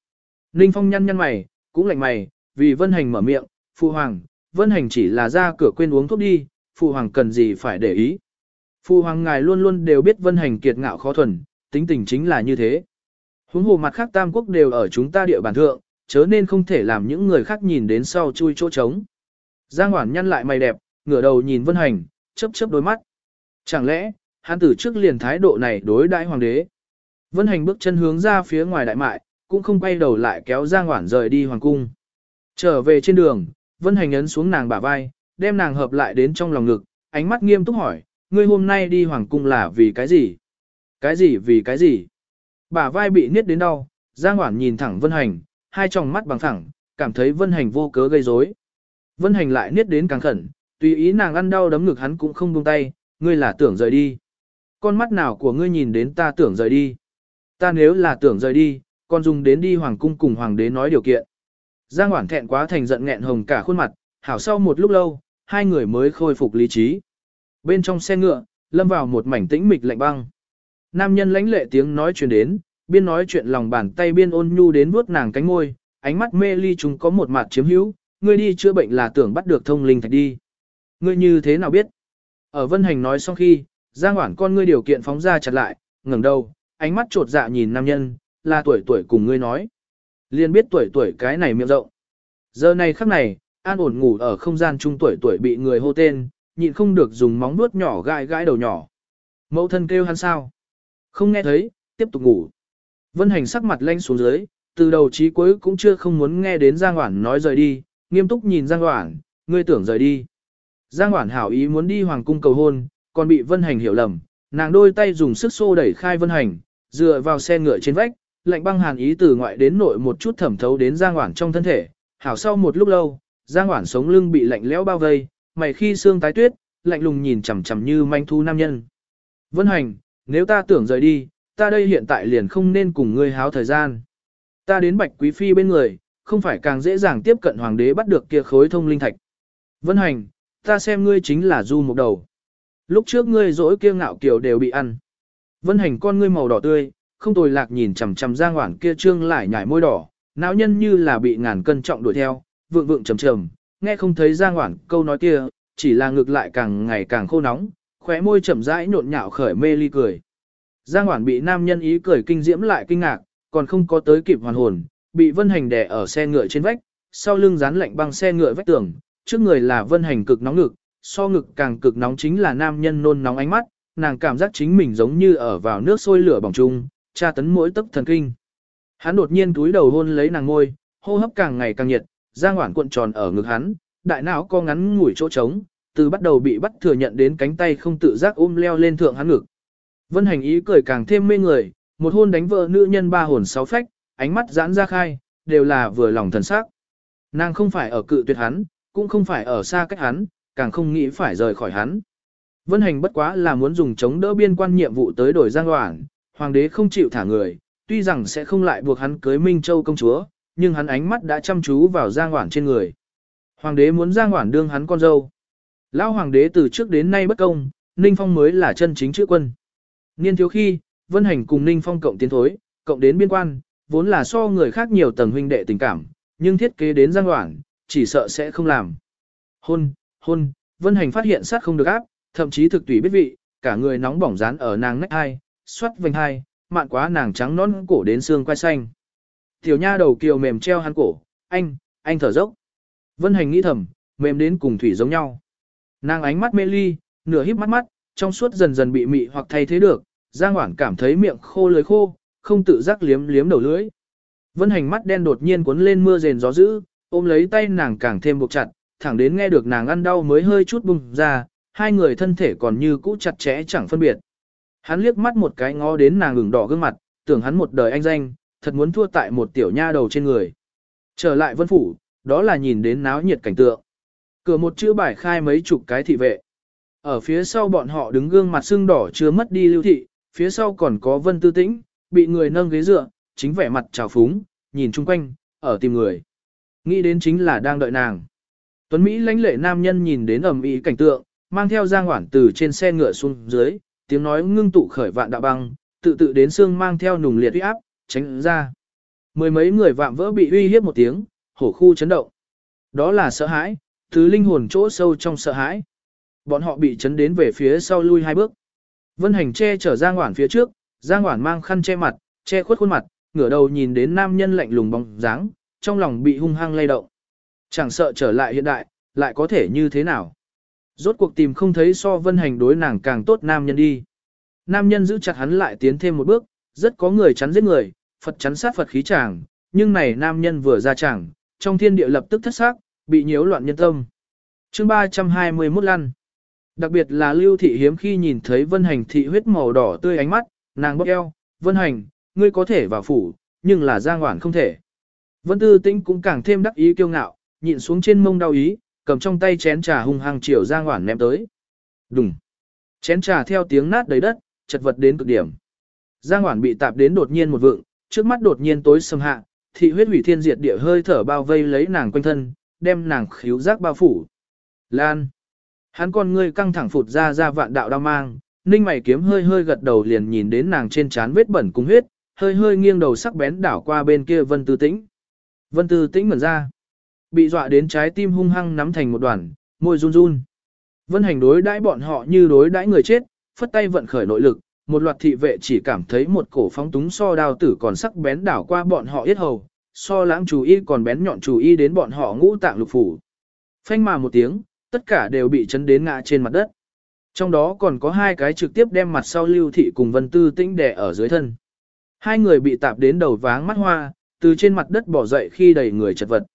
Ninh Phong nhăn nhăn mày, cũng lạnh mày, vì Vân Hành mở miệng, phụ hoàng, Vân Hành chỉ là ra cửa quên uống thuốc đi, phụ hoàng cần gì phải để ý. Phụ hoàng ngài luôn luôn đều biết Vân Hành kiệt ngạo khó thuần, tính tình chính là như thế. Huống hồ mặt khác tam quốc đều ở chúng ta địa bàn thượng, chớ nên không thể làm những người khác nhìn đến sau chui chỗ trống. Giang Hoản nhăn lại mày đẹp, ngửa đầu nhìn Vân Hành, chớp chớp đôi mắt. Chẳng lẽ, hắn từ trước liền thái độ này đối đãi hoàng đế. Vân Hành bước chân hướng ra phía ngoài đại mại, cũng không quay đầu lại kéo Giang Hoản rời đi hoàng cung. Trở về trên đường, Vân Hành ấn xuống nàng bả vai, đem nàng hợp lại đến trong lòng ngực, ánh mắt nghiêm túc hỏi, ngươi hôm nay đi hoàng cung là vì cái gì? Cái gì vì cái gì? Bả vai bị niết đến đau, Giang Hoản nhìn thẳng Vân Hành, hai tròng mắt bằng thẳng, cảm thấy Vân Hành vô cớ gây rối. Vân Hành lại niết đến càng khẩn, tùy ý nàng ăn đau đấm ngực hắn cũng không buông tay, ngươi là tưởng rời đi. Con mắt nào của ngươi nhìn đến ta tưởng rời đi? Ta nếu là tưởng rời đi, còn dùng đến đi hoàng cung cùng hoàng đế nói điều kiện. Giang Hoản thẹn quá thành giận nghẹn hồng cả khuôn mặt, hảo sau một lúc lâu, hai người mới khôi phục lý trí. Bên trong xe ngựa, lâm vào một mảnh tĩnh mịch lạnh băng. Nam nhân lãnh lệ tiếng nói truyền đến, biên nói chuyện lòng bàn tay biên ôn nhu đến vuốt nàng cánh môi, ánh mắt mê ly chúng có một mặt chiếm hữu, ngươi đi chữa bệnh là tưởng bắt được thông linh thạch đi. Ngươi như thế nào biết? Ở Vân Hành nói xong khi, Giang Hoản con ngươi điều kiện phóng ra chặt lại, ngẩng đầu, ánh mắt trột dạ nhìn nam nhân, là tuổi tuổi cùng ngươi nói. Liên biết tuổi tuổi cái này miệng rộng. Giờ này khắc này, an ổn ngủ ở không gian trung tuổi tuổi bị người hô tên, nhịn không được dùng móng vuốt nhỏ gãi gãi đầu nhỏ. Mẫu thân kêu hắn sao? Không nghe thấy, tiếp tục ngủ. Vân hành sắc mặt lanh xuống dưới, từ đầu chí cuối cũng chưa không muốn nghe đến Giang Hoản nói rời đi, nghiêm túc nhìn Giang Hoản, ngươi tưởng rời đi. Giang Hoản hảo ý muốn đi hoàng cung cầu hôn, còn bị Vân Hành hiểu lầm, nàng đôi tay dùng sức xô đẩy khai Vân Hành, dựa vào xe ngựa trên vách, lạnh băng hàn ý từ ngoại đến nội một chút thẩm thấu đến Giang Hoản trong thân thể. Hảo sau một lúc lâu, Giang Hoản sống lưng bị lạnh lẽo bao vây, mày khi xương tái tuyết, lạnh lùng nhìn chằm chằm như manh thu nam nhân. Vân Hành, nếu ta tưởng rời đi, ta đây hiện tại liền không nên cùng ngươi háo thời gian. Ta đến Bạch Quý Phi bên người, không phải càng dễ dàng tiếp cận hoàng đế bắt được kia khối thông linh thạch. Vân Hành, ta xem ngươi chính là du một đầu. Lúc trước ngươi dỗi kia ngạo kiều đều bị ăn. Vân Hành con ngươi màu đỏ tươi, không tồi lạc nhìn chằm chằm Giang Hoản kia trương lại nhảy môi đỏ, não nhân như là bị ngàn cân trọng đuổi theo, vượng vượng trầm trầm, nghe không thấy Giang Hoản câu nói kia, chỉ là ngược lại càng ngày càng khô nóng, khóe môi chậm rãi nhộn nhạo khởi mê ly cười. Giang Hoản bị nam nhân ý cười kinh diễm lại kinh ngạc, còn không có tới kịp hoàn hồn, bị Vân Hành đè ở xe ngựa trên vách, sau lưng dán lạnh băng xe ngựa vách tường, trước người là Vân Hành cực nóng ngực, so ngực càng cực nóng chính là nam nhân nôn nóng ánh mắt, nàng cảm giác chính mình giống như ở vào nước sôi lửa bỏng chung, tra tấn mỗi tấc thần kinh. Hắn đột nhiên túi đầu hôn lấy nàng ngôi, hô hấp càng ngày càng nhiệt, giang Hoản cuộn tròn ở ngực hắn, đại não co ngắn ngủi chỗ trống, từ bắt đầu bị bắt thừa nhận đến cánh tay không tự giác ôm leo lên thượng hắn ngực. Vân hành ý cười càng thêm mê người, một hôn đánh vợ nữ nhân ba hồn sáu phách, ánh mắt giãn ra khai, đều là vừa lòng thần sắc. Nàng không phải ở cự tuyệt hắn, cũng không phải ở xa cách hắn, càng không nghĩ phải rời khỏi hắn. Vân hành bất quá là muốn dùng chống đỡ biên quan nhiệm vụ tới đổi giang hoảng, hoàng đế không chịu thả người, tuy rằng sẽ không lại buộc hắn cưới Minh Châu công chúa, nhưng hắn ánh mắt đã chăm chú vào giang hoảng trên người. Hoàng đế muốn giang hoảng đương hắn con dâu. Lão hoàng đế từ trước đến nay bất công, Ninh Phong mới là chân chính chữ quân. Niên thiếu khi, Vân Hành cùng Ninh Phong cộng tiến thối, cộng đến biên quan, vốn là so người khác nhiều tầng huynh đệ tình cảm, nhưng thiết kế đến giang hoảng, chỉ sợ sẽ không làm. Hôn, hôn, Vân Hành phát hiện sát không được áp, thậm chí thực tùy biết vị, cả người nóng bỏng dán ở nàng nách hai, xoát vành hai, mạn quá nàng trắng nón cổ đến xương quai xanh. Tiểu nha đầu kiều mềm treo hắn cổ, anh, anh thở dốc. Vân Hành nghĩ thầm, mềm đến cùng thủy giống nhau. Nàng ánh mắt mê ly, nửa híp mắt mắt, trong suốt dần dần bị mị hoặc thay thế được, Giang Hoảng cảm thấy miệng khô lưới khô, không tự giác liếm liếm đầu lưỡi. Vân Hành mắt đen đột nhiên cuốn lên mưa rền gió dữ, ôm lấy tay nàng càng thêm buộc chặt, thẳng đến nghe được nàng ăn đau mới hơi chút bùng ra, hai người thân thể còn như cũ chặt chẽ chẳng phân biệt. Hắn liếc mắt một cái ngó đến nàng ửng đỏ gương mặt, tưởng hắn một đời anh danh, thật muốn thua tại một tiểu nha đầu trên người. Trở lại vân phủ, đó là nhìn đến náo nhiệt cảnh tượng. Cửa một chữ bài khai mấy chục cái thị vệ. Ở phía sau bọn họ đứng gương mặt sưng đỏ chưa mất đi lưu thị, phía sau còn có vân tư tĩnh, bị người nâng ghế dựa, chính vẻ mặt trào phúng, nhìn chung quanh, ở tìm người. Nghĩ đến chính là đang đợi nàng. Tuấn Mỹ lãnh lệ nam nhân nhìn đến ầm ĩ cảnh tượng, mang theo Giang Hoản từ trên xe ngựa xuống dưới, tiếng nói ngưng tụ khởi vạn đạo băng, tự tự đến xương mang theo nùng liệt uy áp, tránh ứng ra. Mười mấy người vạm vỡ bị uy hiếp một tiếng, hổ khu chấn động. Đó là sợ hãi, thứ linh hồn chỗ sâu trong sợ hãi. Bọn họ bị chấn đến về phía sau lui hai bước. Vân hành che chở Giang Hoản phía trước, Giang Hoản mang khăn che mặt, che khuất khuôn mặt, ngửa đầu nhìn đến nam nhân lạnh lùng bóng dáng, trong lòng bị hung hăng lay động. Chẳng sợ trở lại hiện đại, lại có thể như thế nào. Rốt cuộc tìm không thấy so vân hành đối nàng càng tốt nam nhân đi. Nam nhân giữ chặt hắn lại tiến thêm một bước, rất có người chắn giết người, Phật chắn sát Phật khí chàng, nhưng này nam nhân vừa ra chàng, trong thiên địa lập tức thất xác, bị nhiễu loạn nhân tâm. chương 321 lăn. Đặc biệt là lưu thị hiếm khi nhìn thấy vân hành thị huyết màu đỏ tươi ánh mắt, nàng bóp eo, vân hành, ngươi có thể vào phủ, nhưng là giang hoảng không thể. Vân tư tĩnh cũng càng thêm đắc ý kiêu ngạo, nhịn xuống trên mông đau ý, cầm trong tay chén trà hung hăng chiều Giang Hoản ném tới. Đùng. Chén trà theo tiếng nát đầy đất, chật vật đến cực điểm. Giang Hoản bị tạp đến đột nhiên một vượng, trước mắt đột nhiên tối sầm hạ, thị huyết hủy thiên diệt địa hơi thở bao vây lấy nàng quanh thân, đem nàng khíu giác bao phủ. Lan. Hắn con ngươi căng thẳng phụt ra ra vạn đạo đau mang, ninh mày kiếm hơi hơi gật đầu liền nhìn đến nàng trên trán vết bẩn cùng huyết, hơi hơi nghiêng đầu sắc bén đảo qua bên kia Vân Tư Tĩnh. Vân Tư Tĩnh ngẩn ra. Bị dọa đến trái tim hung hăng nắm thành một đoàn, môi run run. Vân hành đối đãi bọn họ như đối đãi người chết, phất tay vận khởi nội lực, một loạt thị vệ chỉ cảm thấy một cổ phóng túng so đao tử còn sắc bén đảo qua bọn họ yết hầu, so lãng chú y còn bén nhọn chú y đến bọn họ ngũ tạng lục phủ. Phanh mà một tiếng, tất cả đều bị chấn đến ngã trên mặt đất. Trong đó còn có hai cái trực tiếp đem mặt sau lưu thị cùng vân tư tĩnh đè ở dưới thân. Hai người bị tạp đến đầu váng mắt hoa, từ trên mặt đất bỏ dậy khi đầy người chật vật.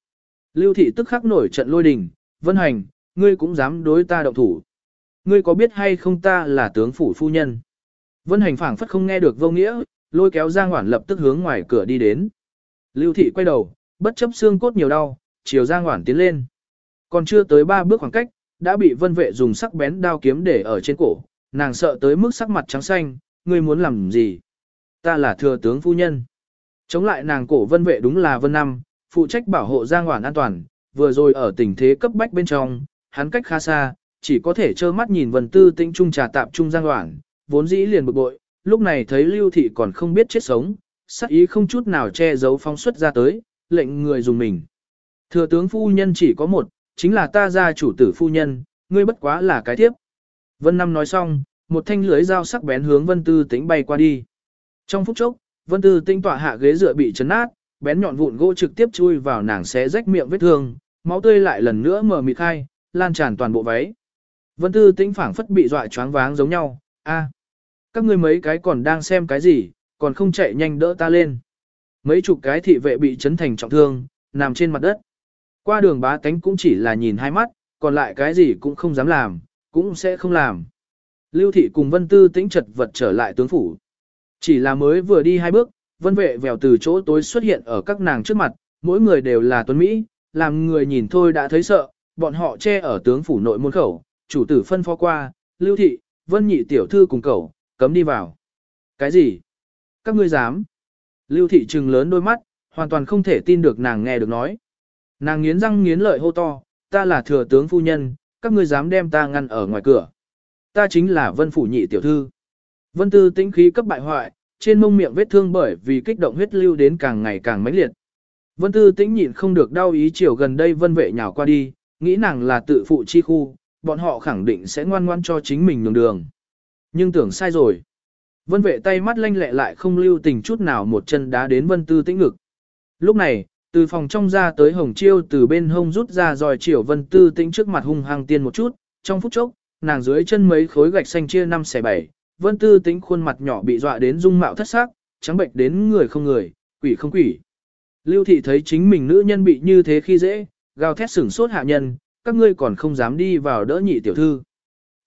Lưu thị tức khắc nổi trận lôi đình, vân hành, ngươi cũng dám đối ta động thủ. Ngươi có biết hay không ta là tướng phủ phu nhân? Vân hành phảng phất không nghe được vô nghĩa, lôi kéo Giang Hoản lập tức hướng ngoài cửa đi đến. Lưu thị quay đầu, bất chấp xương cốt nhiều đau, chiều Giang Hoản tiến lên. Còn chưa tới ba bước khoảng cách, đã bị vân vệ dùng sắc bén đao kiếm để ở trên cổ, nàng sợ tới mức sắc mặt trắng xanh, ngươi muốn làm gì? Ta là thừa tướng phu nhân. Chống lại nàng cổ vân vệ đúng là vân năm, phụ trách bảo hộ Giang Hoản an toàn, vừa rồi ở tình thế cấp bách bên trong, hắn cách khá xa, chỉ có thể trơ mắt nhìn vân tư tĩnh trung trà tạm trung Giang Hoản, vốn dĩ liền bực bội, lúc này thấy lưu thị còn không biết chết sống, sắc ý không chút nào che giấu phóng xuất ra tới, lệnh người dùng mình. Thừa tướng phu nhân chỉ có một, chính là ta gia chủ tử phu nhân, ngươi bất quá là cái tiếp. Vân Năm nói xong, một thanh lưới dao sắc bén hướng Vân Tư Tĩnh bay qua đi. Trong phút chốc, Vân Tư Tĩnh tỏa hạ ghế dựa bị chấn nát, bén nhọn vụn gỗ trực tiếp chui vào nàng xé rách miệng vết thương, máu tươi lại lần nữa mở mịt khai, lan tràn toàn bộ váy. Vân Tư Tĩnh phảng phất bị dọa choáng váng giống nhau, a, các ngươi mấy cái còn đang xem cái gì, còn không chạy nhanh đỡ ta lên. Mấy chục cái thị vệ bị chấn thành trọng thương, nằm trên mặt đất. Qua đường bá tánh cũng chỉ là nhìn hai mắt, còn lại cái gì cũng không dám làm, cũng sẽ không làm. Lưu thị cùng vân tư tĩnh chật vật trở lại tướng phủ. Chỉ là mới vừa đi hai bước, vân vệ vèo từ chỗ tối xuất hiện ở các nàng trước mặt, mỗi người đều là tuấn Mỹ, làm người nhìn thôi đã thấy sợ, bọn họ che ở tướng phủ nội môn khẩu, chủ tử phân phó qua, lưu thị, vân nhị tiểu thư cùng cậu, cấm đi vào. Cái gì? Các ngươi dám? Lưu thị trừng lớn đôi mắt, hoàn toàn không thể tin được nàng nghe được nói. Nàng nghiến răng nghiến lợi hô to, ta là thừa tướng phu nhân, các ngươi dám đem ta ngăn ở ngoài cửa. Ta chính là vân phủ nhị tiểu thư. Vân tư tĩnh khí cấp bại hoại, trên mông miệng vết thương bởi vì kích động huyết lưu đến càng ngày càng mãnh liệt. Vân tư tĩnh nhịn không được đau ý chiều gần đây vân vệ nhào qua đi, nghĩ nàng là tự phụ chi khu, bọn họ khẳng định sẽ ngoan ngoan cho chính mình đường đường. Nhưng tưởng sai rồi. Vân vệ tay mắt lanh lẹ lại không lưu tình chút nào một chân đá đến vân tư tĩnh ngực. Lúc này, từ phòng trong ra tới hồng chiêu từ bên hông rút ra dòi triều vân tư tĩnh trước mặt hung hăng tiên một chút, trong phút chốc, nàng dưới chân mấy khối gạch xanh chia năm xẻ bảy, vân tư tĩnh khuôn mặt nhỏ bị dọa đến dung mạo thất xác, trắng bệnh đến người không người, quỷ không quỷ. Lưu thị thấy chính mình nữ nhân bị như thế khi dễ, gào thét sửng sốt hạ nhân, các ngươi còn không dám đi vào đỡ nhị tiểu thư.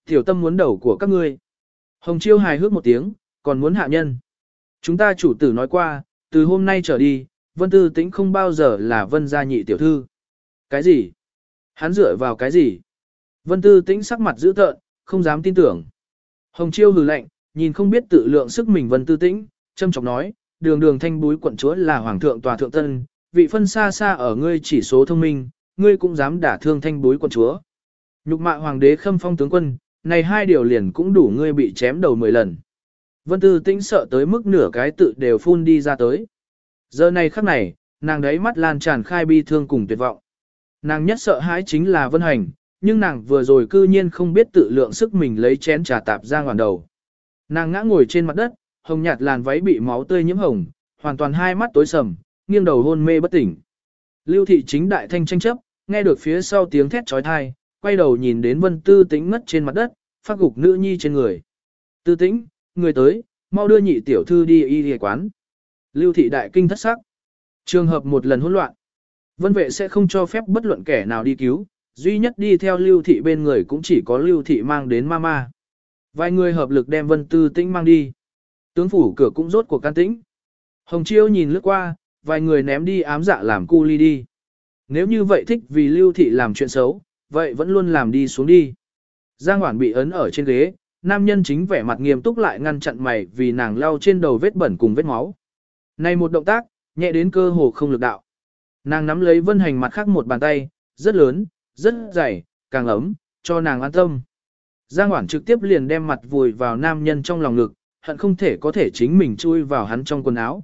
Tiểu tâm muốn đầu của các ngươi. Hồng chiêu hài hước một tiếng, còn muốn hạ nhân. Chúng ta chủ tử nói qua, từ hôm nay trở đi, Vân Tư Tĩnh không bao giờ là Vân gia nhị tiểu thư. Cái gì? Hắn dựa vào cái gì? Vân Tư Tĩnh sắc mặt dữ tợn, không dám tin tưởng. Hồng Chiêu hừ lạnh, nhìn không biết tự lượng sức mình Vân Tư Tĩnh, châm chọc nói, đường đường thanh búi quận chúa là hoàng thượng tòa thượng tân, vị phân xa xa ở ngươi chỉ số thông minh, ngươi cũng dám đả thương thanh búi quận chúa. Nhục mạ hoàng đế khâm phong tướng quân, này hai điều liền cũng đủ ngươi bị chém đầu 10 lần. Vân Tư Tĩnh sợ tới mức nửa cái tự đều phun đi ra tới. Giờ này khắc này, nàng đấy mắt lan tràn khai bi thương cùng tuyệt vọng. Nàng nhất sợ hãi chính là Vân Hành, nhưng nàng vừa rồi cư nhiên không biết tự lượng sức mình lấy chén trà tạp ra ngoàn đầu. Nàng ngã ngồi trên mặt đất, hồng nhạt làn váy bị máu tươi nhiễm hồng, hoàn toàn hai mắt tối sầm, nghiêng đầu hôn mê bất tỉnh. Lưu thị chính đại thanh tranh chấp, nghe được phía sau tiếng thét trói thai, quay đầu nhìn đến Vân Tư Tĩnh ngất trên mặt đất, phát gục nữ nhi trên người. Tư Tĩnh, người tới, mau đưa nhị tiểu thư đi y y quán. Lưu thị đại kinh thất sắc. Trường hợp một lần hỗn loạn. Vân vệ sẽ không cho phép bất luận kẻ nào đi cứu, duy nhất đi theo lưu thị bên người cũng chỉ có lưu thị mang đến mama. Vài người hợp lực đem vân tư tĩnh mang đi. Tướng phủ cửa cũng rốt cuộc can tĩnh. Hồng Chiêu nhìn lướt qua, vài người ném đi ám dạ làm cu ly đi. Nếu như vậy thích vì lưu thị làm chuyện xấu, vậy vẫn luôn làm đi xuống đi. Giang Hoản bị ấn ở trên ghế, nam nhân chính vẻ mặt nghiêm túc lại ngăn chặn mày vì nàng lau trên đầu vết bẩn cùng vết máu. Này một động tác, nhẹ đến cơ hồ không lực đạo. Nàng nắm lấy vân hành mặt khác một bàn tay, rất lớn, rất dày, càng ấm, cho nàng an tâm. Giang Hoản trực tiếp liền đem mặt vùi vào nam nhân trong lòng ngực, hận không thể có thể chính mình chui vào hắn trong quần áo.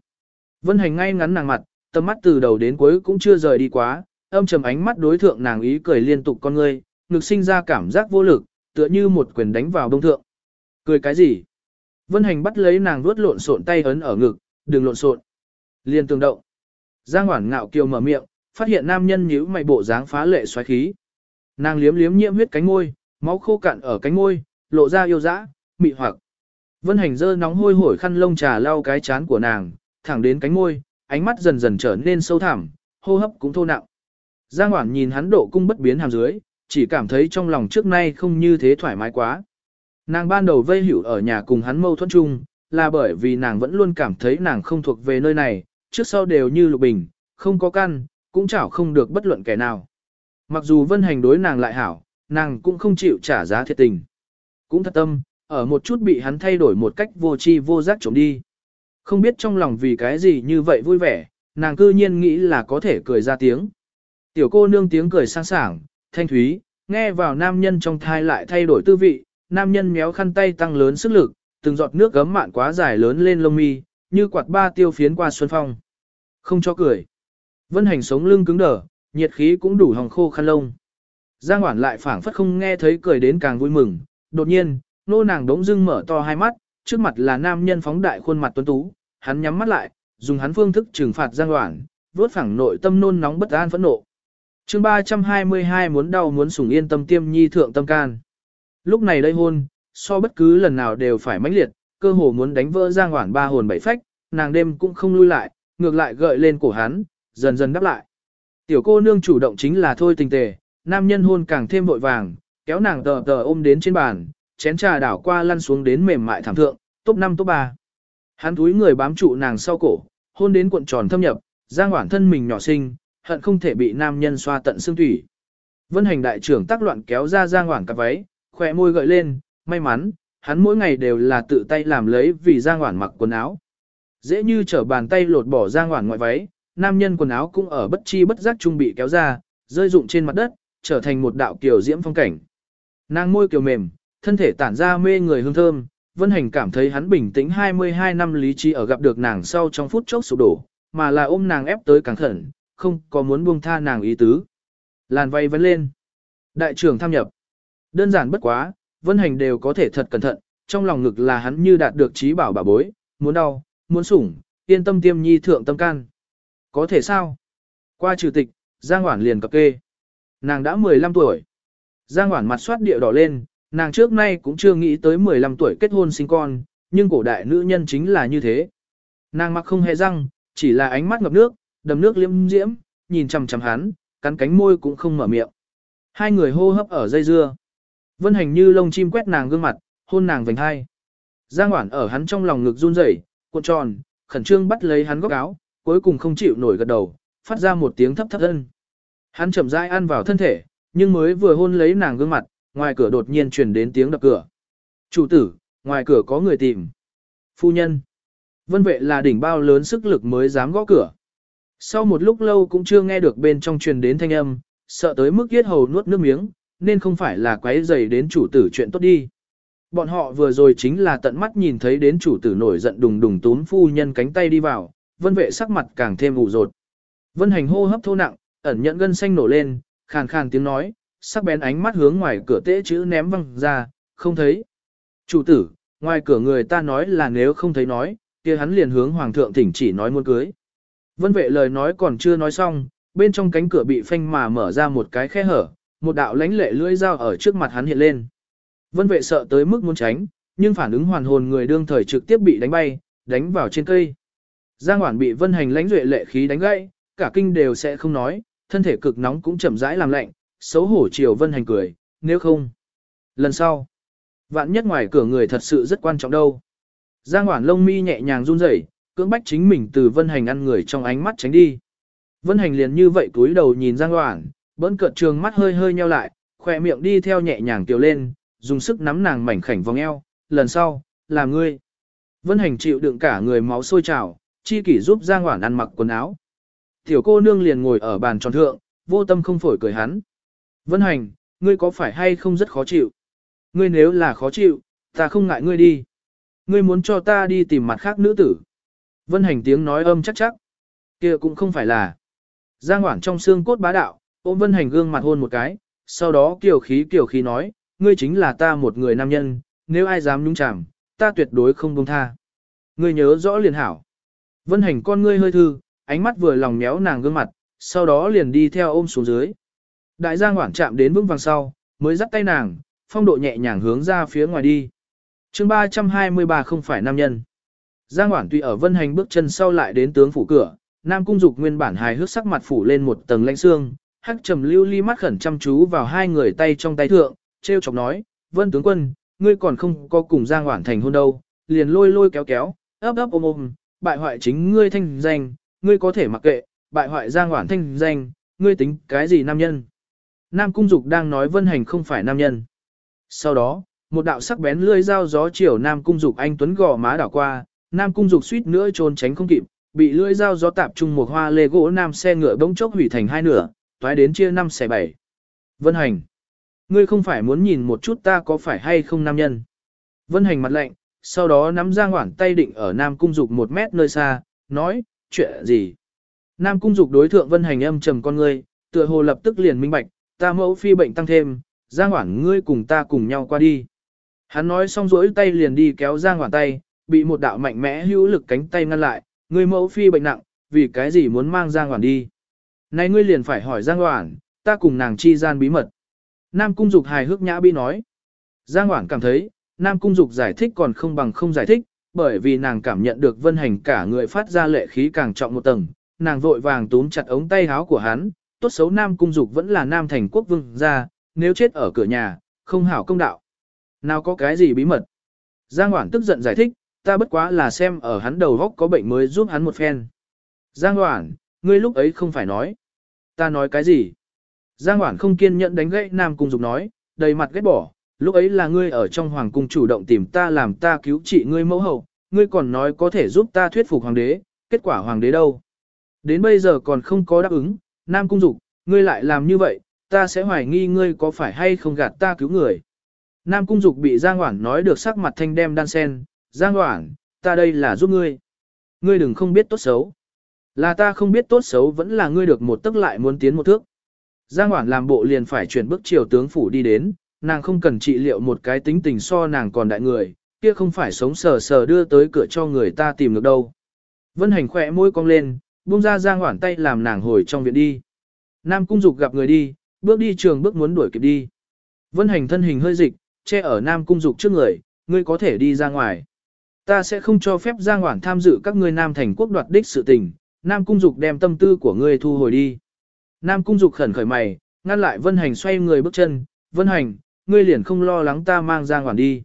Vân hành ngay ngắn nàng mặt, tầm mắt từ đầu đến cuối cũng chưa rời đi quá, âm trầm ánh mắt đối thượng nàng ý cười liên tục con ngươi, ngực sinh ra cảm giác vô lực, tựa như một quyền đánh vào đông thượng. Cười cái gì? Vân hành bắt lấy nàng vuốt lộn xộn tay ấn ở ngực, đừng lộn xộn. Liên tương động. Giang Hoản ngạo kiều mở miệng, phát hiện nam nhân nhíu mày bộ dáng phá lệ xoáy khí. Nàng liếm liếm nhiễm huyết cánh môi, máu khô cạn ở cánh môi, lộ ra yêu dã, mị hoặc. Vân hành dơ nóng hôi hổi khăn lông trà lau cái chán của nàng, thẳng đến cánh môi, ánh mắt dần dần trở nên sâu thẳm, hô hấp cũng thô nặng. Giang Hoản nhìn hắn độ cung bất biến hàm dưới, chỉ cảm thấy trong lòng trước nay không như thế thoải mái quá. Nàng ban đầu vây hữu ở nhà cùng hắn mâu thuẫn chung, là bởi vì nàng vẫn luôn cảm thấy nàng không thuộc về nơi này, trước sau đều như lục bình, không có căn, cũng chảo không được bất luận kẻ nào. Mặc dù vân hành đối nàng lại hảo, nàng cũng không chịu trả giá thiệt tình. Cũng thật tâm, ở một chút bị hắn thay đổi một cách vô tri vô giác trộm đi. Không biết trong lòng vì cái gì như vậy vui vẻ, nàng cư nhiên nghĩ là có thể cười ra tiếng. Tiểu cô nương tiếng cười sang sảng, thanh thúy, nghe vào nam nhân trong thai lại thay đổi tư vị, nam nhân méo khăn tay tăng lớn sức lực, từng giọt nước gấm mạn quá dài lớn lên lông mi, như quạt ba tiêu phiến qua xuân phong. Không cho cười. Vân hành sống lưng cứng đờ, nhiệt khí cũng đủ hòng khô khăn lông. Giang Hoản lại phảng phất không nghe thấy cười đến càng vui mừng, đột nhiên, nô nàng đống dưng mở to hai mắt, trước mặt là nam nhân phóng đại khuôn mặt tuấn tú, hắn nhắm mắt lại, dùng hắn phương thức trừng phạt Giang Hoản, vuốt phẳng nội tâm nôn nóng bất an phẫn nộ. Chương 322 muốn đau muốn sủng yên tâm tiêm nhi thượng tâm can. Lúc này đây hôn, so bất cứ lần nào đều phải mãnh liệt, cơ hồ muốn đánh vỡ Giang Hoản ba hồn bảy phách, nàng đêm cũng không lui lại, ngược lại gợi lên cổ hắn, dần dần đáp lại. Tiểu cô nương chủ động chính là thôi tình tề, nam nhân hôn càng thêm vội vàng, kéo nàng tờ tờ ôm đến trên bàn, chén trà đảo qua lăn xuống đến mềm mại thảm thượng, top 5 top 3. Hắn túi người bám trụ nàng sau cổ, hôn đến cuộn tròn thâm nhập, giang Hoản thân mình nhỏ xinh, hận không thể bị nam nhân xoa tận xương thủy. Vân hành đại trưởng tác loạn kéo ra giang hoảng cặp váy, khỏe môi gợi lên, may mắn, hắn mỗi ngày đều là tự tay làm lấy vì giang Hoản mặc quần áo. Dễ như trở bàn tay lột bỏ giang Hoản ngoại váy, nam nhân quần áo cũng ở bất chi bất giác trung bị kéo ra, rơi rụng trên mặt đất, trở thành một đạo kiều diễm phong cảnh. Nàng môi kiều mềm, thân thể tản ra mê người hương thơm, Vân Hành cảm thấy hắn bình tĩnh 22 năm lý trí ở gặp được nàng sau trong phút chốc sụp đổ, mà là ôm nàng ép tới càng khẩn, không có muốn buông tha nàng ý tứ. Làn vay vấn lên. Đại trưởng tham nhập. Đơn giản bất quá, Vân Hành đều có thể thật cẩn thận, trong lòng ngực là hắn như đạt được trí bảo bà bối, muốn đau, muốn sủng, yên tâm tiêm nhi thượng tâm can. Có thể sao? Qua trừ tịch, Giang Hoản liền cập kê. Nàng đã 15 tuổi. Giang Hoản mặt soát địa đỏ lên, nàng trước nay cũng chưa nghĩ tới 15 tuổi kết hôn sinh con, nhưng cổ đại nữ nhân chính là như thế. Nàng mặc không hề răng, chỉ là ánh mắt ngập nước, đầm nước liêm diễm, nhìn chằm chằm hắn, cắn cánh môi cũng không mở miệng. Hai người hô hấp ở dây dưa. Vân hành như lông chim quét nàng gương mặt, hôn nàng vành hai. Giang Hoản ở hắn trong lòng ngực run rẩy, cuộn tròn, khẩn trương bắt lấy hắn góc áo, cuối cùng không chịu nổi gật đầu, phát ra một tiếng thấp thấp thân. Hắn chậm rãi ăn vào thân thể, nhưng mới vừa hôn lấy nàng gương mặt, ngoài cửa đột nhiên truyền đến tiếng đập cửa. Chủ tử, ngoài cửa có người tìm. Phu nhân. Vân vệ là đỉnh bao lớn sức lực mới dám gõ cửa. Sau một lúc lâu cũng chưa nghe được bên trong truyền đến thanh âm, sợ tới mức yết hầu nuốt nước miếng, nên không phải là quấy dày đến chủ tử chuyện tốt đi. Bọn họ vừa rồi chính là tận mắt nhìn thấy đến chủ tử nổi giận đùng đùng tún phu nhân cánh tay đi vào, vân vệ sắc mặt càng thêm ủ rột. Vân hành hô hấp thô nặng, ẩn nhận gân xanh nổ lên, khàn khàn tiếng nói, sắc bén ánh mắt hướng ngoài cửa tế chữ ném văng ra, không thấy. Chủ tử, ngoài cửa người ta nói là nếu không thấy nói, kia hắn liền hướng hoàng thượng thỉnh chỉ nói muốn cưới. Vân vệ lời nói còn chưa nói xong, bên trong cánh cửa bị phanh mà mở ra một cái khe hở, một đạo lánh lệ lưỡi dao ở trước mặt hắn hiện lên. Vân vệ sợ tới mức muốn tránh, nhưng phản ứng hoàn hồn người đương thời trực tiếp bị đánh bay, đánh vào trên cây. Giang Hoản bị Vân Hành lãnh duệ lệ khí đánh gãy, cả kinh đều sẽ không nói, thân thể cực nóng cũng chậm rãi làm lạnh, xấu hổ chiều Vân Hành cười, nếu không. Lần sau, vạn nhất ngoài cửa người thật sự rất quan trọng đâu. Giang Hoản lông mi nhẹ nhàng run rẩy, cưỡng bách chính mình từ Vân Hành ăn người trong ánh mắt tránh đi. Vân Hành liền như vậy túi đầu nhìn Giang Hoản, bỡn cợt trường mắt hơi hơi nheo lại, khỏe miệng đi theo nhẹ nhàng tiểu lên, dùng sức nắm nàng mảnh khảnh vòng eo, lần sau, là ngươi. Vân Hành chịu đựng cả người máu sôi trào, chi kỷ giúp Giang Hoản ăn mặc quần áo. Tiểu cô nương liền ngồi ở bàn tròn thượng, vô tâm không phổi cười hắn. Vân Hành, ngươi có phải hay không rất khó chịu? Ngươi nếu là khó chịu, ta không ngại ngươi đi. Ngươi muốn cho ta đi tìm mặt khác nữ tử. Vân Hành tiếng nói âm chắc chắc. kia cũng không phải là. Giang Hoản trong xương cốt bá đạo, ôm Vân Hành gương mặt hôn một cái, sau đó kiều khí kiều khí nói, ngươi chính là ta một người nam nhân, nếu ai dám nhúng chạm, ta tuyệt đối không buông tha. Ngươi nhớ rõ liền hảo. Vân hành con ngươi hơi thư, ánh mắt vừa lòng méo nàng gương mặt, sau đó liền đi theo ôm xuống dưới. Đại Giang Hoảng chạm đến vững vàng sau, mới dắt tay nàng, phong độ nhẹ nhàng hướng ra phía ngoài đi. chương 323 không phải nam nhân. Giang Hoản tuy ở vân hành bước chân sau lại đến tướng phủ cửa, Nam Cung Dục nguyên bản hài hước sắc mặt phủ lên một tầng lãnh xương, hắc trầm lưu ly mắt khẩn chăm chú vào hai người tay trong tay thượng, treo chọc nói, vân tướng quân, ngươi còn không có cùng Giang Hoản thành hôn đâu, liền lôi lôi kéo kéo, ấp ấp ôm ôm, bại hoại chính ngươi thanh danh, ngươi có thể mặc kệ, bại hoại Giang Hoản thanh danh, ngươi tính cái gì nam nhân. Nam Cung Dục đang nói Vân Hành không phải nam nhân. Sau đó, một đạo sắc bén lưỡi dao gió chiều Nam Cung Dục anh tuấn gò má đảo qua, Nam Cung Dục suýt nữa trốn tránh không kịp, bị lưỡi dao gió tạp trung một hoa lê gỗ nam xe ngựa bỗng chốc hủy thành hai nửa, toái đến chia năm xẻ bảy. Vân Hành, ngươi không phải muốn nhìn một chút ta có phải hay không nam nhân? Vân Hành mặt lạnh, sau đó nắm Giang Hoản tay định ở Nam Cung Dục một mét nơi xa, nói, chuyện gì? Nam Cung Dục đối thượng Vân Hành âm trầm con ngươi, tựa hồ lập tức liền minh bạch, ta mẫu phi bệnh tăng thêm, Giang Hoản ngươi cùng ta cùng nhau qua đi. Hắn nói xong rỗi tay liền đi kéo Giang Hoản tay, bị một đạo mạnh mẽ hữu lực cánh tay ngăn lại, ngươi mẫu phi bệnh nặng, vì cái gì muốn mang Giang Hoản đi. Này ngươi liền phải hỏi Giang Hoảng, ta cùng nàng chi gian bí mật. Nam Cung Dục hài hước nhã bi nói. Giang Hoảng cảm thấy, Nam Cung Dục giải thích còn không bằng không giải thích, bởi vì nàng cảm nhận được vân hành cả người phát ra lệ khí càng trọng một tầng, nàng vội vàng túm chặt ống tay áo của hắn, tốt xấu Nam Cung Dục vẫn là Nam Thành Quốc Vương ra nếu chết ở cửa nhà, không hảo công đạo. Nào có cái gì bí mật. Giang Hoảng tức giận giải thích, ta bất quá là xem ở hắn đầu góc có bệnh mới giúp hắn một phen. Giang Hoảng, ngươi lúc ấy không phải nói. Ta nói cái gì? Giang Hoản không kiên nhẫn đánh gãy Nam Cung Dục nói, đầy mặt ghét bỏ, lúc ấy là ngươi ở trong hoàng cung chủ động tìm ta làm ta cứu trị ngươi mẫu hậu, ngươi còn nói có thể giúp ta thuyết phục hoàng đế, kết quả hoàng đế đâu? Đến bây giờ còn không có đáp ứng, Nam Cung Dục, ngươi lại làm như vậy, ta sẽ hoài nghi ngươi có phải hay không gạt ta cứu người. Nam Cung Dục bị Giang Hoản nói được sắc mặt thanh đem đan sen, Giang Hoản, ta đây là giúp ngươi. Ngươi đừng không biết tốt xấu. Là ta không biết tốt xấu vẫn là ngươi được một tức lại muốn tiến một thước. Giang Hoản làm bộ liền phải chuyển bước chiều tướng phủ đi đến, nàng không cần trị liệu một cái tính tình so nàng còn đại người, kia không phải sống sờ sờ đưa tới cửa cho người ta tìm được đâu. Vân hành khỏe môi cong lên, buông ra Giang Hoản tay làm nàng hồi trong viện đi. Nam Cung Dục gặp người đi, bước đi trường bước muốn đuổi kịp đi. Vân hành thân hình hơi dịch, che ở Nam Cung Dục trước người, ngươi có thể đi ra ngoài. Ta sẽ không cho phép Giang Hoản tham dự các ngươi Nam thành quốc đoạt đích sự tình, Nam Cung Dục đem tâm tư của ngươi thu hồi đi. Nam Cung Dục khẩn khởi mày, ngăn lại Vân Hành xoay người bước chân, Vân Hành, ngươi liền không lo lắng ta mang Giang Hoản đi.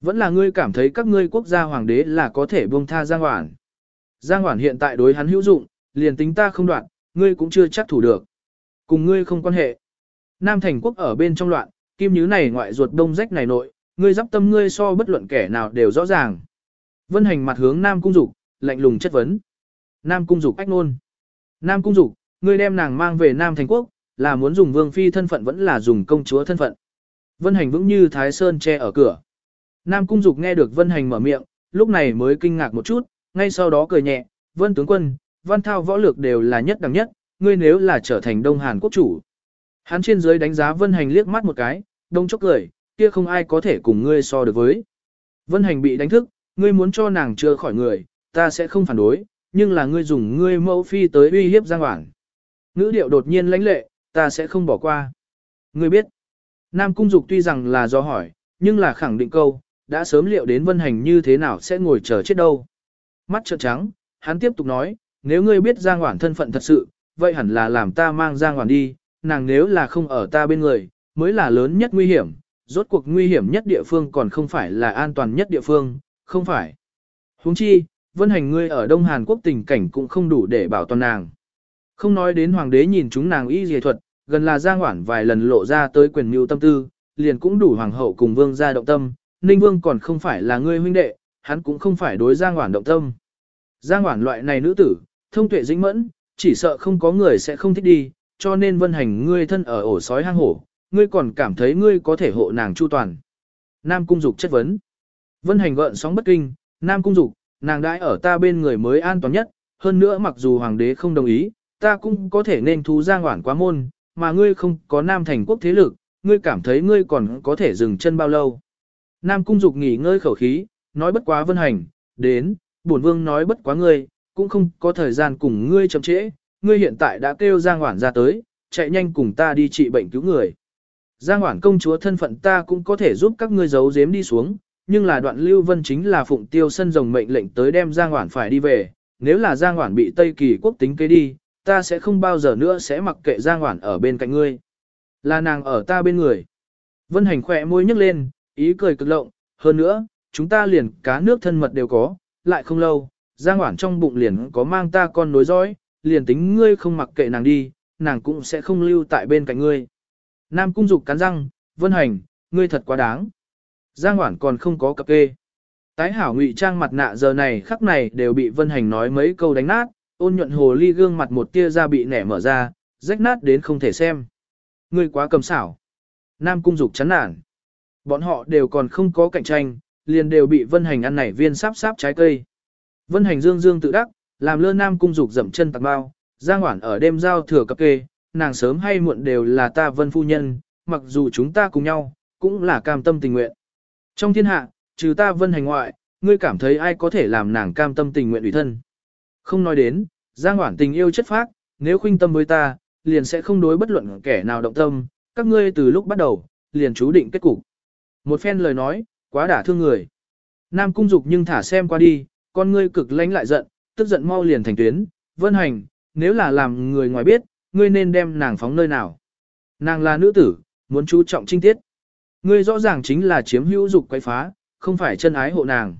Vẫn là ngươi cảm thấy các ngươi quốc gia hoàng đế là có thể buông tha Giang Hoản. Giang Hoản hiện tại đối hắn hữu dụng, liền tính ta không đoạn, ngươi cũng chưa chắc thủ được. Cùng ngươi không quan hệ. Nam thành quốc ở bên trong loạn, kim nhứ này ngoại ruột đông rách này nội, ngươi giáp tâm ngươi so bất luận kẻ nào đều rõ ràng. Vân hành mặt hướng Nam Cung Dục, lạnh lùng chất vấn. Nam Cung Dục ách nôn. Nam Cung Dục, ngươi đem nàng mang về Nam thành quốc, là muốn dùng vương phi thân phận vẫn là dùng công chúa thân phận. Vân hành vững như Thái Sơn che ở cửa. Nam Cung Dục nghe được Vân hành mở miệng, lúc này mới kinh ngạc một chút, ngay sau đó cười nhẹ, Vân tướng quân, văn thao võ lược đều là nhất đẳng nhất, ngươi nếu là trở thành Đông Hàn quốc chủ. Hắn trên dưới đánh giá Vân Hành liếc mắt một cái, đông chốc cười, kia không ai có thể cùng ngươi so được với. Vân Hành bị đánh thức, ngươi muốn cho nàng chưa khỏi người, ta sẽ không phản đối, nhưng là ngươi dùng ngươi mẫu phi tới uy hiếp Giang Hoảng. Ngữ điệu đột nhiên lãnh lệ, ta sẽ không bỏ qua. Ngươi biết, Nam Cung Dục tuy rằng là do hỏi, nhưng là khẳng định câu, đã sớm liệu đến Vân Hành như thế nào sẽ ngồi chờ chết đâu. Mắt trợn trắng, hắn tiếp tục nói, nếu ngươi biết Giang Hoảng thân phận thật sự, vậy hẳn là làm ta mang Giang Hoảng đi, nàng nếu là không ở ta bên người, mới là lớn nhất nguy hiểm, rốt cuộc nguy hiểm nhất địa phương còn không phải là an toàn nhất địa phương, không phải. huống chi, vân hành ngươi ở Đông Hàn Quốc tình cảnh cũng không đủ để bảo toàn nàng. Không nói đến hoàng đế nhìn chúng nàng y dề thuật, gần là Giang Hoản vài lần lộ ra tới quyền mưu tâm tư, liền cũng đủ hoàng hậu cùng vương gia động tâm, Ninh Vương còn không phải là ngươi huynh đệ, hắn cũng không phải đối Giang Hoản động tâm. Giang Hoản loại này nữ tử, thông tuệ dĩnh mẫn, chỉ sợ không có người sẽ không thích đi, cho nên vân hành ngươi thân ở ổ sói hang hổ, ngươi còn cảm thấy ngươi có thể hộ nàng chu toàn. Nam Cung Dục chất vấn. Vân hành gợn sóng bất kinh, Nam Cung Dục, nàng đãi ở ta bên người mới an toàn nhất, hơn nữa mặc dù hoàng đế không đồng ý, ta cũng có thể nên thú giang hoảng quá môn, mà ngươi không có Nam thành quốc thế lực, ngươi cảm thấy ngươi còn có thể dừng chân bao lâu. Nam Cung Dục nghỉ ngơi khẩu khí, nói bất quá vân hành, đến, bổn vương nói bất quá ngươi, cũng không có thời gian cùng ngươi chậm trễ, ngươi hiện tại đã kêu Giang Hoản ra tới, chạy nhanh cùng ta đi trị bệnh cứu người. Giang Hoản công chúa thân phận ta cũng có thể giúp các ngươi giấu giếm đi xuống, nhưng là đoạn lưu vân chính là phụng tiêu sân rồng mệnh lệnh tới đem Giang Hoản phải đi về, nếu là Giang Hoản bị Tây Kỳ quốc tính kế đi, ta sẽ không bao giờ nữa sẽ mặc kệ Giang Hoản ở bên cạnh ngươi. Là nàng ở ta bên người. Vân Hành khỏe môi nhếch lên, ý cười cực lộng, hơn nữa, chúng ta liền cá nước thân mật đều có, lại không lâu, Giang Hoản trong bụng liền có mang ta con nối dõi, liền tính ngươi không mặc kệ nàng đi, nàng cũng sẽ không lưu tại bên cạnh ngươi. Nam Cung Dục cắn răng, Vân Hành, ngươi thật quá đáng. Giang Hoản còn không có cập kê. Tái hảo ngụy trang mặt nạ giờ này khắc này đều bị Vân Hành nói mấy câu đánh nát, ôn nhuận hồ ly gương mặt một tia ra bị nẻ mở ra, rách nát đến không thể xem. Ngươi quá cầm xảo. Nam Cung Dục chán nản. Bọn họ đều còn không có cạnh tranh, liền đều bị Vân Hành ăn nảy viên sáp sáp trái cây. Vân Hành dương dương tự đắc, làm lơ Nam Cung Dục dậm chân tạc bao, Giang Hoản ở đêm giao thừa cập kê, nàng sớm hay muộn đều là ta Vân Phu Nhân, mặc dù chúng ta cùng nhau, cũng là cam tâm tình nguyện. Trong thiên hạ, trừ ta Vân Hành ngoại, ngươi cảm thấy ai có thể làm nàng cam tâm tình nguyện ủy thân. Không nói đến, Giang hoảng tình yêu chất phác, nếu khuynh tâm với ta, liền sẽ không đối bất luận kẻ nào động tâm, các ngươi từ lúc bắt đầu, liền chú định kết cục. Một phen lời nói, quá đả thương người. Nam cung dục nhưng thả xem qua đi, con ngươi cực lãnh lại giận, tức giận mau liền thành tuyến, vân hành, nếu là làm người ngoài biết, ngươi nên đem nàng phóng nơi nào. Nàng là nữ tử, muốn chú trọng trinh tiết. Ngươi rõ ràng chính là chiếm hữu dục quay phá, không phải chân ái hộ nàng.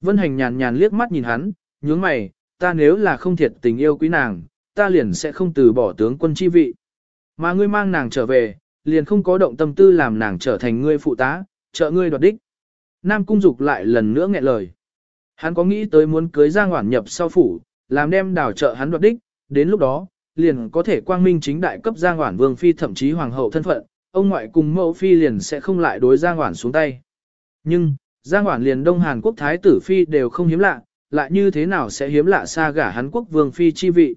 Vân hành nhàn nhàn liếc mắt nhìn hắn, nhướng mày, ta nếu là không thiệt tình yêu quý nàng, ta liền sẽ không từ bỏ tướng quân chi vị. Mà ngươi mang nàng trở về, liền không có động tâm tư làm nàng trở thành ngươi phụ tá, trợ ngươi đoạt đích. Nam cung dục lại lần nữa nghẹn lời. Hắn có nghĩ tới muốn cưới Giang Hoản nhập sau phủ, làm đem đảo trợ hắn đoạt đích, đến lúc đó, liền có thể quang minh chính đại cấp Giang Hoản vương phi thậm chí hoàng hậu thân phận, ông ngoại cùng mẫu phi liền sẽ không lại đối Giang Hoản xuống tay. Nhưng, Giang Hoản liền Đông Hàn Quốc thái tử phi đều không hiếm lạ, lại như thế nào sẽ hiếm lạ xa gả Hán quốc vương phi chi vị.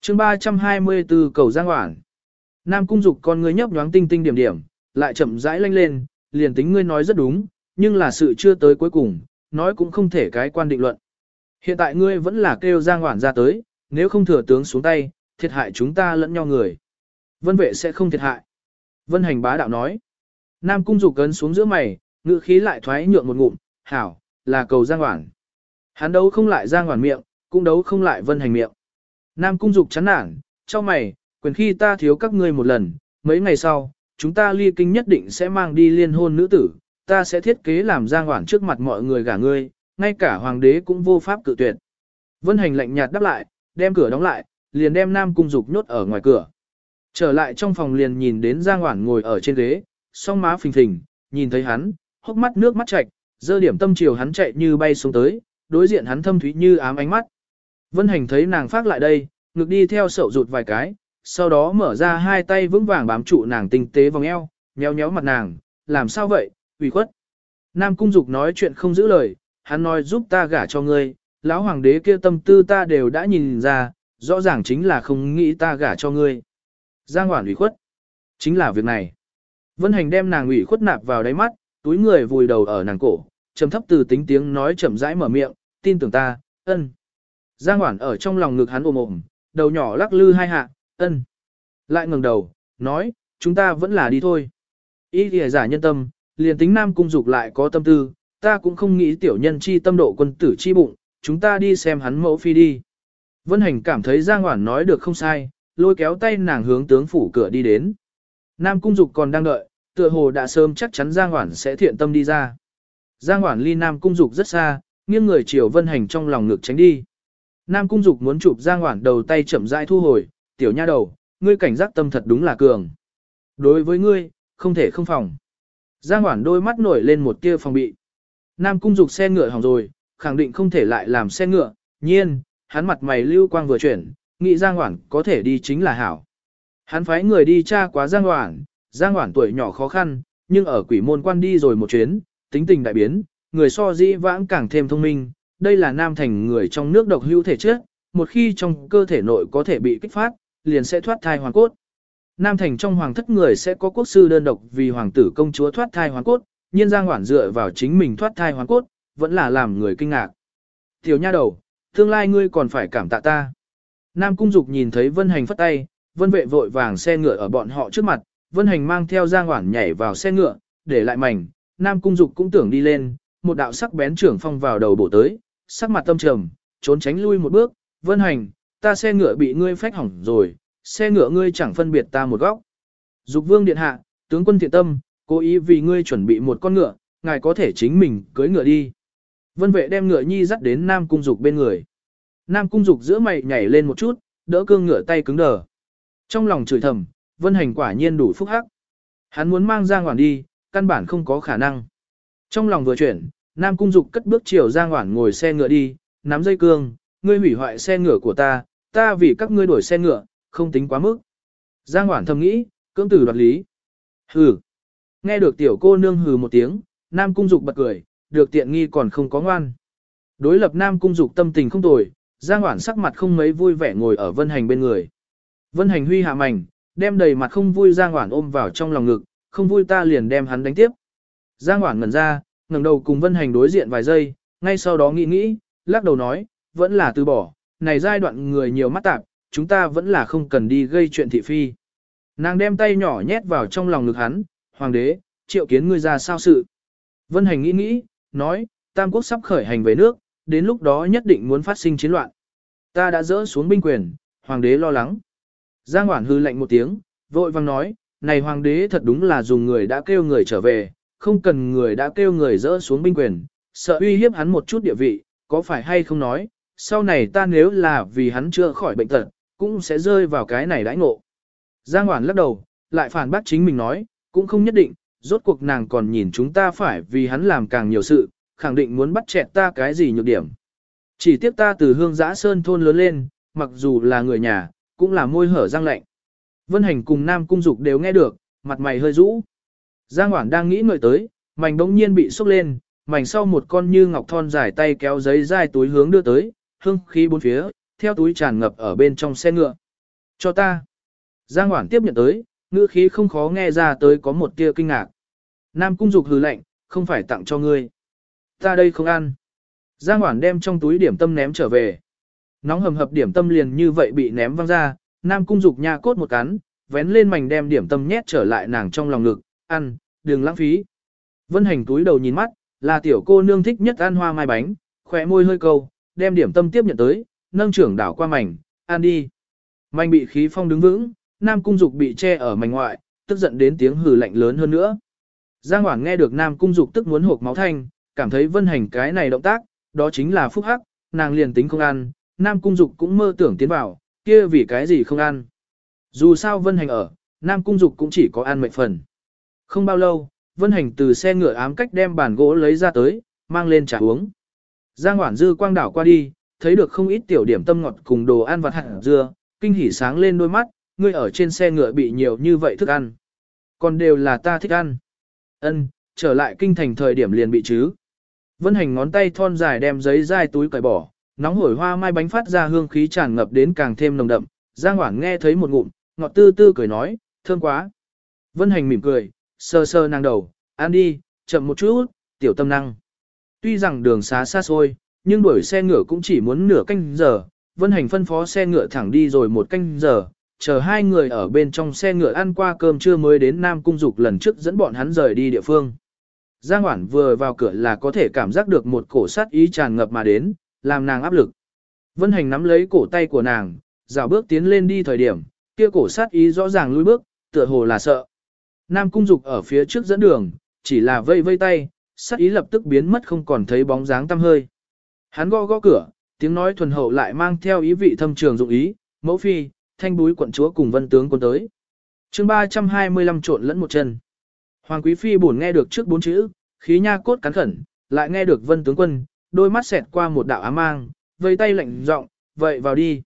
chương 324 cầu Giang Hoản. Nam cung dục con ngươi nhấp nhoáng tinh tinh điểm điểm, lại chậm rãi lanh lên, liền tính ngươi nói rất đúng, nhưng là sự chưa tới cuối cùng, nói cũng không thể cái quan định luận. Hiện tại ngươi vẫn là kêu Giang Hoản ra tới, nếu không thừa tướng xuống tay, thiệt hại chúng ta lẫn nhau người. Vân vệ sẽ không thiệt hại. Vân hành bá đạo nói. Nam cung dục cấn xuống giữa mày, ngữ khí lại thoái nhượng một ngụm, hảo, là cầu Giang hoảng. Hắn đấu không lại Giang hoảng miệng, cũng đấu không lại Vân hành miệng. Nam cung dục chán nản, cho mày, quyền khi ta thiếu các ngươi một lần, mấy ngày sau, chúng ta ly kinh nhất định sẽ mang đi liên hôn nữ tử, ta sẽ thiết kế làm Giang hoảng trước mặt mọi người gả ngươi, ngay cả hoàng đế cũng vô pháp cự tuyệt. Vân hành lạnh nhạt đáp lại, đem cửa đóng lại, liền đem Nam Cung Dục nhốt ở ngoài cửa. Trở lại trong phòng liền nhìn đến Giang Hoản ngồi ở trên ghế, song má phình phình, nhìn thấy hắn, hốc mắt nước mắt chạch, dơ điểm tâm chiều hắn chạy như bay xuống tới, đối diện hắn thâm thúy như ám ánh mắt. Vân Hành thấy nàng phát lại đây, ngực đi theo sậu rụt vài cái, sau đó mở ra hai tay vững vàng bám trụ nàng tinh tế vòng eo, nhéo nhéo mặt nàng, làm sao vậy, ủy khuất. Nam Cung Dục nói chuyện không giữ lời, hắn nói giúp ta gả cho ngươi, lão hoàng đế kia tâm tư ta đều đã nhìn ra, rõ ràng chính là không nghĩ ta gả cho ngươi. Giang Hoản ủy khuất. Chính là việc này. Vân Hành đem nàng ủy khuất nạp vào đáy mắt, túi người vùi đầu ở nàng cổ, trầm thấp từ tính tiếng nói chậm rãi mở miệng, tin tưởng ta, ân. Giang Hoản ở trong lòng ngực hắn ôm ôm, đầu nhỏ lắc lư hai hạ, ân. Lại ngẩng đầu, nói, chúng ta vẫn là đi thôi. Ý thì giả nhân tâm, liền tính nam cung dục lại có tâm tư, ta cũng không nghĩ tiểu nhân chi tâm độ quân tử chi bụng, chúng ta đi xem hắn mẫu phi đi. Vân Hành cảm thấy Giang Hoản nói được không sai, lôi kéo tay nàng hướng tướng phủ cửa đi đến. Nam Cung Dục còn đang đợi, tựa hồ đã sớm chắc chắn Giang Hoản sẽ thiện tâm đi ra. Giang Hoản ly Nam Cung Dục rất xa, nghiêng người chiều Vân Hành trong lòng ngực tránh đi. Nam Cung Dục muốn chụp Giang Hoản đầu tay chậm rãi thu hồi, tiểu nha đầu, ngươi cảnh giác tâm thật đúng là cường. Đối với ngươi, không thể không phòng. Giang Hoản đôi mắt nổi lên một tia phòng bị. Nam Cung Dục xe ngựa hỏng rồi, khẳng định không thể lại làm xe ngựa, nhiên, hắn mặt mày lưu quang vừa chuyển, nghĩ Giang Hoản có thể đi chính là hảo. Hắn phái người đi tra quá Giang Hoản, Giang Hoản tuổi nhỏ khó khăn, nhưng ở quỷ môn quan đi rồi một chuyến, tính tình đại biến, người so dĩ vãng càng thêm thông minh, đây là nam thành người trong nước độc hữu thể chất, một khi trong cơ thể nội có thể bị kích phát, liền sẽ thoát thai hoàn cốt. Nam thành trong hoàng thất người sẽ có quốc sư đơn độc vì hoàng tử công chúa thoát thai hoàn cốt, nhiên Giang Hoản dựa vào chính mình thoát thai hoàn cốt, vẫn là làm người kinh ngạc. Tiểu nha đầu, tương lai ngươi còn phải cảm tạ ta. Nam Cung Dục nhìn thấy Vân Hành phất tay, vân vệ vội vàng xe ngựa ở bọn họ trước mặt, vân hành mang theo Giang Hoản nhảy vào xe ngựa, để lại mảnh, Nam Cung Dục cũng tưởng đi lên, một đạo sắc bén trưởng phong vào đầu bổ tới, sắc mặt tâm trầm, trốn tránh lui một bước, vân hành, ta xe ngựa bị ngươi phách hỏng rồi, xe ngựa ngươi chẳng phân biệt ta một góc. Dục vương điện hạ, tướng quân thiện tâm, cố ý vì ngươi chuẩn bị một con ngựa, ngài có thể chính mình cưới ngựa đi. Vân vệ đem ngựa nhi dắt đến Nam Cung Dục bên người. Nam Cung Dục giữa mày nhảy lên một chút, đỡ cương ngựa tay cứng đờ. Trong lòng chửi thầm, Vân Hành quả nhiên đủ phúc hắc. Hắn muốn mang Giang Hoản đi, căn bản không có khả năng. Trong lòng vừa chuyển, Nam Cung Dục cất bước chiều Giang Hoản ngồi xe ngựa đi, nắm dây cương, ngươi hủy hoại xe ngựa của ta, ta vì các ngươi đổi xe ngựa, không tính quá mức. Giang Hoản thầm nghĩ, cưỡng tử đoạt lý. Hừ. Nghe được tiểu cô nương hừ một tiếng, Nam Cung Dục bật cười, được tiện nghi còn không có ngoan. Đối lập Nam Cung Dục tâm tình không tồi, Giang Hoản sắc mặt không mấy vui vẻ ngồi ở Vân Hành bên người. Vân Hành huy hạ mảnh, đem đầy mặt không vui Giang Hoản ôm vào trong lòng ngực, không vui ta liền đem hắn đánh tiếp. Giang Hoản ngẩn ra, ngẩng đầu cùng Vân Hành đối diện vài giây, ngay sau đó nghĩ nghĩ, lắc đầu nói, vẫn là từ bỏ, này giai đoạn người nhiều mắt tạp, chúng ta vẫn là không cần đi gây chuyện thị phi. Nàng đem tay nhỏ nhét vào trong lòng ngực hắn, hoàng đế, triệu kiến ngươi ra sao sự. Vân Hành nghĩ nghĩ, nói, Tam Quốc sắp khởi hành về nước, đến lúc đó nhất định muốn phát sinh chiến loạn. Ta đã dỡ xuống binh quyền, hoàng đế lo lắng. Giang Hoản hư lạnh một tiếng, vội vang nói, này hoàng đế thật đúng là dùng người đã kêu người trở về, không cần người đã kêu người dỡ xuống binh quyền, sợ uy hiếp hắn một chút địa vị, có phải hay không nói, sau này ta nếu là vì hắn chưa khỏi bệnh tật, cũng sẽ rơi vào cái này đãi ngộ. Giang Hoản lắc đầu, lại phản bác chính mình nói, cũng không nhất định, rốt cuộc nàng còn nhìn chúng ta phải vì hắn làm càng nhiều sự, khẳng định muốn bắt chẹt ta cái gì nhược điểm. Chỉ tiếp ta từ hương giã sơn thôn lớn lên, mặc dù là người nhà, cũng là môi hở răng lạnh. Vân Hành cùng Nam Cung Dục đều nghe được, mặt mày hơi rũ. Giang Hoảng đang nghĩ ngợi tới, mảnh đống nhiên bị sốc lên, mảnh sau một con như ngọc thon dài tay kéo giấy dai túi hướng đưa tới, hương khí bốn phía, theo túi tràn ngập ở bên trong xe ngựa. Cho ta. Giang Hoảng tiếp nhận tới, ngữ khí không khó nghe ra tới có một tia kinh ngạc. Nam Cung Dục hừ lạnh, không phải tặng cho ngươi. Ta đây không ăn. Giang Hoản đem trong túi điểm tâm ném trở về. Nóng hầm hập điểm tâm liền như vậy bị ném văng ra, Nam Cung Dục nha cốt một cắn, vén lên mảnh đem điểm tâm nhét trở lại nàng trong lòng ngực, ăn, đừng lãng phí. Vân Hành túi đầu nhìn mắt, là tiểu cô nương thích nhất ăn hoa mai bánh, khỏe môi hơi câu, đem điểm tâm tiếp nhận tới, nâng trưởng đảo qua mảnh, ăn đi. Mảnh bị khí phong đứng vững, Nam Cung Dục bị che ở mảnh ngoại, tức giận đến tiếng hừ lạnh lớn hơn nữa. Giang Hoảng nghe được Nam Cung Dục tức muốn hộp máu thanh, cảm thấy Vân Hành cái này động tác, đó chính là phúc hắc, nàng liền tính không ăn, Nam Cung Dục cũng mơ tưởng tiến vào, kia vì cái gì không ăn. Dù sao Vân Hành ở, Nam Cung Dục cũng chỉ có ăn mệnh phần. Không bao lâu, Vân Hành từ xe ngựa ám cách đem bàn gỗ lấy ra tới, mang lên trà uống. Giang Hoản Dư quang đảo qua đi, thấy được không ít tiểu điểm tâm ngọt cùng đồ ăn vặt hạt dưa, kinh hỉ sáng lên đôi mắt, ngươi ở trên xe ngựa bị nhiều như vậy thức ăn. Còn đều là ta thích ăn. Ân, trở lại kinh thành thời điểm liền bị chứ. Vân hành ngón tay thon dài đem giấy dai túi cởi bỏ, nóng hổi hoa mai bánh phát ra hương khí tràn ngập đến càng thêm nồng đậm. Giang Hoảng nghe thấy một ngụm, ngọt tư tư cười nói, thơm quá. Vân hành mỉm cười, sơ sơ nàng đầu, ăn đi, chậm một chút, tiểu tâm năng. Tuy rằng đường xá xa xôi, nhưng đuổi xe ngựa cũng chỉ muốn nửa canh giờ. Vân hành phân phó xe ngựa thẳng đi rồi một canh giờ, chờ hai người ở bên trong xe ngựa ăn qua cơm trưa mới đến Nam Cung Dục lần trước dẫn bọn hắn rời đi địa phương. Giang Hoản vừa vào cửa là có thể cảm giác được một cổ sát ý tràn ngập mà đến, làm nàng áp lực. Vân Hành nắm lấy cổ tay của nàng, dạo bước tiến lên đi thời điểm, kia cổ sát ý rõ ràng lùi bước, tựa hồ là sợ. Nam Cung Dục ở phía trước dẫn đường, chỉ là vây vây tay, sát ý lập tức biến mất không còn thấy bóng dáng tăm hơi. Hắn gõ gõ cửa, tiếng nói thuần hậu lại mang theo ý vị thâm trường dụng ý, mẫu phi, thanh búi quận chúa cùng vân tướng quân tới. chương 325 trộn lẫn một chân. Hoàng quý phi buồn nghe được trước bốn chữ, khí nha cốt cắn khẩn, lại nghe được vân tướng quân, đôi mắt xẹt qua một đạo ám mang, vây tay lạnh giọng, vậy vào đi.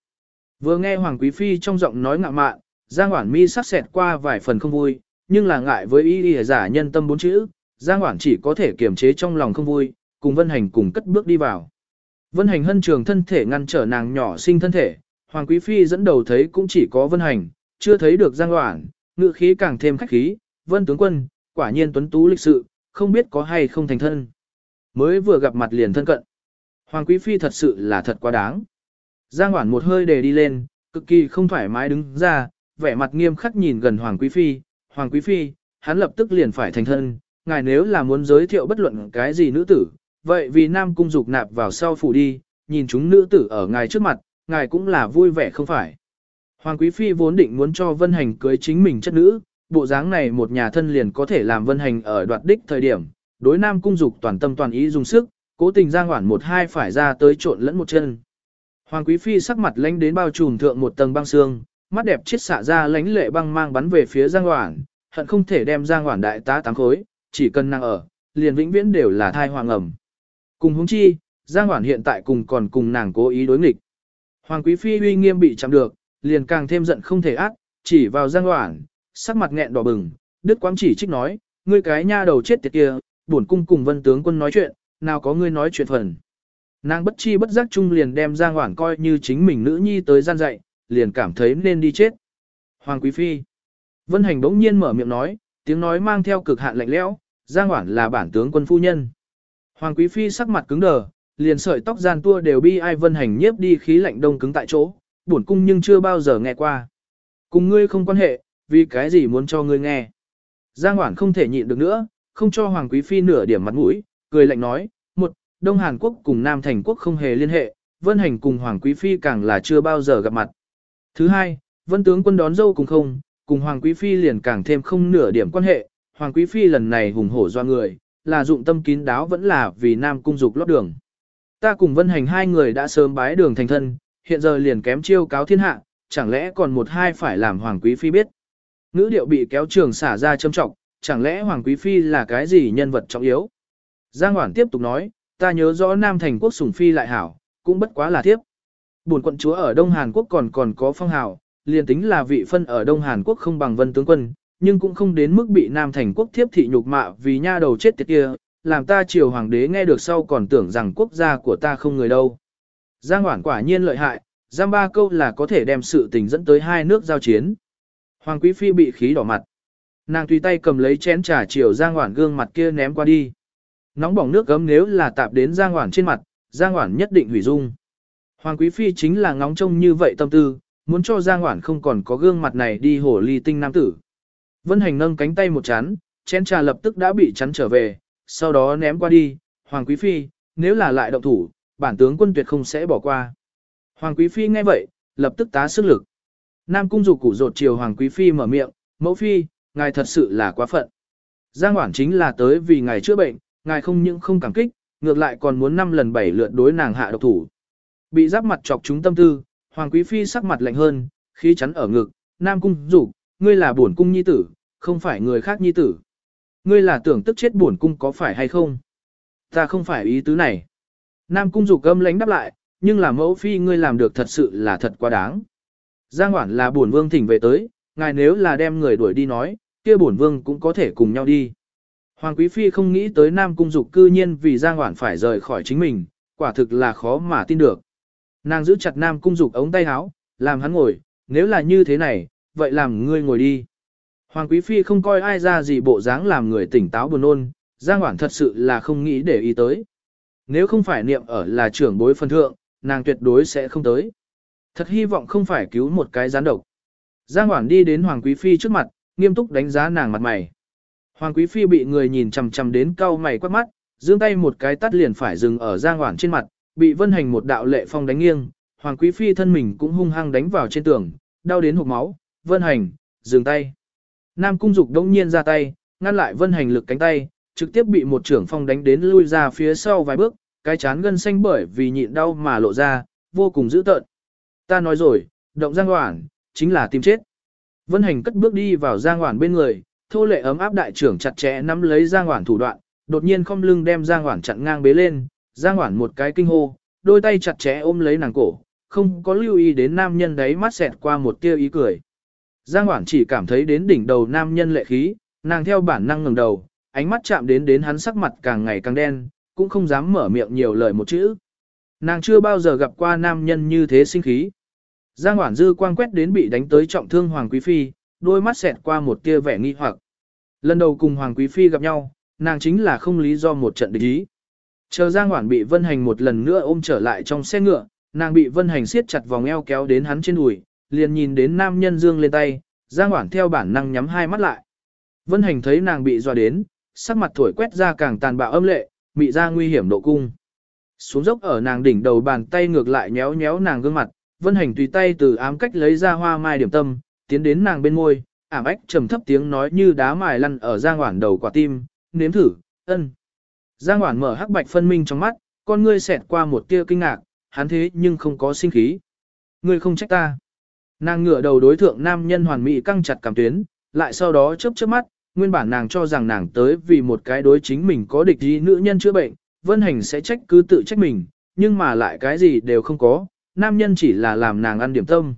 Vừa nghe Hoàng quý phi trong giọng nói ngạ mạn, Giang Hoản mi sắc xẹt qua vài phần không vui, nhưng là ngại với ý ý giả nhân tâm bốn chữ, Giang Hoản chỉ có thể kiềm chế trong lòng không vui, cùng Vân Hành cùng cất bước đi vào. Vân Hành hân trường thân thể ngăn trở nàng nhỏ sinh thân thể, Hoàng Quý Phi dẫn đầu thấy cũng chỉ có Vân Hành, chưa thấy được Giang Hoản, ngự khí càng thêm khách khí, Vân Tướng Quân, quả nhiên tuấn tú lịch sự, không biết có hay không thành thân. Mới vừa gặp mặt liền thân cận. Hoàng Quý Phi thật sự là thật quá đáng. Giang Hoản một hơi để đi lên, cực kỳ không thoải mái đứng ra, vẻ mặt nghiêm khắc nhìn gần Hoàng Quý Phi, Hoàng Quý Phi, hắn lập tức liền phải thành thân, ngài nếu là muốn giới thiệu bất luận cái gì nữ tử, vậy vì Nam Cung dục nạp vào sau phủ đi, nhìn chúng nữ tử ở ngài trước mặt, ngài cũng là vui vẻ không phải. Hoàng Quý Phi vốn định muốn cho Vân Hành cưới chính mình chất nữ, bộ dáng này một nhà thân liền có thể làm Vân Hành ở đoạt đích thời điểm, đối Nam Cung dục toàn tâm toàn ý dùng sức, cố tình Giang Hoản một hai phải ra tới trộn lẫn một chân. Hoàng Quý Phi sắc mặt lánh đến bao trùm thượng một tầng băng xương, mắt đẹp chết xạ ra lánh lệ băng mang bắn về phía Giang Hoản, hận không thể đem Giang Hoản đại tá tám khối, chỉ cần năng ở, liền vĩnh viễn đều là thai hoàng ẩm. Cùng húng chi, Giang Hoản hiện tại cùng còn cùng nàng cố ý đối nghịch. Hoàng Quý Phi uy nghiêm bị chạm được, liền càng thêm giận không thể ác, chỉ vào Giang Hoản, sắc mặt nghẹn đỏ bừng, đứt quãng chỉ trích nói, ngươi cái nha đầu chết tiệt kia, bổn cung cùng vân tướng quân nói chuyện, nào có ngươi nói chuyện phần. Nàng bất chi bất giác chung liền đem Giang Hoảng coi như chính mình nữ nhi tới gian dạy, liền cảm thấy nên đi chết. Hoàng Quý Phi. Vân Hành bỗng nhiên mở miệng nói, tiếng nói mang theo cực hạn lạnh lẽo, Giang Hoảng là bản tướng quân phu nhân. Hoàng Quý Phi sắc mặt cứng đờ, liền sợi tóc gian tua đều bi ai Vân Hành nhiếp đi khí lạnh đông cứng tại chỗ, buồn cung nhưng chưa bao giờ nghe qua. Cùng ngươi không quan hệ, vì cái gì muốn cho ngươi nghe. Giang Hoản không thể nhịn được nữa, không cho Hoàng Quý Phi nửa điểm mặt mũi, cười lạnh nói, một, Đông Hàn Quốc cùng Nam Thành Quốc không hề liên hệ, Vân Hành cùng Hoàng Quý Phi càng là chưa bao giờ gặp mặt. Thứ hai, Vân Tướng quân đón dâu cùng không, cùng Hoàng Quý Phi liền càng thêm không nửa điểm quan hệ, Hoàng Quý Phi lần này hùng hổ do người, là dụng tâm kín đáo vẫn là vì Nam Cung Dục lót đường. Ta cùng Vân Hành hai người đã sớm bái đường thành thân, hiện giờ liền kém chiêu cáo thiên hạ, chẳng lẽ còn một hai phải làm Hoàng Quý Phi biết. Ngữ điệu bị kéo trường xả ra châm trọng, chẳng lẽ Hoàng Quý Phi là cái gì nhân vật trọng yếu. Giang Hoản tiếp tục nói, ta nhớ rõ Nam Thành Quốc sủng Phi lại hảo, cũng bất quá là thiếp. Bổn quận chúa ở Đông Hàn Quốc còn còn có phong hào, liền tính là vị phân ở Đông Hàn Quốc không bằng vân tướng quân, nhưng cũng không đến mức bị Nam Thành Quốc thiếp thị nhục mạ vì nha đầu chết tiệt kia, làm ta triều hoàng đế nghe được sau còn tưởng rằng quốc gia của ta không người đâu. Giang Hoản quả nhiên lợi hại, giam ba câu là có thể đem sự tình dẫn tới hai nước giao chiến. Hoàng Quý Phi bị khí đỏ mặt. Nàng tùy tay cầm lấy chén trà chiều Giang Hoản gương mặt kia ném qua đi. Nóng bỏng nước gấm nếu là tạp đến Giang Hoản trên mặt, Giang Hoản nhất định hủy dung. Hoàng Quý Phi chính là ngóng trông như vậy tâm tư, muốn cho Giang Hoản không còn có gương mặt này đi hổ ly tinh nam tử. Vân Hành nâng cánh tay một chán, chén trà lập tức đã bị chắn trở về, sau đó ném qua đi, Hoàng Quý Phi, nếu là lại động thủ, bản tướng quân tuyệt không sẽ bỏ qua. Hoàng Quý Phi nghe vậy, lập tức tá sức lực. Nam cung dục củ rột chiều Hoàng Quý Phi mở miệng, mẫu Phi, ngài thật sự là quá phận. Giang Hoản chính là tới vì ngài chữa bệnh, ngài không những không cảm kích, ngược lại còn muốn năm lần bảy lượt đối nàng hạ độc thủ. Bị giáp mặt chọc chúng tâm tư, Hoàng Quý Phi sắc mặt lạnh hơn, khí chắn ở ngực, Nam cung dục, ngươi là bổn cung nhi tử, không phải người khác nhi tử. Ngươi là tưởng tức chết bổn cung có phải hay không? Ta không phải ý tứ này. Nam cung dục âm lánh đáp lại, nhưng là mẫu phi ngươi làm được thật sự là thật quá đáng. Giang Hoản là bổn vương thỉnh về tới, ngài nếu là đem người đuổi đi nói, kia bổn vương cũng có thể cùng nhau đi. Hoàng quý phi không nghĩ tới Nam cung dục cư nhiên vì Giang Hoản phải rời khỏi chính mình, quả thực là khó mà tin được. Nàng giữ chặt Nam cung dục ống tay áo, làm hắn ngồi, nếu là như thế này, vậy làm ngươi ngồi đi. Hoàng quý phi không coi ai ra gì bộ dáng làm người tỉnh táo buồn ôn, Giang Hoản thật sự là không nghĩ để ý tới. Nếu không phải niệm ở là trưởng bối phân thượng, nàng tuyệt đối sẽ không tới. Thật hy vọng không phải cứu một cái gián độc. Giang Hoảng đi đến Hoàng Quý Phi trước mặt, nghiêm túc đánh giá nàng mặt mày. Hoàng Quý Phi bị người nhìn chằm chằm đến cau mày quát mắt, giương tay một cái tắt liền phải dừng ở Giang Hoảng trên mặt, bị vân hành một đạo lệ phong đánh nghiêng. Hoàng Quý Phi thân mình cũng hung hăng đánh vào trên tường, đau đến hộc máu, vân hành, dừng tay. Nam Cung Dục đông nhiên ra tay, ngăn lại vân hành lực cánh tay, trực tiếp bị một trưởng phong đánh đến lui ra phía sau vài bước, cái chán gân xanh bởi vì nhịn đau mà lộ ra, vô cùng dữ tợn. Ta nói rồi, động Giang Hoản, chính là tìm chết. Vân Hành cất bước đi vào Giang Hoản bên người, thô lệ ấm áp đại trưởng chặt chẽ nắm lấy Giang Hoản thủ đoạn, đột nhiên không lưng đem Giang Hoản chặn ngang bế lên, Giang Hoản một cái kinh hô, đôi tay chặt chẽ ôm lấy nàng cổ, không có lưu ý đến nam nhân đấy mắt xẹt qua một tia ý cười. Giang Hoản chỉ cảm thấy đến đỉnh đầu nam nhân lệ khí, nàng theo bản năng ngẩng đầu, ánh mắt chạm đến đến hắn sắc mặt càng ngày càng đen, cũng không dám mở miệng nhiều lời một chữ. Nàng chưa bao giờ gặp qua nam nhân như thế sinh khí. Giang Hoản Dư quang quét đến bị đánh tới trọng thương Hoàng Quý Phi, đôi mắt xẹt qua một tia vẻ nghi hoặc. Lần đầu cùng Hoàng Quý Phi gặp nhau, nàng chính là không lý do một trận địch ý. Chờ Giang Hoản bị Vân Hành một lần nữa ôm trở lại trong xe ngựa, nàng bị Vân Hành siết chặt vòng eo kéo đến hắn trên đùi, liền nhìn đến nam nhân dương lên tay, Giang Hoản theo bản năng nhắm hai mắt lại. Vân Hành thấy nàng bị dọa đến, sắc mặt thổi quét ra càng tàn bạo âm lệ, mị ra nguy hiểm độ cung. Xuống dốc ở nàng đỉnh đầu bàn tay ngược lại nhéo nhéo nàng gương mặt, Vân Hành tùy tay từ ám cách lấy ra hoa mai điểm tâm, tiến đến nàng bên môi, ảm ách trầm thấp tiếng nói như đá mài lăn ở Giang Hoản đầu quả tim, nếm thử, ân. Giang Hoản mở hắc bạch phân minh trong mắt, con ngươi xẹt qua một tia kinh ngạc, hắn thế nhưng không có sinh khí. Ngươi không trách ta. Nàng ngửa đầu đối thượng nam nhân hoàn mỹ căng chặt cảm tuyến, lại sau đó chớp chớp mắt, nguyên bản nàng cho rằng nàng tới vì một cái đối chính mình có địch ý nữ nhân chữa bệnh, vân hành sẽ trách cứ tự trách mình, nhưng mà lại cái gì đều không có, nam nhân chỉ là làm nàng ăn điểm tâm.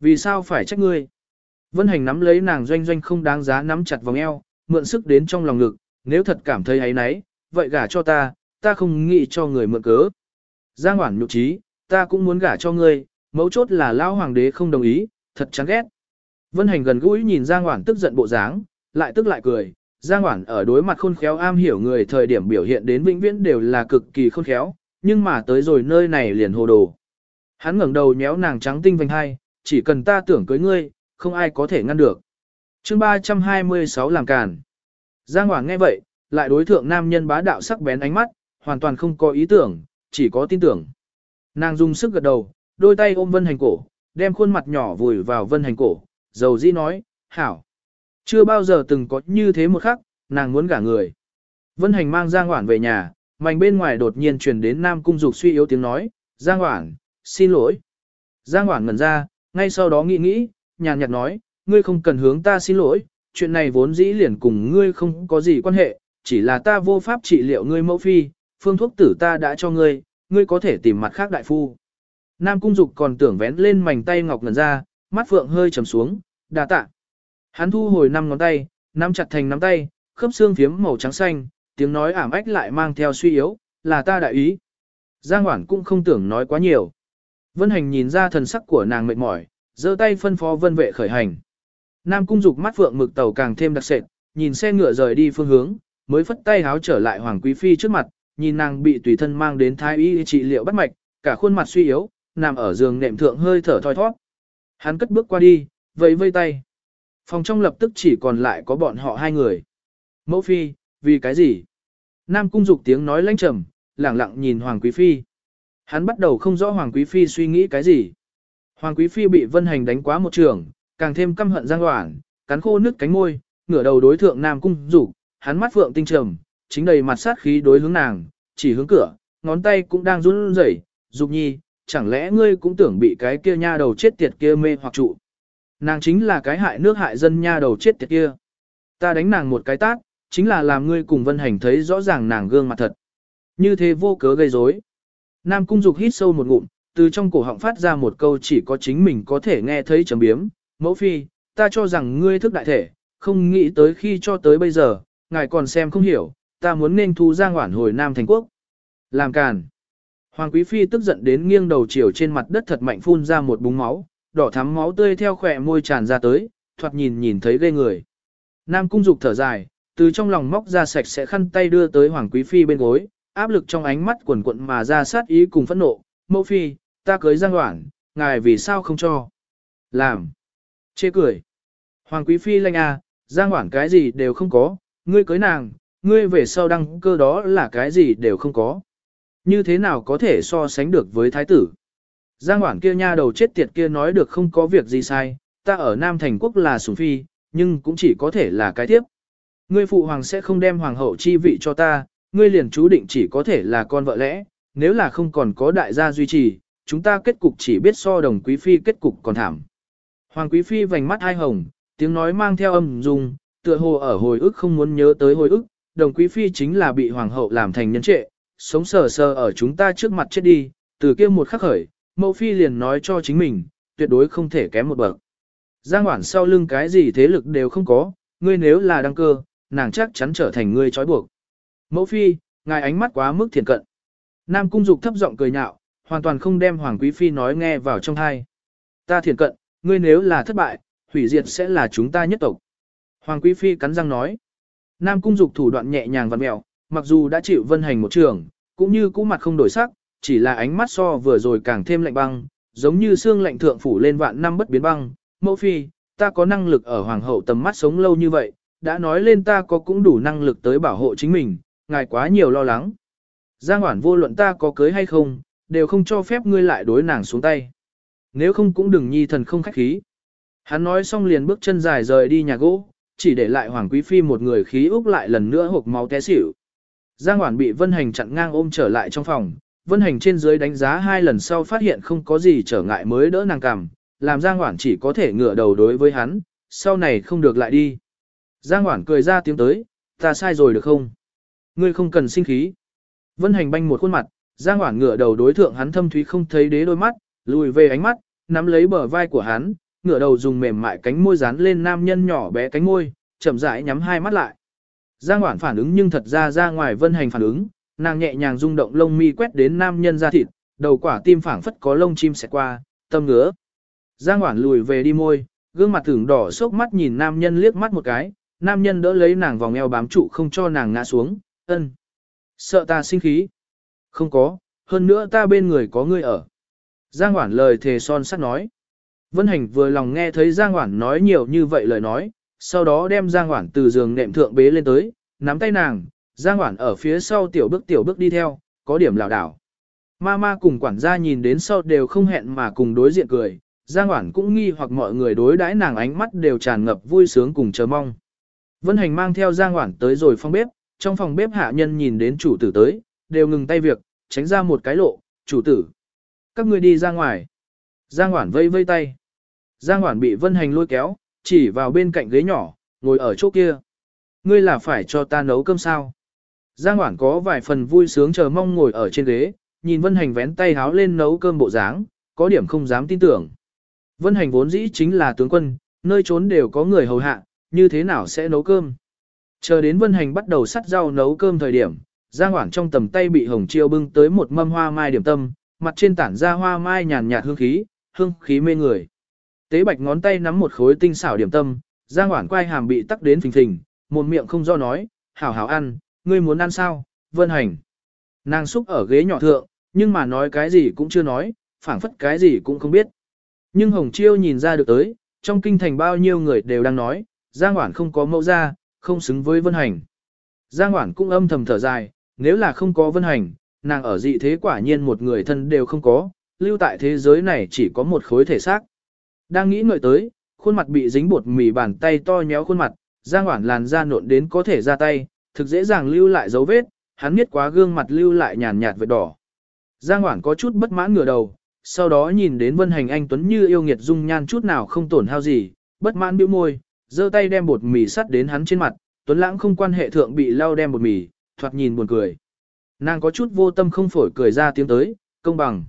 Vì sao phải trách ngươi? Vân hành nắm lấy nàng doanh doanh không đáng giá nắm chặt vòng eo, mượn sức đến trong lòng ngực, nếu thật cảm thấy ấy nấy, vậy gả cho ta, ta không nghĩ cho người mượn cớ. Giang hoảng nhục trí, ta cũng muốn gả cho ngươi, mấu chốt là lão hoàng đế không đồng ý, thật chán ghét. Vân Hành gần gũi nhìn Giang hoảng tức giận bộ dáng, lại tức lại cười. Giang hoảng ở đối mặt khôn khéo am hiểu người thời điểm biểu hiện đến vĩnh viễn đều là cực kỳ khôn khéo, nhưng mà tới rồi nơi này liền hồ đồ. Hắn ngẩng đầu nhéo nàng trắng tinh vành hai, chỉ cần ta tưởng cưới ngươi, không ai có thể ngăn được. chương 326 làm càn. Giang Hoàng nghe vậy, lại đối thượng nam nhân bá đạo sắc bén ánh mắt, hoàn toàn không có ý tưởng, chỉ có tin tưởng. Nàng dùng sức gật đầu, đôi tay ôm Vân Hành cổ, đem khuôn mặt nhỏ vùi vào Vân Hành cổ, dầu dĩ nói, hảo. Chưa bao giờ từng có như thế một khắc, nàng muốn gả người. Vân Hành mang Giang Hoản về nhà, mảnh bên ngoài đột nhiên truyền đến Nam Cung Dục suy yếu tiếng nói, Giang Hoản, xin lỗi. Giang Hoản ngẩn ra, ngay sau đó nghĩ nghĩ, nhàn nhạt nói, ngươi không cần hướng ta xin lỗi, chuyện này vốn dĩ liền cùng ngươi không có gì quan hệ, chỉ là ta vô pháp trị liệu ngươi mẫu phi, phương thuốc tử ta đã cho ngươi, ngươi có thể tìm mặt khác đại phu. Nam Cung Dục còn tưởng vén lên mảnh tay ngọc ngần ra, mắt phượng hơi trầm xuống, đà tạ. Hắn thu hồi năm ngón tay, nắm chặt thành nắm tay, khớp xương phiếm màu trắng xanh, tiếng nói ảm ách lại mang theo suy yếu, là ta đại ý. Giang Hoản cũng không tưởng nói quá nhiều. Vân Hành nhìn ra thần sắc của nàng mệt mỏi, giơ tay phân phó vân vệ khởi hành. Nam Cung Dục mắt phượng mực tàu càng thêm đặc sệt, nhìn xe ngựa rời đi phương hướng, mới phất tay háo trở lại Hoàng Quý Phi trước mặt, nhìn nàng bị tùy thân mang đến thái y trị liệu bắt mạch, cả khuôn mặt suy yếu, nằm ở giường nệm thượng hơi thở thoi thoát. Hắn cất bước qua đi, vẫy vây tay. Phòng trong lập tức chỉ còn lại có bọn họ hai người. Mẫu phi, vì cái gì? Nam cung dục tiếng nói lãnh trầm, lẳng lặng nhìn Hoàng Quý Phi. Hắn bắt đầu không rõ Hoàng Quý Phi suy nghĩ cái gì. Hoàng Quý Phi bị vân hành đánh quá một trường, càng thêm căm hận giang hoảng, cắn khô nước cánh môi, ngửa đầu đối thượng Nam cung dục, hắn mắt phượng tinh trầm, chính đầy mặt sát khí đối hướng nàng, chỉ hướng cửa, ngón tay cũng đang run rẩy, dục nhi, chẳng lẽ ngươi cũng tưởng bị cái kia nha đầu chết tiệt kia mê hoặc trụ. Nàng chính là cái hại nước hại dân nha đầu chết tiệt kia. Ta đánh nàng một cái tát, chính là làm ngươi cùng vân hành thấy rõ ràng nàng gương mặt thật. Như thế vô cớ gây rối. Nam cung dục hít sâu một ngụm, từ trong cổ họng phát ra một câu chỉ có chính mình có thể nghe thấy trầm biếm. Mẫu phi, ta cho rằng ngươi thức đại thể, không nghĩ tới khi cho tới bây giờ, ngài còn xem không hiểu, ta muốn nên thu giang hoản hồi Nam Thành Quốc. Làm càn. Hoàng Quý Phi tức giận đến nghiêng đầu chiều trên mặt đất thật mạnh phun ra một búng máu, đỏ thắm máu tươi theo khỏe môi tràn ra tới, thoạt nhìn nhìn thấy ghê người. Nam Cung Dục thở dài, từ trong lòng móc ra sạch sẽ khăn tay đưa tới Hoàng Quý Phi bên gối, áp lực trong ánh mắt quần quận mà ra sát ý cùng phẫn nộ, mẫu phi, ta cưới giang hoảng, ngài vì sao không cho? Làm. Chê cười. Hoàng Quý Phi lanh à, giang hoảng cái gì đều không có, ngươi cưới nàng, ngươi về sau đăng cơ đó là cái gì đều không có. Như thế nào có thể so sánh được với thái tử? Giang Hoảng kia nha đầu chết tiệt kia nói được không có việc gì sai, ta ở Nam Thành Quốc là sủng phi, nhưng cũng chỉ có thể là cái tiếp. Ngươi phụ hoàng sẽ không đem hoàng hậu chi vị cho ta, ngươi liền chú định chỉ có thể là con vợ lẽ, nếu là không còn có đại gia duy trì, chúng ta kết cục chỉ biết so đồng quý phi kết cục còn thảm. Hoàng quý phi vành mắt hai hồng, tiếng nói mang theo âm dung, tựa hồ ở hồi ức không muốn nhớ tới hồi ức, đồng quý phi chính là bị hoàng hậu làm thành nhân trệ, sống sờ sờ ở chúng ta trước mặt chết đi, từ kia một khắc khởi, mẫu phi liền nói cho chính mình, tuyệt đối không thể kém một bậc. Giang Hoản sau lưng cái gì thế lực đều không có, ngươi nếu là đăng cơ, nàng chắc chắn trở thành ngươi trói buộc. Mẫu phi, ngài ánh mắt quá mức thiền cận. Nam cung dục thấp giọng cười nhạo, hoàn toàn không đem Hoàng Quý Phi nói nghe vào trong thai. Ta thiền cận, ngươi nếu là thất bại, hủy diệt sẽ là chúng ta nhất tộc. Hoàng Quý Phi cắn răng nói. Nam cung dục thủ đoạn nhẹ nhàng và mẹo, mặc dù đã chịu vân hành một trường, cũng như cũ mặt không đổi sắc, chỉ là ánh mắt so vừa rồi càng thêm lạnh băng, giống như xương lạnh thượng phủ lên vạn năm bất biến băng. Mẫu phi, ta có năng lực ở hoàng hậu tầm mắt sống lâu như vậy, đã nói lên ta có cũng đủ năng lực tới bảo hộ chính mình, ngài quá nhiều lo lắng. Giang Hoản vô luận ta có cưới hay không, đều không cho phép ngươi lại đối nàng xuống tay. Nếu không cũng đừng nhi thần không khách khí. Hắn nói xong liền bước chân dài rời đi nhà gỗ, chỉ để lại Hoàng Quý Phi một người khí úc lại lần nữa hộp máu té xỉu. Giang Hoản bị Vân Hành chặn ngang ôm trở lại trong phòng, Vân Hành trên dưới đánh giá hai lần sau phát hiện không có gì trở ngại mới đỡ nàng cằm, làm Giang Hoản chỉ có thể ngửa đầu đối với hắn, sau này không được lại đi. Giang Hoản cười ra tiếng tới, ta sai rồi được không? Ngươi không cần sinh khí. Vân Hành banh một khuôn mặt, Giang Hoản ngửa đầu đối thượng hắn thâm thúy không thấy đế đôi mắt, lùi về ánh mắt, nắm lấy bờ vai của hắn, ngửa đầu dùng mềm mại cánh môi dán lên nam nhân nhỏ bé cánh môi, chậm rãi nhắm hai mắt lại. Giang Hoản phản ứng nhưng thật ra ra ngoài Vân Hành phản ứng, nàng nhẹ nhàng rung động lông mi quét đến nam nhân da thịt, đầu quả tim phảng phất có lông chim sẽ qua, tâm ngứa. Giang Hoản lùi về đi môi, gương mặt tưởng đỏ sốc mắt nhìn nam nhân liếc mắt một cái, nam nhân đỡ lấy nàng vòng eo bám trụ không cho nàng ngã xuống, ân. Sợ ta sinh khí. Không có, hơn nữa ta bên người có ngươi ở. Giang Hoản lời thề son sắt nói. Vân Hành vừa lòng nghe thấy Giang Hoản nói nhiều như vậy lời nói, sau đó đem Giang Hoản từ giường nệm thượng bế lên tới, nắm tay nàng, Giang Hoản ở phía sau tiểu bước tiểu bước đi theo, có điểm lảo đảo. Mama cùng quản gia nhìn đến sau đều không hẹn mà cùng đối diện cười, Giang Hoản cũng nghi hoặc mọi người đối đãi nàng ánh mắt đều tràn ngập vui sướng cùng chờ mong. Vân Hành mang theo Giang Hoản tới rồi phòng bếp, trong phòng bếp hạ nhân nhìn đến chủ tử tới, đều ngừng tay việc, tránh ra một cái lộ, chủ tử. Các ngươi đi ra ngoài. Giang Hoản vây vây tay. Giang Hoản bị Vân Hành lôi kéo, chỉ vào bên cạnh ghế nhỏ, ngồi ở chỗ kia. Ngươi là phải cho ta nấu cơm sao? Giang Hoản có vài phần vui sướng chờ mong ngồi ở trên ghế, nhìn Vân Hành vén tay háo lên nấu cơm bộ dáng, có điểm không dám tin tưởng. Vân Hành vốn dĩ chính là tướng quân, nơi trốn đều có người hầu hạ, như thế nào sẽ nấu cơm? Chờ đến Vân Hành bắt đầu sắt rau nấu cơm thời điểm, Giang Hoảng trong tầm tay bị Hồng Chiêu bưng tới một mâm hoa mai điểm tâm, mặt trên tản ra hoa mai nhàn nhạt hương khí, hương khí mê người. Tế Bạch ngón tay nắm một khối tinh xảo điểm tâm, Giang Hoảng quay hàm bị tắc đến phình phình, một miệng không do nói, hảo hảo ăn, ngươi muốn ăn sao, Vân Hành. Nàng xúc ở ghế nhỏ thượng, nhưng mà nói cái gì cũng chưa nói, phảng phất cái gì cũng không biết. Nhưng Hồng Chiêu nhìn ra được tới, trong kinh thành bao nhiêu người đều đang nói, Giang Hoản không có mẫu ra, không xứng với Vân Hành. Giang Hoản cũng âm thầm thở dài, nếu là không có Vân Hành, nàng ở dị thế quả nhiên một người thân đều không có, lưu tại thế giới này chỉ có một khối thể xác. Đang nghĩ ngợi tới, khuôn mặt bị dính bột mì bàn tay to nhéo khuôn mặt, Giang Hoản làn da nộn đến có thể ra tay, thực dễ dàng lưu lại dấu vết, hắn miết quá gương mặt lưu lại nhàn nhạt vệt đỏ. Giang Hoản có chút bất mãn ngửa đầu, sau đó nhìn đến Vân Hành anh tuấn như yêu nghiệt dung nhan chút nào không tổn hao gì, bất mãn bĩu môi, giơ tay đem bột mì sắt đến hắn trên mặt, Tuấn Lãng không quan hệ thượng bị lau đem bột mì, thoạt nhìn buồn cười. Nàng có chút vô tâm không phổi cười ra tiếng tới, công bằng.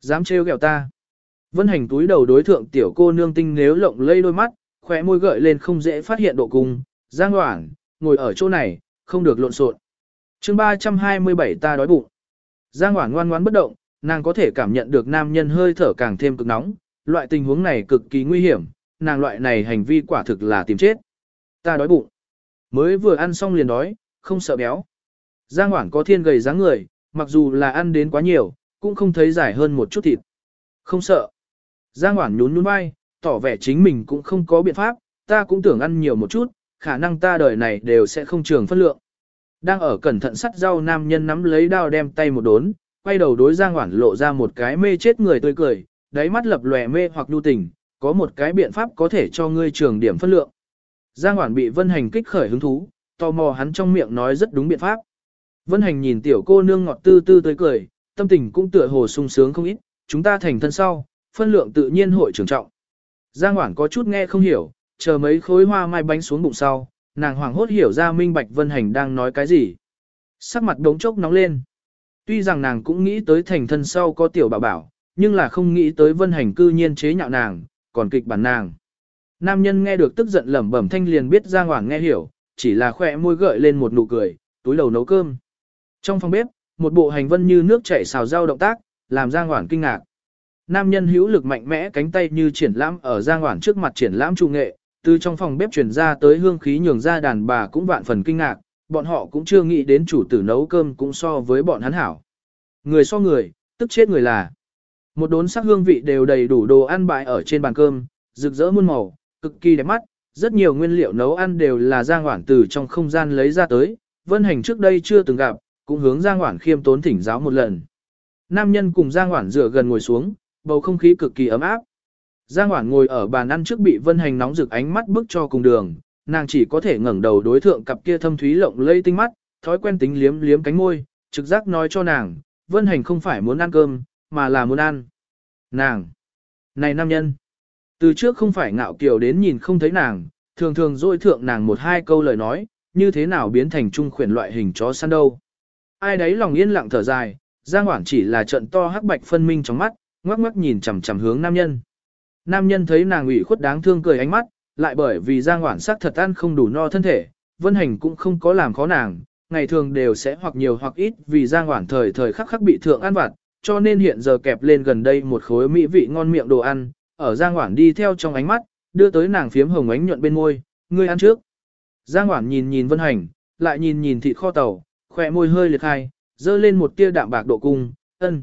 Dám trêu ghẹo ta. Vân hành túi đầu đối thượng tiểu cô nương tinh nếu lộng lây đôi mắt, khóe môi gợi lên không dễ phát hiện độ cung. Giang Hoảng, ngồi ở chỗ này, không được lộn xộn. chương 327 ta đói bụng. Giang Hoảng ngoan ngoãn bất động, nàng có thể cảm nhận được nam nhân hơi thở càng thêm cực nóng. Loại tình huống này cực kỳ nguy hiểm, nàng loại này hành vi quả thực là tìm chết. Ta đói bụng. Mới vừa ăn xong liền đói, không sợ béo. Giang Hoảng có thiên gầy dáng người, mặc dù là ăn đến quá nhiều, cũng không thấy giải hơn một chút thịt. Không sợ. Giang Hoảng nhún nhún vai, tỏ vẻ chính mình cũng không có biện pháp, ta cũng tưởng ăn nhiều một chút, khả năng ta đời này đều sẽ không trường phân lượng. Đang ở cẩn thận sắt rau nam nhân nắm lấy đao đem tay một đốn, quay đầu đối Giang Hoảng lộ ra một cái mê chết người tươi cười, đáy mắt lập lòe mê hoặc nhu tình, có một cái biện pháp có thể cho ngươi trường điểm phân lượng. Giang Hoản bị Vân Hành kích khởi hứng thú, tò mò hắn trong miệng nói rất đúng biện pháp. Vân Hành nhìn tiểu cô nương ngọt tư tư tới cười, tâm tình cũng tựa hồ sung sướng không ít, chúng ta thành thân sau, phân lượng tự nhiên hội trưởng trọng. Giang Hoản có chút nghe không hiểu, chờ mấy khối hoa mai bánh xuống bụng sau, nàng hoảng hốt hiểu ra minh bạch Vân Hành đang nói cái gì. Sắc mặt đống chốc nóng lên. Tuy rằng nàng cũng nghĩ tới thành thân sau có tiểu bảo bảo, nhưng là không nghĩ tới Vân Hành cư nhiên chế nhạo nàng, còn kịch bản nàng. Nam nhân nghe được tức giận lẩm bẩm thanh liền biết Giang hoàng nghe hiểu, chỉ là khỏe môi gợi lên một nụ cười, túi đầu nấu cơm. Trong phòng bếp, một bộ hành vân như nước chảy xào rau động tác, làm Giang hoàng kinh ngạc. Nam nhân hữu lực mạnh mẽ cánh tay như triển lãm ở Giang hoàng trước mặt triển lãm trung nghệ, từ trong phòng bếp truyền ra tới hương khí nhường ra đàn bà cũng vạn phần kinh ngạc, bọn họ cũng chưa nghĩ đến chủ tử nấu cơm cũng so với bọn hắn hảo. Người so người, tức chết người là. Một đốn sắc hương vị đều đầy đủ đồ ăn bại ở trên bàn cơm, rực rỡ muôn màu, cực kỳ đẹp mắt, rất nhiều nguyên liệu nấu ăn đều là Giang Hoản từ trong không gian lấy ra tới, Vân Hành trước đây chưa từng gặp, cũng hướng Giang Hoản khiêm tốn thỉnh giáo một lần. Nam nhân cùng Giang Hoản dựa gần ngồi xuống, bầu không khí cực kỳ ấm áp. Giang Hoản ngồi ở bàn ăn trước bị Vân Hành nóng rực ánh mắt bức cho cùng đường, nàng chỉ có thể ngẩng đầu đối thượng cặp kia thâm thúy lộng lây tinh mắt, thói quen tính liếm liếm cánh môi, trực giác nói cho nàng, Vân Hành không phải muốn ăn cơm, mà là muốn ăn. Nàng! Này nam nhân! Từ trước không phải ngạo kiều đến nhìn không thấy nàng, thường thường dôi thượng nàng một hai câu lời nói, như thế nào biến thành trung khuyển loại hình chó săn đâu. Ai đấy lòng yên lặng thở dài, Giang Hoảng chỉ là trận to hắc bạch phân minh trong mắt, ngoắc ngoắc nhìn chằm chằm hướng nam nhân. Nam nhân thấy nàng ủy khuất đáng thương cười ánh mắt, lại bởi vì Giang Hoảng sắc thật ăn không đủ no thân thể, Vân Hành cũng không có làm khó nàng, ngày thường đều sẽ hoặc nhiều hoặc ít vì Giang Hoảng thời thời khắc khắc bị thượng ăn vặt, cho nên hiện giờ kẹp lên gần đây một khối mỹ vị ngon miệng đồ ăn, ở Giang Hoảng đi theo trong ánh mắt, đưa tới nàng phiếm hồng ánh nhuận bên môi, ngươi ăn trước. Giang Hoảng nhìn nhìn Vân Hành, lại nhìn nhìn thịt kho tàu, khỏe môi hơi liệt hai, dơ lên một tia đạm bạc độ cung, ân.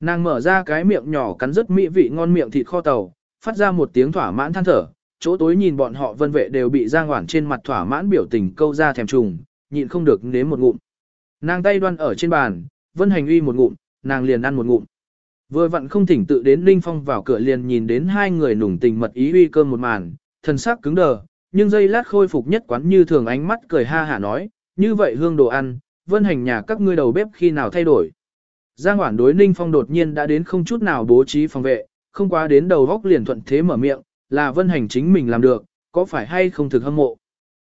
Nàng mở ra cái miệng nhỏ cắn rất mỹ vị ngon miệng thịt kho tàu, phát ra một tiếng thỏa mãn than thở, chỗ tối nhìn bọn họ vân vệ đều bị Giang Hoảng trên mặt thỏa mãn biểu tình câu ra thèm trùng, nhịn không được nếm một ngụm. Nàng tay đoan ở trên bàn, Vân Hành uy một ngụm, nàng liền ăn một ngụm. Vừa vặn không thỉnh tự đến Ninh Phong vào cửa liền nhìn đến hai người nùng tình mật ý uy cơm một màn, thần sắc cứng đờ, nhưng giây lát khôi phục nhất quán như thường ánh mắt cười ha hả nói, như vậy hương đồ ăn, vân hành nhà các ngươi đầu bếp khi nào thay đổi. Giang Hoản đối Ninh Phong đột nhiên đã đến không chút nào bố trí phòng vệ, không quá đến đầu góc liền thuận thế mở miệng, là vân hành chính mình làm được, có phải hay không thực hâm mộ.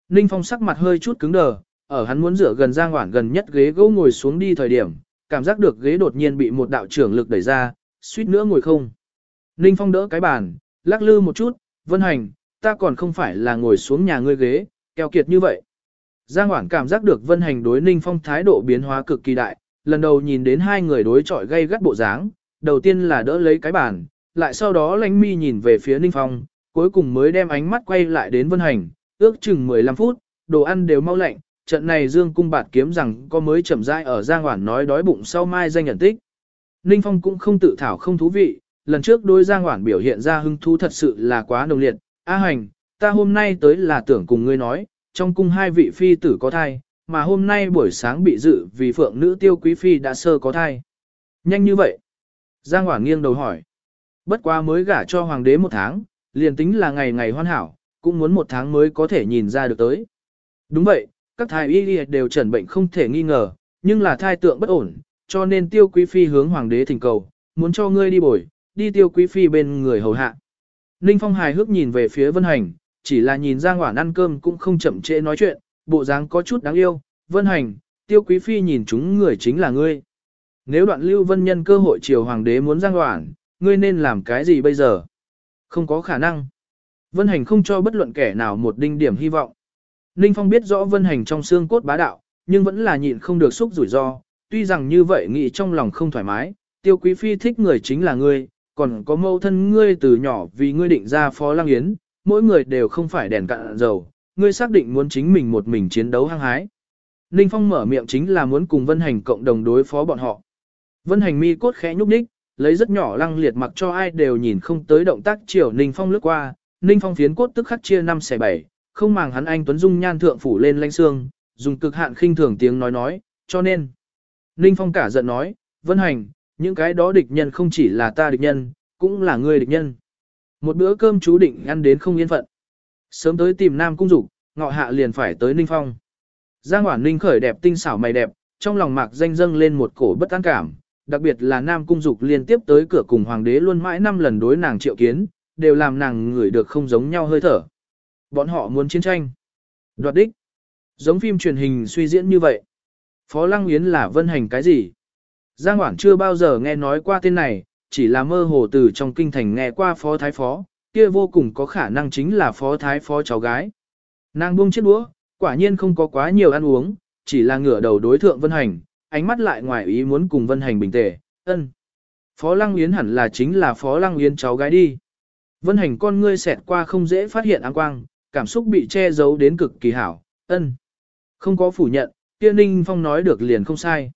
Ninh Phong sắc mặt hơi chút cứng đờ, ở hắn muốn rửa gần Giang Hoản gần nhất ghế gỗ ngồi xuống đi thời điểm, cảm giác được ghế đột nhiên bị một đạo trưởng lực đẩy ra, suýt nữa ngồi không. Ninh Phong đỡ cái bàn, lắc lư một chút, vân hành, ta còn không phải là ngồi xuống nhà ngươi ghế, keo kiệt như vậy. Giang Hoảng cảm giác được vân hành đối Ninh Phong thái độ biến hóa cực kỳ đại, lần đầu nhìn đến hai người đối chọi gây gắt bộ dáng, đầu tiên là đỡ lấy cái bàn, lại sau đó lánh mi nhìn về phía Ninh Phong, cuối cùng mới đem ánh mắt quay lại đến vân hành, ước chừng 15 phút, đồ ăn đều mau lạnh, trận này Dương Cung Bạt kiếm rằng có mới chậm rãi ở Giang Hoản nói đói bụng sau mai danh nhận tích. Ninh Phong cũng không tự thảo không thú vị, lần trước đối Giang Hoản biểu hiện ra hứng thú thật sự là quá nồng liệt. A hành, ta hôm nay tới là tưởng cùng ngươi nói, trong cung hai vị phi tử có thai, mà hôm nay buổi sáng bị dự vì phượng nữ tiêu quý phi đã sơ có thai. Nhanh như vậy. Giang Hoản nghiêng đầu hỏi. Bất quá mới gả cho hoàng đế một tháng, liền tính là ngày ngày hoàn hảo, cũng muốn một tháng mới có thể nhìn ra được tới. Đúng vậy, các thai y đều chẩn bệnh không thể nghi ngờ, nhưng là thai tượng bất ổn, cho nên tiêu quý phi hướng hoàng đế thỉnh cầu, muốn cho ngươi đi bồi, đi tiêu quý phi bên người hầu hạ. Ninh Phong hài hước nhìn về phía Vân Hành, chỉ là nhìn Giang Hoản ăn cơm cũng không chậm trễ nói chuyện, bộ dáng có chút đáng yêu. Vân Hành, tiêu quý phi nhìn chúng người chính là ngươi. Nếu đoạn lưu vân nhân cơ hội chiều hoàng đế muốn Giang Hoản, ngươi nên làm cái gì bây giờ? Không có khả năng. Vân Hành không cho bất luận kẻ nào một đinh điểm hy vọng. Ninh Phong biết rõ Vân Hành trong xương cốt bá đạo, nhưng vẫn là nhịn không được xúc rủi ro, tuy rằng như vậy nghĩ trong lòng không thoải mái, tiêu quý phi thích người chính là ngươi, còn có mâu thân ngươi từ nhỏ vì ngươi định ra phó Lang yến, mỗi người đều không phải đèn cạn dầu, ngươi xác định muốn chính mình một mình chiến đấu hăng hái. Ninh Phong mở miệng chính là muốn cùng Vân Hành cộng đồng đối phó bọn họ. Vân Hành mi cốt khẽ nhúc nhích, lấy rất nhỏ lăng liệt mặc cho ai đều nhìn không tới động tác chiều Ninh Phong lướt qua, Ninh Phong phiến cốt tức khắc chia năm xẻ bảy, không màng hắn anh tuấn dung nhan thượng phủ lên lãnh xương, dùng cực hạn khinh thường tiếng nói nói, cho nên Ninh Phong cả giận nói, Vân Hành, những cái đó địch nhân không chỉ là ta địch nhân, cũng là ngươi địch nhân. Một bữa cơm chú định ăn đến không yên phận. Sớm tới tìm Nam Cung Dục, ngọ hạ liền phải tới Ninh Phong. Giang Hoản Ninh khởi đẹp tinh xảo mày đẹp, trong lòng mạc danh dâng lên một cổ bất an cảm, đặc biệt là Nam Cung Dục liên tiếp tới cửa cùng Hoàng đế luôn mãi năm lần đối nàng triệu kiến, đều làm nàng ngửi được không giống nhau hơi thở. Bọn họ muốn chiến tranh. Đoạt đích. Giống phim truyền hình suy diễn như vậy. Phó Lăng Yến là vân hành cái gì? Giang Hoảng chưa bao giờ nghe nói qua tên này, chỉ là mơ hồ từ trong kinh thành nghe qua phó thái phó, kia vô cùng có khả năng chính là phó thái phó cháu gái. Nàng buông chiếc đũa, quả nhiên không có quá nhiều ăn uống, chỉ là ngửa đầu đối thượng vân hành, ánh mắt lại ngoài ý muốn cùng vân hành bình tề, ân. Phó Lăng Yến hẳn là chính là Phó Lăng Yến cháu gái đi. Vân hành con ngươi xẹt qua không dễ phát hiện áng quang, cảm xúc bị che giấu đến cực kỳ hảo, ân. Không có phủ nhận, kia Ninh Phong nói được liền không sai.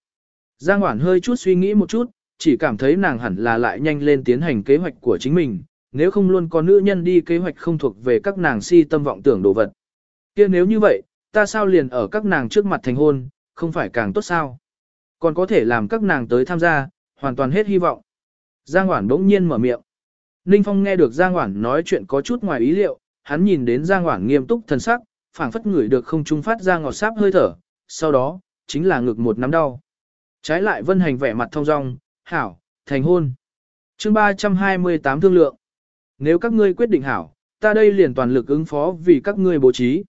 Giang Hoản hơi chút suy nghĩ một chút, chỉ cảm thấy nàng hẳn là lại nhanh lên tiến hành kế hoạch của chính mình. nếu không luôn có nữ nhân đi kế hoạch không thuộc về các nàng si tâm vọng tưởng đồ vật. kia nếu như vậy, ta sao liền ở các nàng trước mặt thành hôn, không phải càng tốt sao? Còn có thể làm các nàng tới tham gia, hoàn toàn hết hy vọng. Giang Hoản đỗng nhiên mở miệng. Ninh Phong nghe được Giang Hoản nói chuyện có chút ngoài ý liệu, hắn nhìn đến Giang Hoảng nghiêm túc thần sắc, phảng phất ngửi được không trung phát ra ngọt sáp hơi thở, sau đó, chính là ngực một nắm đau. Trái lại Vân Hành vẻ mặt thông dong, hảo, thành hôn. chương 328 thương lượng. Nếu các ngươi quyết định hảo, ta đây liền toàn lực ứng phó vì các ngươi bố trí.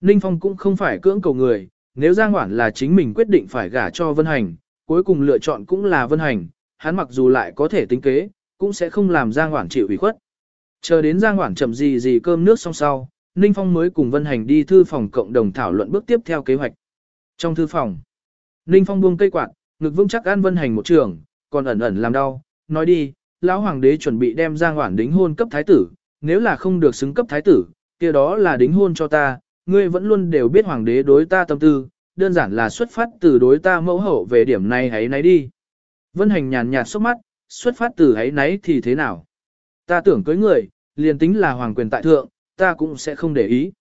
Ninh Phong cũng không phải cưỡng cầu người, nếu Giang Hoảng là chính mình quyết định phải gả cho Vân Hành, cuối cùng lựa chọn cũng là Vân Hành, hắn mặc dù lại có thể tính kế, cũng sẽ không làm Giang Hoảng chịu ủy khuất. Chờ đến Giang Hoảng chậm gì gì cơm nước xong sau, Ninh Phong mới cùng Vân Hành đi thư phòng cộng đồng thảo luận bước tiếp theo kế hoạch. Trong thư phòng, Ninh Phong buông cây quạt, ngực vững chắc an Vân Hành một trường, còn ẩn ẩn làm đau, nói đi, lão hoàng đế chuẩn bị đem Giang Hoảng đính hôn cấp thái tử, nếu là không được xứng cấp thái tử, kia đó là đính hôn cho ta, ngươi vẫn luôn đều biết hoàng đế đối ta tâm tư, đơn giản là xuất phát từ đối ta mẫu hậu về điểm này hãy nấy đi. Vân hành nhàn nhạt sốc mắt, xuất phát từ hãy nấy thì thế nào? Ta tưởng cưới người, liền tính là hoàng quyền tại thượng, ta cũng sẽ không để ý.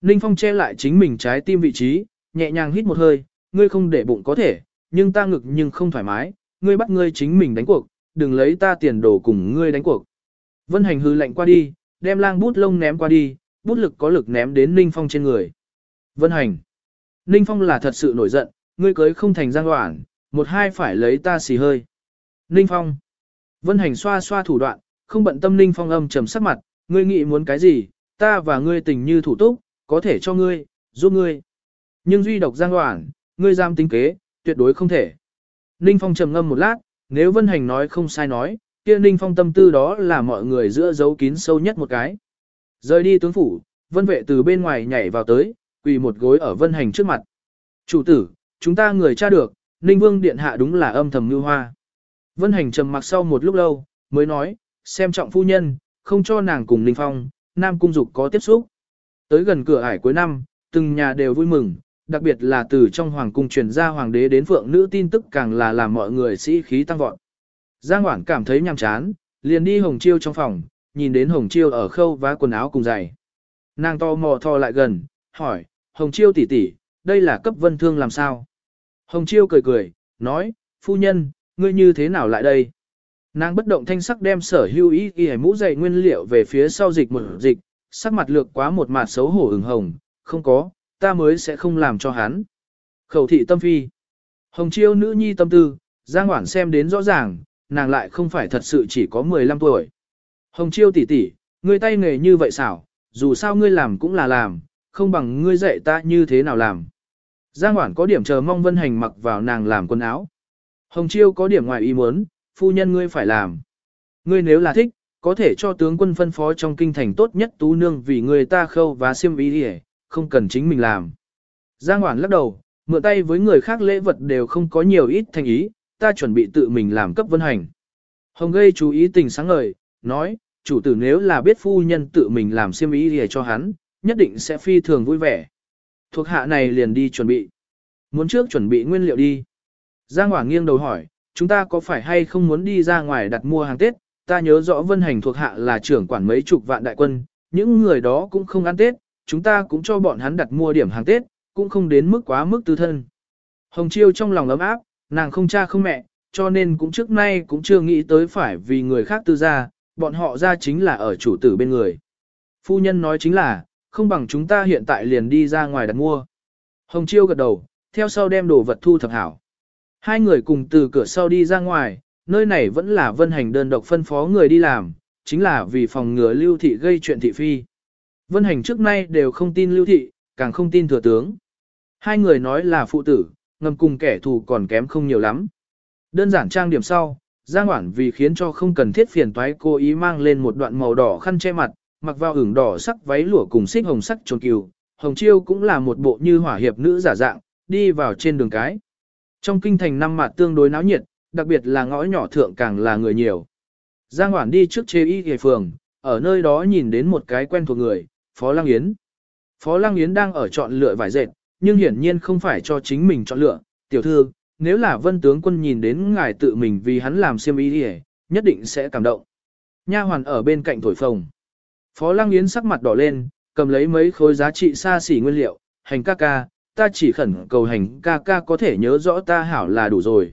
Ninh Phong che lại chính mình trái tim vị trí, nhẹ nhàng hít một hơi, ngươi không để bụng có thể, nhưng ta ngực nhưng không thoải mái, ngươi bắt ngươi chính mình đánh cuộc, đừng lấy ta tiền đồ cùng ngươi đánh cuộc. Vân hành hư lạnh qua đi, đem lang bút lông ném qua đi, bút lực có lực ném đến Ninh Phong trên người. Vân hành. Ninh Phong là thật sự nổi giận, ngươi cưới không thành giang đoạn, một hai phải lấy ta xì hơi. Ninh Phong. Vân hành xoa xoa thủ đoạn, không bận tâm Ninh Phong âm trầm sắc mặt, ngươi nghĩ muốn cái gì, ta và ngươi tình như thủ túc, có thể cho ngươi, giúp ngươi. Nhưng duy độc giang hoảng, ngươi giam tính kế, tuyệt đối không thể. Ninh Phong trầm ngâm một lát, nếu Vân Hành nói không sai nói, kia Ninh Phong tâm tư đó là mọi người giữa giấu kín sâu nhất một cái. Rời đi tướng phủ, Vân Vệ từ bên ngoài nhảy vào tới, quỳ một gối ở Vân Hành trước mặt. Chủ tử, chúng ta người tra được, Ninh Vương Điện Hạ đúng là âm thầm như hoa. Vân Hành trầm mặc sau một lúc lâu, mới nói, xem trọng phu nhân, không cho nàng cùng Ninh Phong, Nam Cung Dục có tiếp xúc. Tới gần cửa ải cuối năm, từng nhà đều vui mừng, đặc biệt là từ trong hoàng cung truyền ra hoàng đế đến phượng nữ tin tức càng là làm mọi người sĩ khí tăng vọt. Giang Hoảng cảm thấy nhàm chán, liền đi Hồng Chiêu trong phòng, nhìn đến Hồng Chiêu ở khâu vá quần áo cùng giày. Nàng to mò thò lại gần, hỏi, Hồng Chiêu tỷ tỷ, đây là cấp vân thương làm sao? Hồng Chiêu cười cười, nói, phu nhân, ngươi như thế nào lại đây? Nàng bất động thanh sắc đem sở hưu ý y mũ dày nguyên liệu về phía sau dịch một dịch, sắc mặt lược quá một mặt xấu hổ ửng hồng, không có, ta mới sẽ không làm cho hắn. Khẩu thị tâm phi. Hồng chiêu nữ nhi tâm tư, Giang Hoản xem đến rõ ràng, nàng lại không phải thật sự chỉ có 15 tuổi. Hồng chiêu tỷ tỷ, ngươi tay nghề như vậy xảo, dù sao ngươi làm cũng là làm, không bằng ngươi dạy ta như thế nào làm. Giang Hoản có điểm chờ mong Vân Hành mặc vào nàng làm quần áo. Hồng Chiêu có điểm ngoài ý muốn, phu nhân ngươi phải làm. Ngươi nếu là thích, có thể cho tướng quân phân phó trong kinh thành tốt nhất tú nương vì người ta khâu và xiêm ý đi không cần chính mình làm. Giang Hoản lắc đầu, mượn tay với người khác lễ vật đều không có nhiều ít thành ý, ta chuẩn bị tự mình làm cấp vân hành. Hồng gây chú ý tình sáng ngời, nói, chủ tử nếu là biết phu nhân tự mình làm xiêm ý để cho hắn, nhất định sẽ phi thường vui vẻ. Thuộc hạ này liền đi chuẩn bị. Muốn trước chuẩn bị nguyên liệu đi. Giang Hoàng nghiêng đầu hỏi, chúng ta có phải hay không muốn đi ra ngoài đặt mua hàng Tết? Ta nhớ rõ vân hành thuộc hạ là trưởng quản mấy chục vạn đại quân, những người đó cũng không ăn Tết, chúng ta cũng cho bọn hắn đặt mua điểm hàng Tết, cũng không đến mức quá mức tư thân. Hồng Chiêu trong lòng ấm áp, nàng không cha không mẹ, cho nên cũng trước nay cũng chưa nghĩ tới phải vì người khác tư gia, bọn họ ra chính là ở chủ tử bên người. Phu nhân nói chính là, không bằng chúng ta hiện tại liền đi ra ngoài đặt mua. Hồng Chiêu gật đầu, theo sau đem đồ vật thu thập hảo. Hai người cùng từ cửa sau đi ra ngoài, nơi này vẫn là vân hành đơn độc phân phó người đi làm, chính là vì phòng ngừa lưu thị gây chuyện thị phi. Vân hành trước nay đều không tin lưu thị, càng không tin thừa tướng. Hai người nói là phụ tử, ngầm cùng kẻ thù còn kém không nhiều lắm. Đơn giản trang điểm sau, Giang Hoản vì khiến cho không cần thiết phiền toái cô ý mang lên một đoạn màu đỏ khăn che mặt, mặc vào ửng đỏ sắc váy lụa cùng xích hồng sắc trồn kiều. Hồng Chiêu cũng là một bộ như hỏa hiệp nữ giả dạng, đi vào trên đường cái. Trong kinh thành năm mặt tương đối náo nhiệt, đặc biệt là ngõ nhỏ thượng càng là người nhiều. Giang Hoản đi trước chế y hề phường, ở nơi đó nhìn đến một cái quen thuộc người, Phó Lăng Yến. Phó Lăng Yến đang ở chọn lựa vải dệt, nhưng hiển nhiên không phải cho chính mình chọn lựa. Tiểu thư, nếu là vân tướng quân nhìn đến ngài tự mình vì hắn làm xiêm y hề, nhất định sẽ cảm động. nha hoàn ở bên cạnh thổi phồng. Phó Lăng Yến sắc mặt đỏ lên, cầm lấy mấy khối giá trị xa xỉ nguyên liệu, hành ca ca, ta chỉ khẩn cầu hành ca ca có thể nhớ rõ ta hảo là đủ rồi.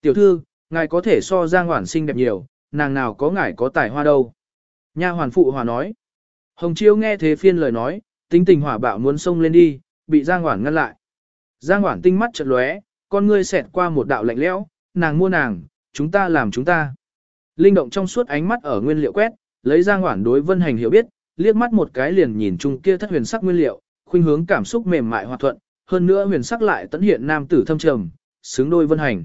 Tiểu thư, ngài có thể so Giang Hoản xinh đẹp nhiều, nàng nào có ngài có tài hoa đâu. Nha hoàn phụ hòa nói. Hồng Chiêu nghe thế phiên lời nói, tính tình hỏa bạo muốn xông lên đi, bị Giang Hoản ngăn lại. Giang Hoản tinh mắt chợt lóe, con ngươi xẹt qua một đạo lạnh lẽo, nàng mua nàng, chúng ta làm chúng ta. Linh động trong suốt ánh mắt ở nguyên liệu quét, lấy Giang Hoản đối Vân Hành hiểu biết, liếc mắt một cái liền nhìn chung kia thất huyền sắc nguyên liệu, khuynh hướng cảm xúc mềm mại hòa thuận, hơn nữa huyền sắc lại tận hiện nam tử thâm trầm, xứng đôi Vân Hành.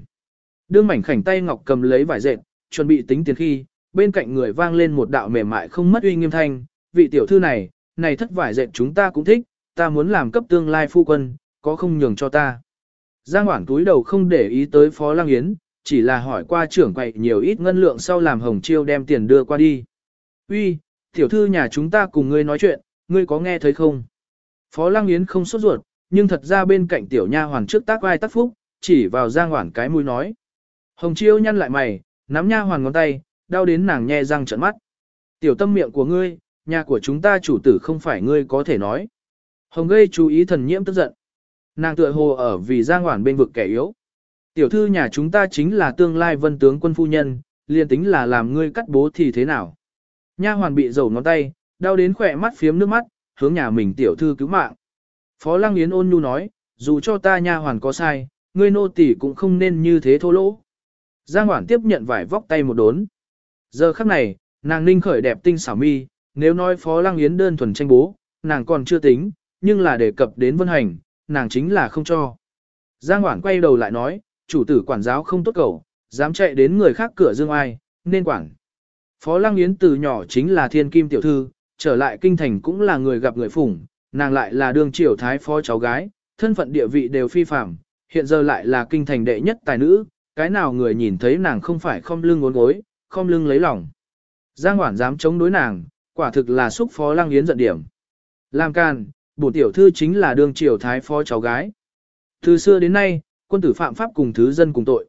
Đương mảnh khảnh tay ngọc cầm lấy vải dệt, chuẩn bị tính tiền khi, bên cạnh người vang lên một đạo mềm mại không mất uy nghiêm thanh, vị tiểu thư này, này thất vải dệt chúng ta cũng thích, ta muốn làm cấp tương lai phu quân, có không nhường cho ta. Giang Hoảng túi đầu không để ý tới Phó Lang Yến, chỉ là hỏi qua trưởng quậy nhiều ít ngân lượng sau làm Hồng Chiêu đem tiền đưa qua đi. Uy, tiểu thư nhà chúng ta cùng ngươi nói chuyện, ngươi có nghe thấy không? Phó Lang Yến không sốt ruột, nhưng thật ra bên cạnh tiểu nha hoàn trước tác vai tác phúc, chỉ vào Giang Hoảng cái mũi nói. Hồng Chiêu nhăn lại mày, nắm nha hoàn ngón tay, đau đến nàng nhe răng trợn mắt. Tiểu tâm miệng của ngươi, nhà của chúng ta chủ tử không phải ngươi có thể nói. Hồng gây chú ý thần nhiễm tức giận. Nàng tựa hồ ở vì Giang Hoản bên vực kẻ yếu. Tiểu thư nhà chúng ta chính là tương lai vân tướng quân phu nhân, liền tính là làm ngươi cắt bố thì thế nào. Nha hoàn bị dầu ngón tay, đau đến khỏe mắt phiếm nước mắt, hướng nhà mình tiểu thư cứu mạng. Phó Lăng Yến ôn nhu nói, dù cho ta nha hoàn có sai, ngươi nô tỳ cũng không nên như thế thô lỗ. Giang Hoản tiếp nhận vải vóc tay một đốn. Giờ khắc này, nàng ninh khởi đẹp tinh xảo mi, nếu nói Phó Lăng Yến đơn thuần tranh bố, nàng còn chưa tính, nhưng là đề cập đến vân hành, nàng chính là không cho. Giang Hoản quay đầu lại nói, chủ tử quản giáo không tốt cầu, dám chạy đến người khác cửa dương ai, nên quản. Phó Lăng Yến từ nhỏ chính là thiên kim tiểu thư, trở lại kinh thành cũng là người gặp người phủng, nàng lại là đương triều thái phó cháu gái, thân phận địa vị đều phi phạm, hiện giờ lại là kinh thành đệ nhất tài nữ, cái nào người nhìn thấy nàng không phải không lưng ngốn gối, không lưng lấy lòng. Giang Hoản dám chống đối nàng, quả thực là xúc Phó Lăng Yến giận điểm. Làm can, bổ tiểu thư chính là đương triều thái phó cháu gái. Từ xưa đến nay, quân tử phạm pháp cùng thứ dân cùng tội.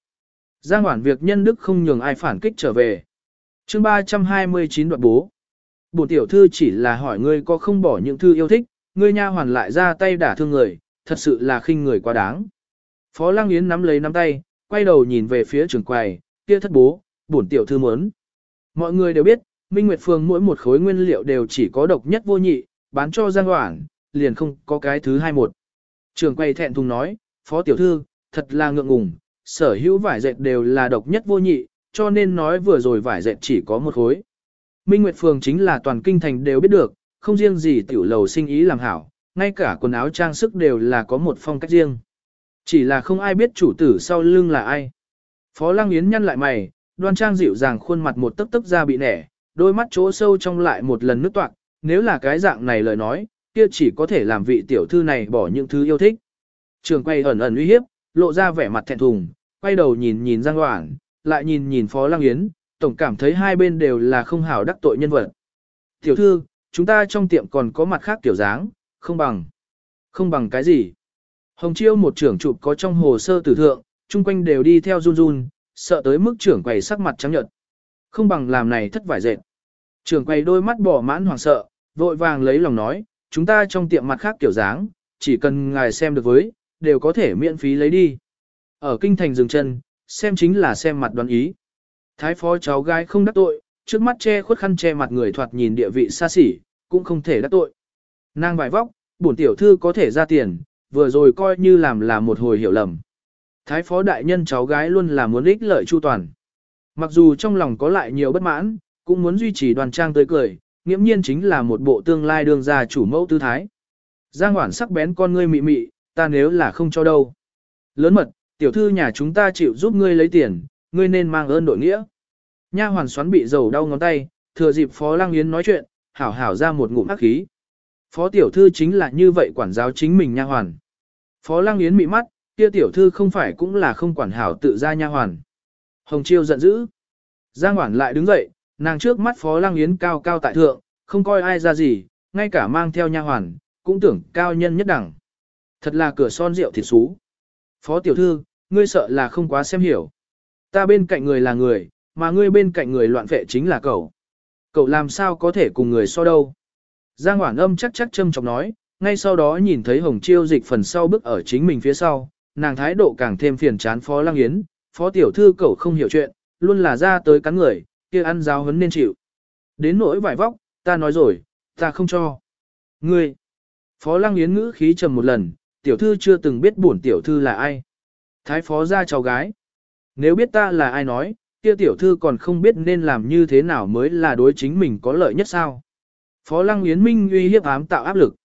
Giang hoản việc nhân đức không nhường ai phản kích trở về. chương 329 đoạn bố. Bổ tiểu thư chỉ là hỏi ngươi có không bỏ những thư yêu thích, ngươi nha hoàn lại ra tay đả thương người, thật sự là khinh người quá đáng. Phó Lăng Yến nắm lấy nắm tay, quay đầu nhìn về phía trường quầy, kia thất bố, bổn tiểu thư muốn. Mọi người đều biết, Minh Nguyệt Phương mỗi một khối nguyên liệu đều chỉ có độc nhất vô nhị, bán cho Giang Hoảng, liền không có cái thứ hai một. Trường Quầy thẹn thùng nói, phó tiểu thư, thật là ngượng ngùng, sở hữu vải dệt đều là độc nhất vô nhị, cho nên nói vừa rồi vải dệt chỉ có một khối. Minh Nguyệt Phường chính là toàn kinh thành đều biết được, không riêng gì tiểu lầu sinh ý làm hảo, ngay cả quần áo trang sức đều là có một phong cách riêng. Chỉ là không ai biết chủ tử sau lưng là ai. Phó Lăng Yến nhăn lại mày, đoan trang dịu dàng khuôn mặt một tấc tấc ra bị nẻ, đôi mắt chỗ sâu trong lại một lần nước toạc, nếu là cái dạng này lời nói, kia chỉ có thể làm vị tiểu thư này bỏ những thứ yêu thích. Trường quay ẩn ẩn uy hiếp, lộ ra vẻ mặt thẹn thùng, quay đầu nhìn nhìn Giang Hoảng, lại nhìn nhìn Phó Lăng Yến, tổng cảm thấy hai bên đều là không hảo đắc tội nhân vật. Tiểu thư, chúng ta trong tiệm còn có mặt khác tiểu dáng, không bằng. Không bằng cái gì? Hồng Chiêu một trưởng chụp có trong hồ sơ tử thượng, chung quanh đều đi theo run run, sợ tới mức trưởng quầy sắc mặt trắng nhợt. Không bằng làm này thất vải dệt. Trưởng quầy đôi mắt bỏ mãn hoảng sợ, vội vàng lấy lòng nói, chúng ta trong tiệm mặt khác kiểu dáng, chỉ cần ngài xem được với, đều có thể miễn phí lấy đi. Ở kinh thành dừng chân, xem chính là xem mặt đoán ý. Thái phó cháu gái không đắc tội, trước mắt che khuất khăn che mặt người thoạt nhìn địa vị xa xỉ, cũng không thể đắc tội. Nàng vải vóc, bổn tiểu thư có thể ra tiền, vừa rồi coi như làm là một hồi hiểu lầm. Thái phó đại nhân cháu gái luôn là muốn ích lợi chu toàn. Mặc dù trong lòng có lại nhiều bất mãn, cũng muốn duy trì đoàn trang tươi cười, nghiễm nhiên chính là một bộ tương lai đương gia chủ mẫu tư thái. Giang Hoản sắc bén con ngươi mị mị, ta nếu là không cho đâu. Lớn mật, tiểu thư nhà chúng ta chịu giúp ngươi lấy tiền, ngươi nên mang ơn đội nghĩa. Nha hoàn xoắn bị dầu đau ngón tay, thừa dịp Phó Lăng Yến nói chuyện, hảo hảo ra một ngụm ác khí. Phó tiểu thư chính là như vậy quản giáo chính mình nha hoàn. Phó Lăng Yến mị mắt, kia tiểu thư không phải cũng là không quản hảo tự ra nha hoàn. Hồng Chiêu giận dữ. Giang Hoản lại đứng dậy, nàng trước mắt Phó Lăng Yến cao cao tại thượng, không coi ai ra gì, ngay cả mang theo nha hoàn, cũng tưởng cao nhân nhất đẳng. Thật là cửa son rượu thịt xú. Phó tiểu thư, ngươi sợ là không quá xem hiểu. Ta bên cạnh người là người, mà ngươi bên cạnh người loạn vệ chính là cậu cậu làm sao có thể cùng người so đâu. Giang Hoảng âm chắc chắc châm chọc nói, ngay sau đó nhìn thấy Hồng Chiêu dịch phần sau bước ở chính mình phía sau, nàng thái độ càng thêm phiền chán Phó Lăng Yến, Phó tiểu thư cậu không hiểu chuyện, luôn là ra tới cắn người, kia ăn giáo hấn nên chịu. Đến nỗi vải vóc, ta nói rồi, ta không cho. Ngươi, Phó Lăng Yến ngữ khí trầm một lần, tiểu thư chưa từng biết bổn tiểu thư là ai. Thái phó ra cháu gái. Nếu biết ta là ai nói, kia tiểu thư còn không biết nên làm như thế nào mới là đối chính mình có lợi nhất sao. Phó Lăng Yến Minh uy hiếp ám tạo áp lực.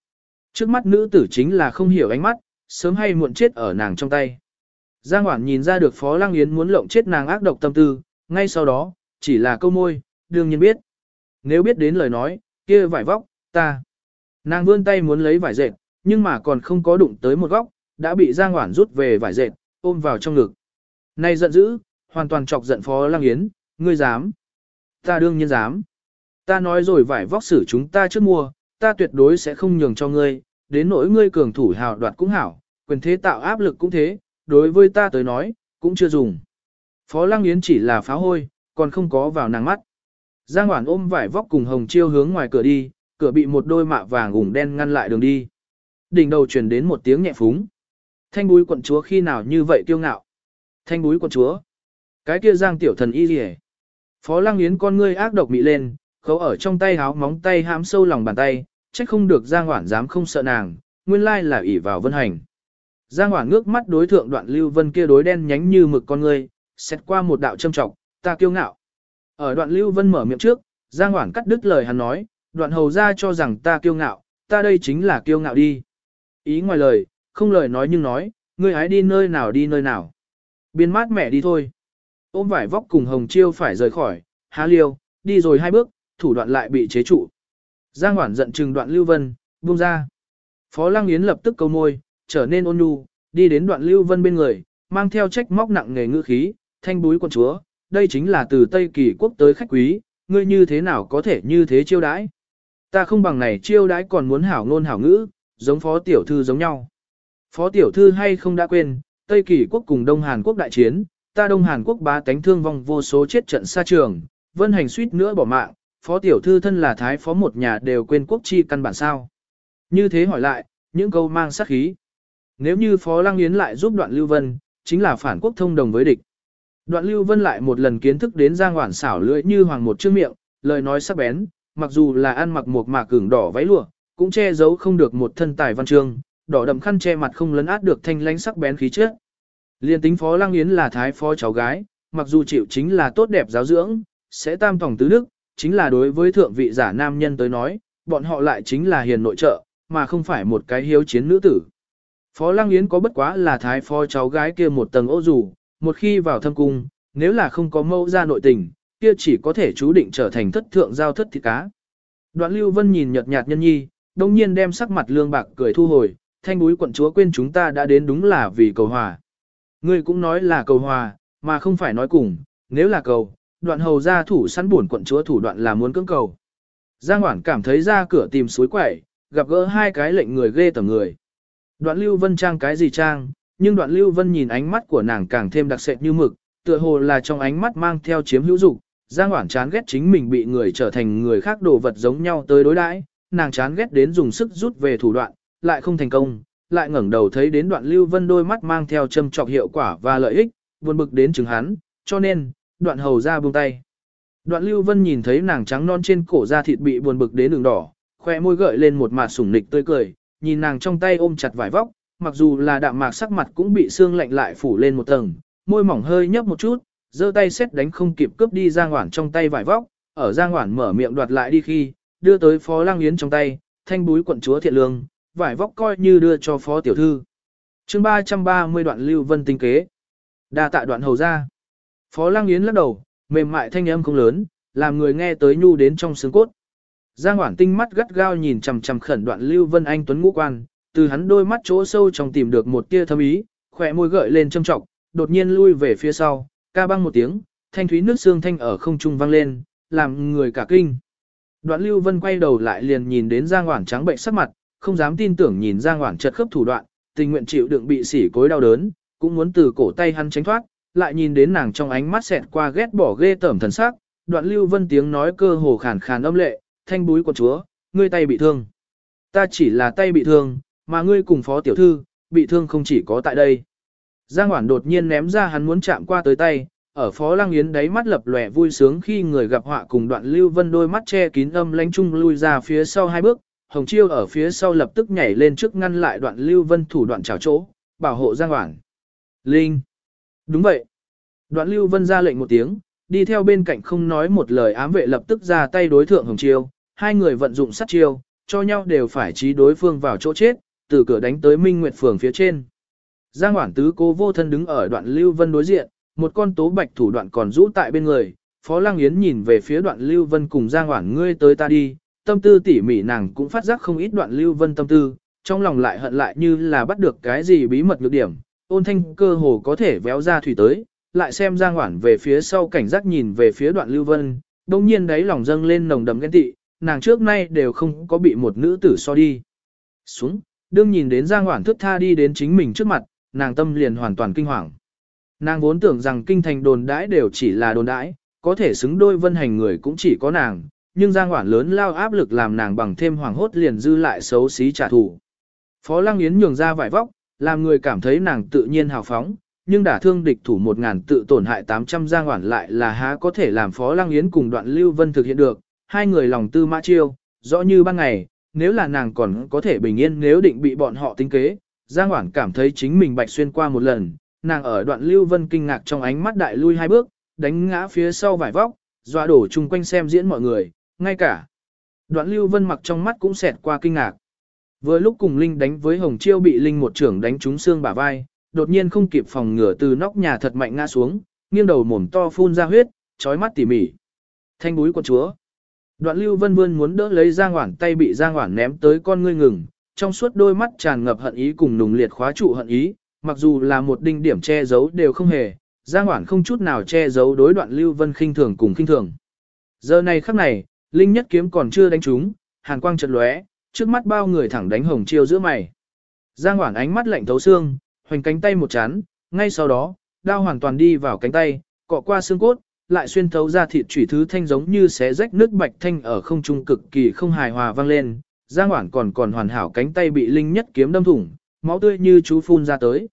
Trước mắt nữ tử chính là không hiểu ánh mắt, sớm hay muộn chết ở nàng trong tay. Giang Hoản nhìn ra được Phó Lăng Yến muốn lộng chết nàng ác độc tâm tư, ngay sau đó, chỉ là câu môi, đương nhiên biết. Nếu biết đến lời nói, kia vải vóc, ta. Nàng vươn tay muốn lấy vải dệt, nhưng mà còn không có đụng tới một góc, đã bị Giang Hoản rút về vải dệt, ôm vào trong ngực. Này giận dữ, hoàn toàn chọc giận Phó Lăng Yến, ngươi dám. Ta đương nhiên dám. Ta nói rồi vải vóc xử chúng ta trước mua, ta tuyệt đối sẽ không nhường cho ngươi, đến nỗi ngươi cường thủ hào đoạt cũng hảo, quyền thế tạo áp lực cũng thế, đối với ta tới nói, cũng chưa dùng. Phó Lăng Yến chỉ là phá hôi, còn không có vào nàng mắt. Giang Hoản ôm vải vóc cùng Hồng Chiêu hướng ngoài cửa đi, cửa bị một đôi mạ vàng ủng đen ngăn lại đường đi. Đỉnh đầu truyền đến một tiếng nhẹ phúng. Thanh búi quận chúa khi nào như vậy kiêu ngạo. Thanh búi quận chúa. Cái kia Giang tiểu thần y gì Phó Lăng Yến con ngươi ác độc mị lên, khấu ở trong tay háo móng tay hãm sâu lòng bàn tay, trách không được Giang Hoản dám không sợ nàng, nguyên lai là ỷ vào vân hành. Giang Hoản ngước mắt đối thượng đoạn lưu vân kia đối đen nhánh như mực con ngươi, xét qua một đạo châm trọng, ta kiêu ngạo. Ở đoạn lưu vân mở miệng trước, Giang Hoản cắt đứt lời hắn nói, đoạn hầu ra cho rằng ta kiêu ngạo, ta đây chính là kiêu ngạo đi. Ý ngoài lời, không lời nói nhưng nói, ngươi hãy đi nơi nào đi nơi nào. Biên mát mẹ đi thôi. Ôm vải vóc cùng Hồng Chiêu phải rời khỏi, há liêu, đi rồi hai bước, thủ đoạn lại bị chế trụ. Giang Hoản giận trừng đoạn Lưu Vân, buông ra. Phó Lăng Yến lập tức câu môi, trở nên ôn nhu, đi đến đoạn Lưu Vân bên người, mang theo trách móc nặng nghề ngữ khí, thanh búi quân chúa, đây chính là từ Tây Kỳ quốc tới khách quý, ngươi như thế nào có thể như thế chiêu đãi. Ta không bằng này chiêu đãi còn muốn hảo ngôn hảo ngữ, giống phó tiểu thư giống nhau. Phó tiểu thư hay không đã quên, Tây Kỳ quốc cùng Đông Hàn quốc đại chiến, ta Đông Hàn quốc bá tánh thương vong vô số chết trận xa trường, vân hành suýt nữa bỏ mạng, phó tiểu thư thân là thái phó một nhà đều quên quốc chi căn bản sao. Như thế hỏi lại, những câu mang sát khí. Nếu như phó lăng yến lại giúp đoạn lưu vân, chính là phản quốc thông đồng với địch. Đoạn lưu vân lại một lần kiến thức đến giang hoảng xảo lưỡi như hoàng một chương miệng, lời nói sắc bén, mặc dù là ăn mặc một mạc cứng đỏ váy lụa, cũng che giấu không được một thân tài văn chương, đỏ đậm khăn che mặt không lấn át được thanh lãnh sắc bén khí chất. Liên tính phó lăng yến là thái phó cháu gái, mặc dù chịu chính là tốt đẹp giáo dưỡng, sẽ tam tổng tứ đức, chính là đối với thượng vị giả nam nhân tới nói, bọn họ lại chính là hiền nội trợ, mà không phải một cái hiếu chiến nữ tử. Phó Lăng Yến có bất quá là thái phó cháu gái kia một tầng ô dù, một khi vào thâm cung, nếu là không có mâu ra nội tình, kia chỉ có thể chú định trở thành thất thượng giao thất thịt cá. Đoạn Lưu Vân nhìn nhợt nhạt nhân nhi, đồng nhiên đem sắc mặt lương bạc cười thu hồi, thanh búi quận chúa quên chúng ta đã đến đúng là vì cầu hòa. Ngươi cũng nói là cầu hòa, mà không phải nói cùng, nếu là cầu, đoạn hầu ra thủ săn buồn quận chúa thủ đoạn là muốn cưỡng cầu. Giang Hoảng cảm thấy ra cửa tìm suối quẩy, gặp gỡ hai cái lệnh người ghê tầm người. Đoạn Lưu Vân trang cái gì trang, nhưng đoạn Lưu Vân nhìn ánh mắt của nàng càng thêm đặc sệt như mực, tựa hồ là trong ánh mắt mang theo chiếm hữu dục. Giang Hoảng chán ghét chính mình bị người trở thành người khác đồ vật giống nhau tới đối đãi, nàng chán ghét đến dùng sức rút về thủ đoạn, lại không thành công, lại ngẩng đầu thấy đến đoạn Lưu Vân đôi mắt mang theo châm trọc hiệu quả và lợi ích, buồn bực đến chừng hắn, cho nên, đoạn hầu ra buông tay. Đoạn Lưu Vân nhìn thấy nàng trắng non trên cổ da thịt bị buồn bực đến đường đỏ, khoe môi gợi lên một mặt sủng nịch tươi cười, nhìn nàng trong tay ôm chặt vải vóc, mặc dù là đạm mạc sắc mặt cũng bị xương lạnh lại phủ lên một tầng, môi mỏng hơi nhấp một chút, giơ tay xét đánh không kịp cướp đi Giang Hoản trong tay vải vóc, ở Giang Hoản mở miệng đoạt lại đi khi, đưa tới Phó Lang Yến trong tay, thanh búi quận chúa thiện lương, vải vóc coi như đưa cho Phó tiểu thư. Chương 330 đoạn Lưu Vân tinh kế. Đa tạ đoạn hầu ra. Phó Lăng Yến lắc đầu, mềm mại thanh âm không lớn, làm người nghe tới nhu đến trong xương cốt. Giang Hoản tinh mắt gắt gao nhìn chằm chằm khẩn đoạn Lưu Vân Anh tuấn ngũ quan, từ hắn đôi mắt chỗ sâu trong tìm được một tia thâm ý, khỏe môi gợi lên châm trọng, đột nhiên lui về phía sau, ca băng một tiếng, thanh thúy nước xương thanh ở không trung vang lên, làm người cả kinh. Đoạn Lưu Vân quay đầu lại liền nhìn đến Giang Hoản trắng bệnh sắc mặt, không dám tin tưởng nhìn Giang Hoản chật khớp thủ đoạn, tình nguyện chịu đựng bị sỉ cối đau đớn, cũng muốn từ cổ tay hắn tránh thoát, lại nhìn đến nàng trong ánh mắt xẹt qua ghét bỏ ghê tởm thần sắc, đoạn lưu vân tiếng nói cơ hồ khàn khàn âm lệ, thanh búi của chúa, ngươi tay bị thương. Ta chỉ là tay bị thương, mà ngươi cùng phó tiểu thư, bị thương không chỉ có tại đây. Giang Hoản đột nhiên ném ra hắn muốn chạm qua tới tay, ở Phó Lăng Yến đáy mắt lập lòe vui sướng khi người gặp họa cùng đoạn lưu vân đôi mắt che kín âm lánh chung lui ra phía sau hai bước, Hồng Chiêu ở phía sau lập tức nhảy lên trước ngăn lại đoạn lưu vân thủ đoạn trào chỗ, bảo hộ Giang Hoảng. Linh! Đúng vậy! Đoạn lưu vân ra lệnh một tiếng, đi theo bên cạnh không nói một lời ám vệ lập tức ra tay đối thượng Hồng Chiêu, hai người vận dụng sát chiêu, cho nhau đều phải trí đối phương vào chỗ chết, từ cửa đánh tới Minh Nguyệt Phường phía trên. Giang Hoảng Tứ cố vô thân đứng ở đoạn Lưu Vân đối diện, một con tố bạch thủ đoạn còn rũ tại bên người. Phó Lăng Yến nhìn về phía đoạn Lưu Vân cùng Giang Hoảng ngươi tới ta đi, tâm tư tỉ mỉ nàng cũng phát giác không ít đoạn Lưu Vân tâm tư, trong lòng lại hận lại như là bắt được cái gì bí mật nhược điểm, ôn thanh cơ hồ có thể véo ra thủy tới, lại xem Giang Hoản về phía sau cảnh giác nhìn về phía đoạn Lưu Vân, đồng nhiên đấy lòng dâng lên nồng đậm ghen tị, nàng trước nay đều không có bị một nữ tử so đi. Xuống, đương nhìn đến Giang Hoản thức tha đi đến chính mình trước mặt, nàng tâm liền hoàn toàn kinh hoàng. Nàng vốn tưởng rằng kinh thành đồn đãi đều chỉ là đồn đãi, có thể xứng đôi vân hành người cũng chỉ có nàng, nhưng Giang Hoản lớn lao áp lực làm nàng bằng thêm hoàng hốt liền dư lại xấu xí trả thù. Phó Lăng Yến nhường ra vải vóc, làm người cảm thấy nàng tự nhiên hào phóng, nhưng đả thương địch thủ một ngàn tự tổn hại 800 Giang Hoản lại là há có thể làm Phó Lăng Yến cùng đoạn Lưu Vân thực hiện được, hai người lòng tư mã chiêu, rõ như ban ngày, nếu là nàng còn có thể bình yên nếu định bị bọn họ tính kế, Giang Hoảng cảm thấy chính mình bạch xuyên qua một lần, nàng ở đoạn Lưu Vân kinh ngạc trong ánh mắt đại lui hai bước, đánh ngã phía sau vải vóc, dọa đổ chung quanh xem diễn mọi người, ngay cả. Đoạn Lưu Vân mặc trong mắt cũng xẹt qua kinh ngạc. Vừa lúc cùng Linh đánh với Hồng Chiêu bị Linh một trưởng đánh trúng xương bả vai, đột nhiên không kịp phòng ngừa từ nóc nhà thật mạnh ngã xuống, nghiêng đầu mồm to phun ra huyết, trói mắt tỉ mỉ. Thanh búi con chúa. Đoạn Lưu Vân vươn muốn đỡ lấy Giang Hoản tay bị Giang Hoản ném tới con ngươi ngừng, trong suốt đôi mắt tràn ngập hận ý cùng nùng liệt khóa trụ hận ý, mặc dù là một đinh điểm che giấu đều không hề, Giang Hoản không chút nào che giấu đối đoạn Lưu Vân khinh thường cùng khinh thường. Giờ này khắc này, Linh Nhất Kiếm còn chưa đánh trúng, hàn quang chợt lóe, trước mắt bao người thẳng đánh hồng chiêu giữa mày. Giang Hoản ánh mắt lạnh thấu xương, hoành cánh tay một chán, ngay sau đó, đao hoàn toàn đi vào cánh tay, cọ qua xương cốt, lại xuyên thấu ra thịt chủy thứ thanh giống như xé rách nước bạch thanh ở không trung cực kỳ không hài hòa vang lên, Giang Hoản còn còn hoàn hảo cánh tay bị linh nhất kiếm đâm thủng, máu tươi như chú phun ra tới.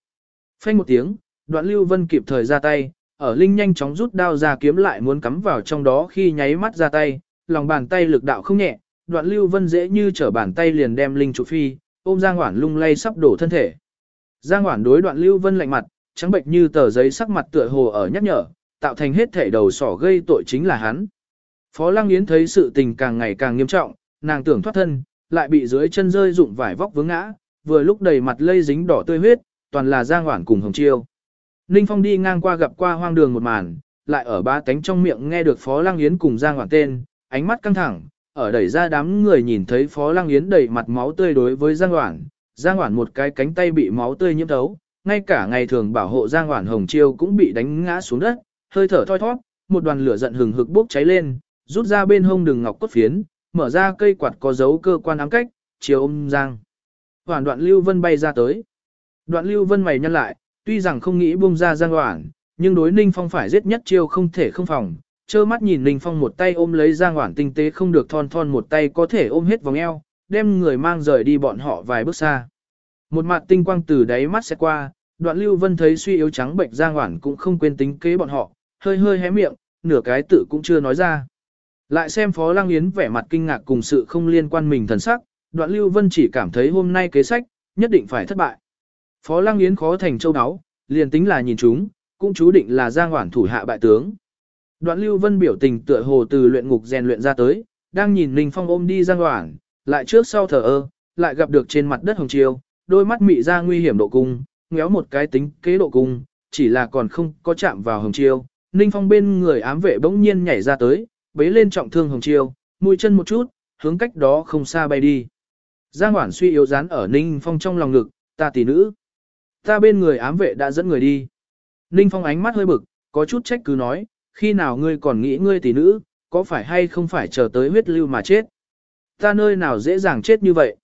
Phanh một tiếng, Đoạn Lưu Vân kịp thời ra tay, ở linh nhanh chóng rút đao ra kiếm lại muốn cắm vào trong đó khi nháy mắt ra tay, lòng bàn tay lực đạo không nhẹ, Đoạn Lưu Vân dễ như trở bàn tay liền đem linh trụ phi, ôm Giang Hoản lung lay sắp đổ thân thể. Giang Hoản đối Đoạn Lưu Vân lạnh mặt, trắng bệnh như tờ giấy sắc mặt tựa hồ ở nhắc nhở, tạo thành hết thể đầu sỏ gây tội chính là hắn. Phó Lăng Yến thấy sự tình càng ngày càng nghiêm trọng, nàng tưởng thoát thân, lại bị dưới chân rơi dụng vải vóc vướng ngã, vừa lúc đầy mặt lây dính đỏ tươi huyết, toàn là Giang Hoản cùng Hồng Chiêu. Ninh Phong đi ngang qua gặp qua hoang đường một màn, lại ở ba cánh trong miệng nghe được Phó Lăng Yến cùng Giang Hoản tên, ánh mắt căng thẳng, ở đẩy ra đám người nhìn thấy Phó Lăng Yến đầy mặt máu tươi đối với Giang Hoản, Giang Hoản một cái cánh tay bị máu tươi nhiễm thấu, ngay cả ngày thường bảo hộ Giang Hoản Hồng Chiêu cũng bị đánh ngã xuống đất, hơi thở thoi thoát, một đoàn lửa giận hừng hực bốc cháy lên, rút ra bên hông đường ngọc cốt phiến, mở ra cây quạt có dấu cơ quan ám cách, chiều ôm Giang. Hoàn đoạn Lưu Vân bay ra tới. Đoạn Lưu Vân mày nhăn lại, tuy rằng không nghĩ buông ra Giang Hoản, nhưng đối Ninh Phong phải giết nhất chiêu không thể không phòng trơ mắt nhìn Ninh Phong một tay ôm lấy Giang Hoản tinh tế không được thon thon một tay có thể ôm hết vòng eo, đem người mang rời đi bọn họ vài bước xa. Một mặt tinh quang từ đáy mắt sẽ qua, đoạn Lưu Vân thấy suy yếu trắng bệnh Giang Hoản cũng không quên tính kế bọn họ, hơi hơi hé miệng, nửa cái tự cũng chưa nói ra. Lại xem Phó Lăng Yến vẻ mặt kinh ngạc cùng sự không liên quan mình thần sắc, đoạn Lưu Vân chỉ cảm thấy hôm nay kế sách, nhất định phải thất bại. Phó Lăng Yến khó thành châu đáo, liền tính là nhìn chúng, cũng chú định là giang hoảng thủ hạ bại tướng. Đoạn Lưu Vân biểu tình tựa hồ từ luyện ngục rèn luyện ra tới, đang nhìn Ninh Phong ôm đi giang hoảng, lại trước sau thở ơ, lại gặp được trên mặt đất hồng chiêu, đôi mắt mị ra nguy hiểm độ cung, ngéo một cái tính kế độ cung, chỉ là còn không có chạm vào hồng chiêu. Ninh Phong bên người ám vệ bỗng nhiên nhảy ra tới, bế lên trọng thương hồng chiêu, mũi chân một chút, hướng cách đó không xa bay đi. Giang Hoản suy yếu dán ở Ninh Phong trong lòng ngực, ta tỷ nữ. Ta bên người ám vệ đã dẫn người đi. Ninh Phong ánh mắt hơi bực, có chút trách cứ nói, khi nào ngươi còn nghĩ ngươi tỷ nữ, có phải hay không phải chờ tới huyết lưu mà chết. Ta nơi nào dễ dàng chết như vậy.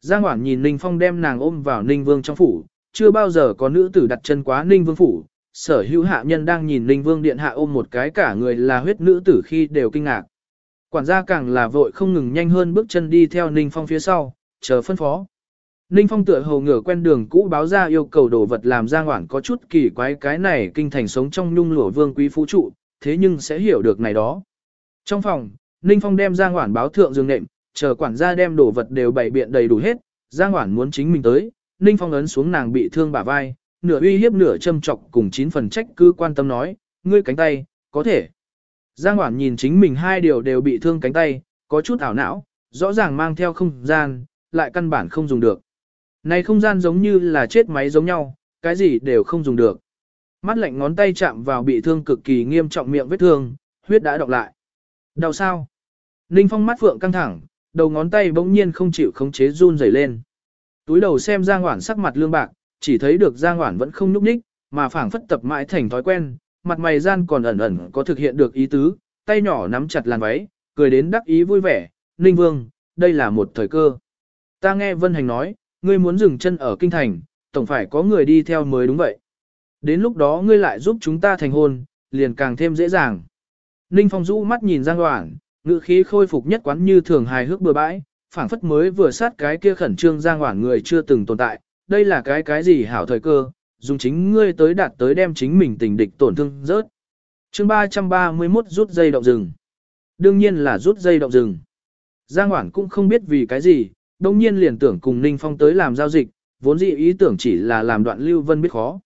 Giang Hoảng nhìn Ninh Phong đem nàng ôm vào Ninh Vương trong phủ, chưa bao giờ có nữ tử đặt chân quá Ninh Vương phủ, sở hữu hạ nhân đang nhìn Ninh Vương Điện Hạ ôm một cái cả người là huyết nữ tử khi đều kinh ngạc. Quản gia càng là vội không ngừng nhanh hơn bước chân đi theo Ninh Phong phía sau, chờ phân phó. Ninh Phong tựa hồ ngửa quen đường cũ báo ra yêu cầu đồ vật làm Giang ngoản có chút kỳ quái cái này kinh thành sống trong nhung lụa vương quý phú trụ, thế nhưng sẽ hiểu được này đó. Trong phòng, Ninh Phong đem Giang ngoản báo thượng giường nệm, chờ quản gia đem đồ vật đều bày biện đầy đủ hết, Giang ngoản muốn chính mình tới, Ninh Phong ấn xuống nàng bị thương bả vai, nửa uy hiếp nửa châm chọc cùng chín phần trách cứ quan tâm nói, ngươi cánh tay, có thể. Giang Hoản nhìn chính mình hai điều đều bị thương cánh tay, có chút ảo não, rõ ràng mang theo không gian, lại căn bản không dùng được. Này không gian giống như là chết máy giống nhau, cái gì đều không dùng được. Mắt lạnh ngón tay chạm vào bị thương cực kỳ nghiêm trọng miệng vết thương, huyết đã đọc lại. Đau sao? Ninh Phong mắt phượng căng thẳng, đầu ngón tay bỗng nhiên không chịu khống chế run rẩy lên. Túi đầu xem Giang Hoản sắc mặt lương bạc, chỉ thấy được Giang Hoản vẫn không nhúc nhích, mà phảng phất tập mãi thành thói quen, mặt mày gian còn ẩn ẩn có thực hiện được ý tứ, tay nhỏ nắm chặt làn váy, cười đến đắc ý vui vẻ, Ninh Vương, đây là một thời cơ. Ta nghe Vân Hành nói, ngươi muốn dừng chân ở kinh thành, tổng phải có người đi theo mới đúng vậy. Đến lúc đó ngươi lại giúp chúng ta thành hôn, liền càng thêm dễ dàng. Ninh Phong rũ mắt nhìn Giang Hoảng, ngữ khí khôi phục nhất quán như thường hài hước bừa bãi, phảng phất mới vừa sát cái kia khẩn trương Giang Hoảng người chưa từng tồn tại, đây là cái cái gì hảo thời cơ, dùng chính ngươi tới đạt tới đem chính mình tình địch tổn thương rớt. chương 331 rút dây động rừng. Đương nhiên là rút dây động rừng. Giang Hoảng cũng không biết vì cái gì, đông nhiên liền tưởng cùng Ninh Phong tới làm giao dịch, vốn dĩ ý tưởng chỉ là làm đoạn Lưu Vân biết khó.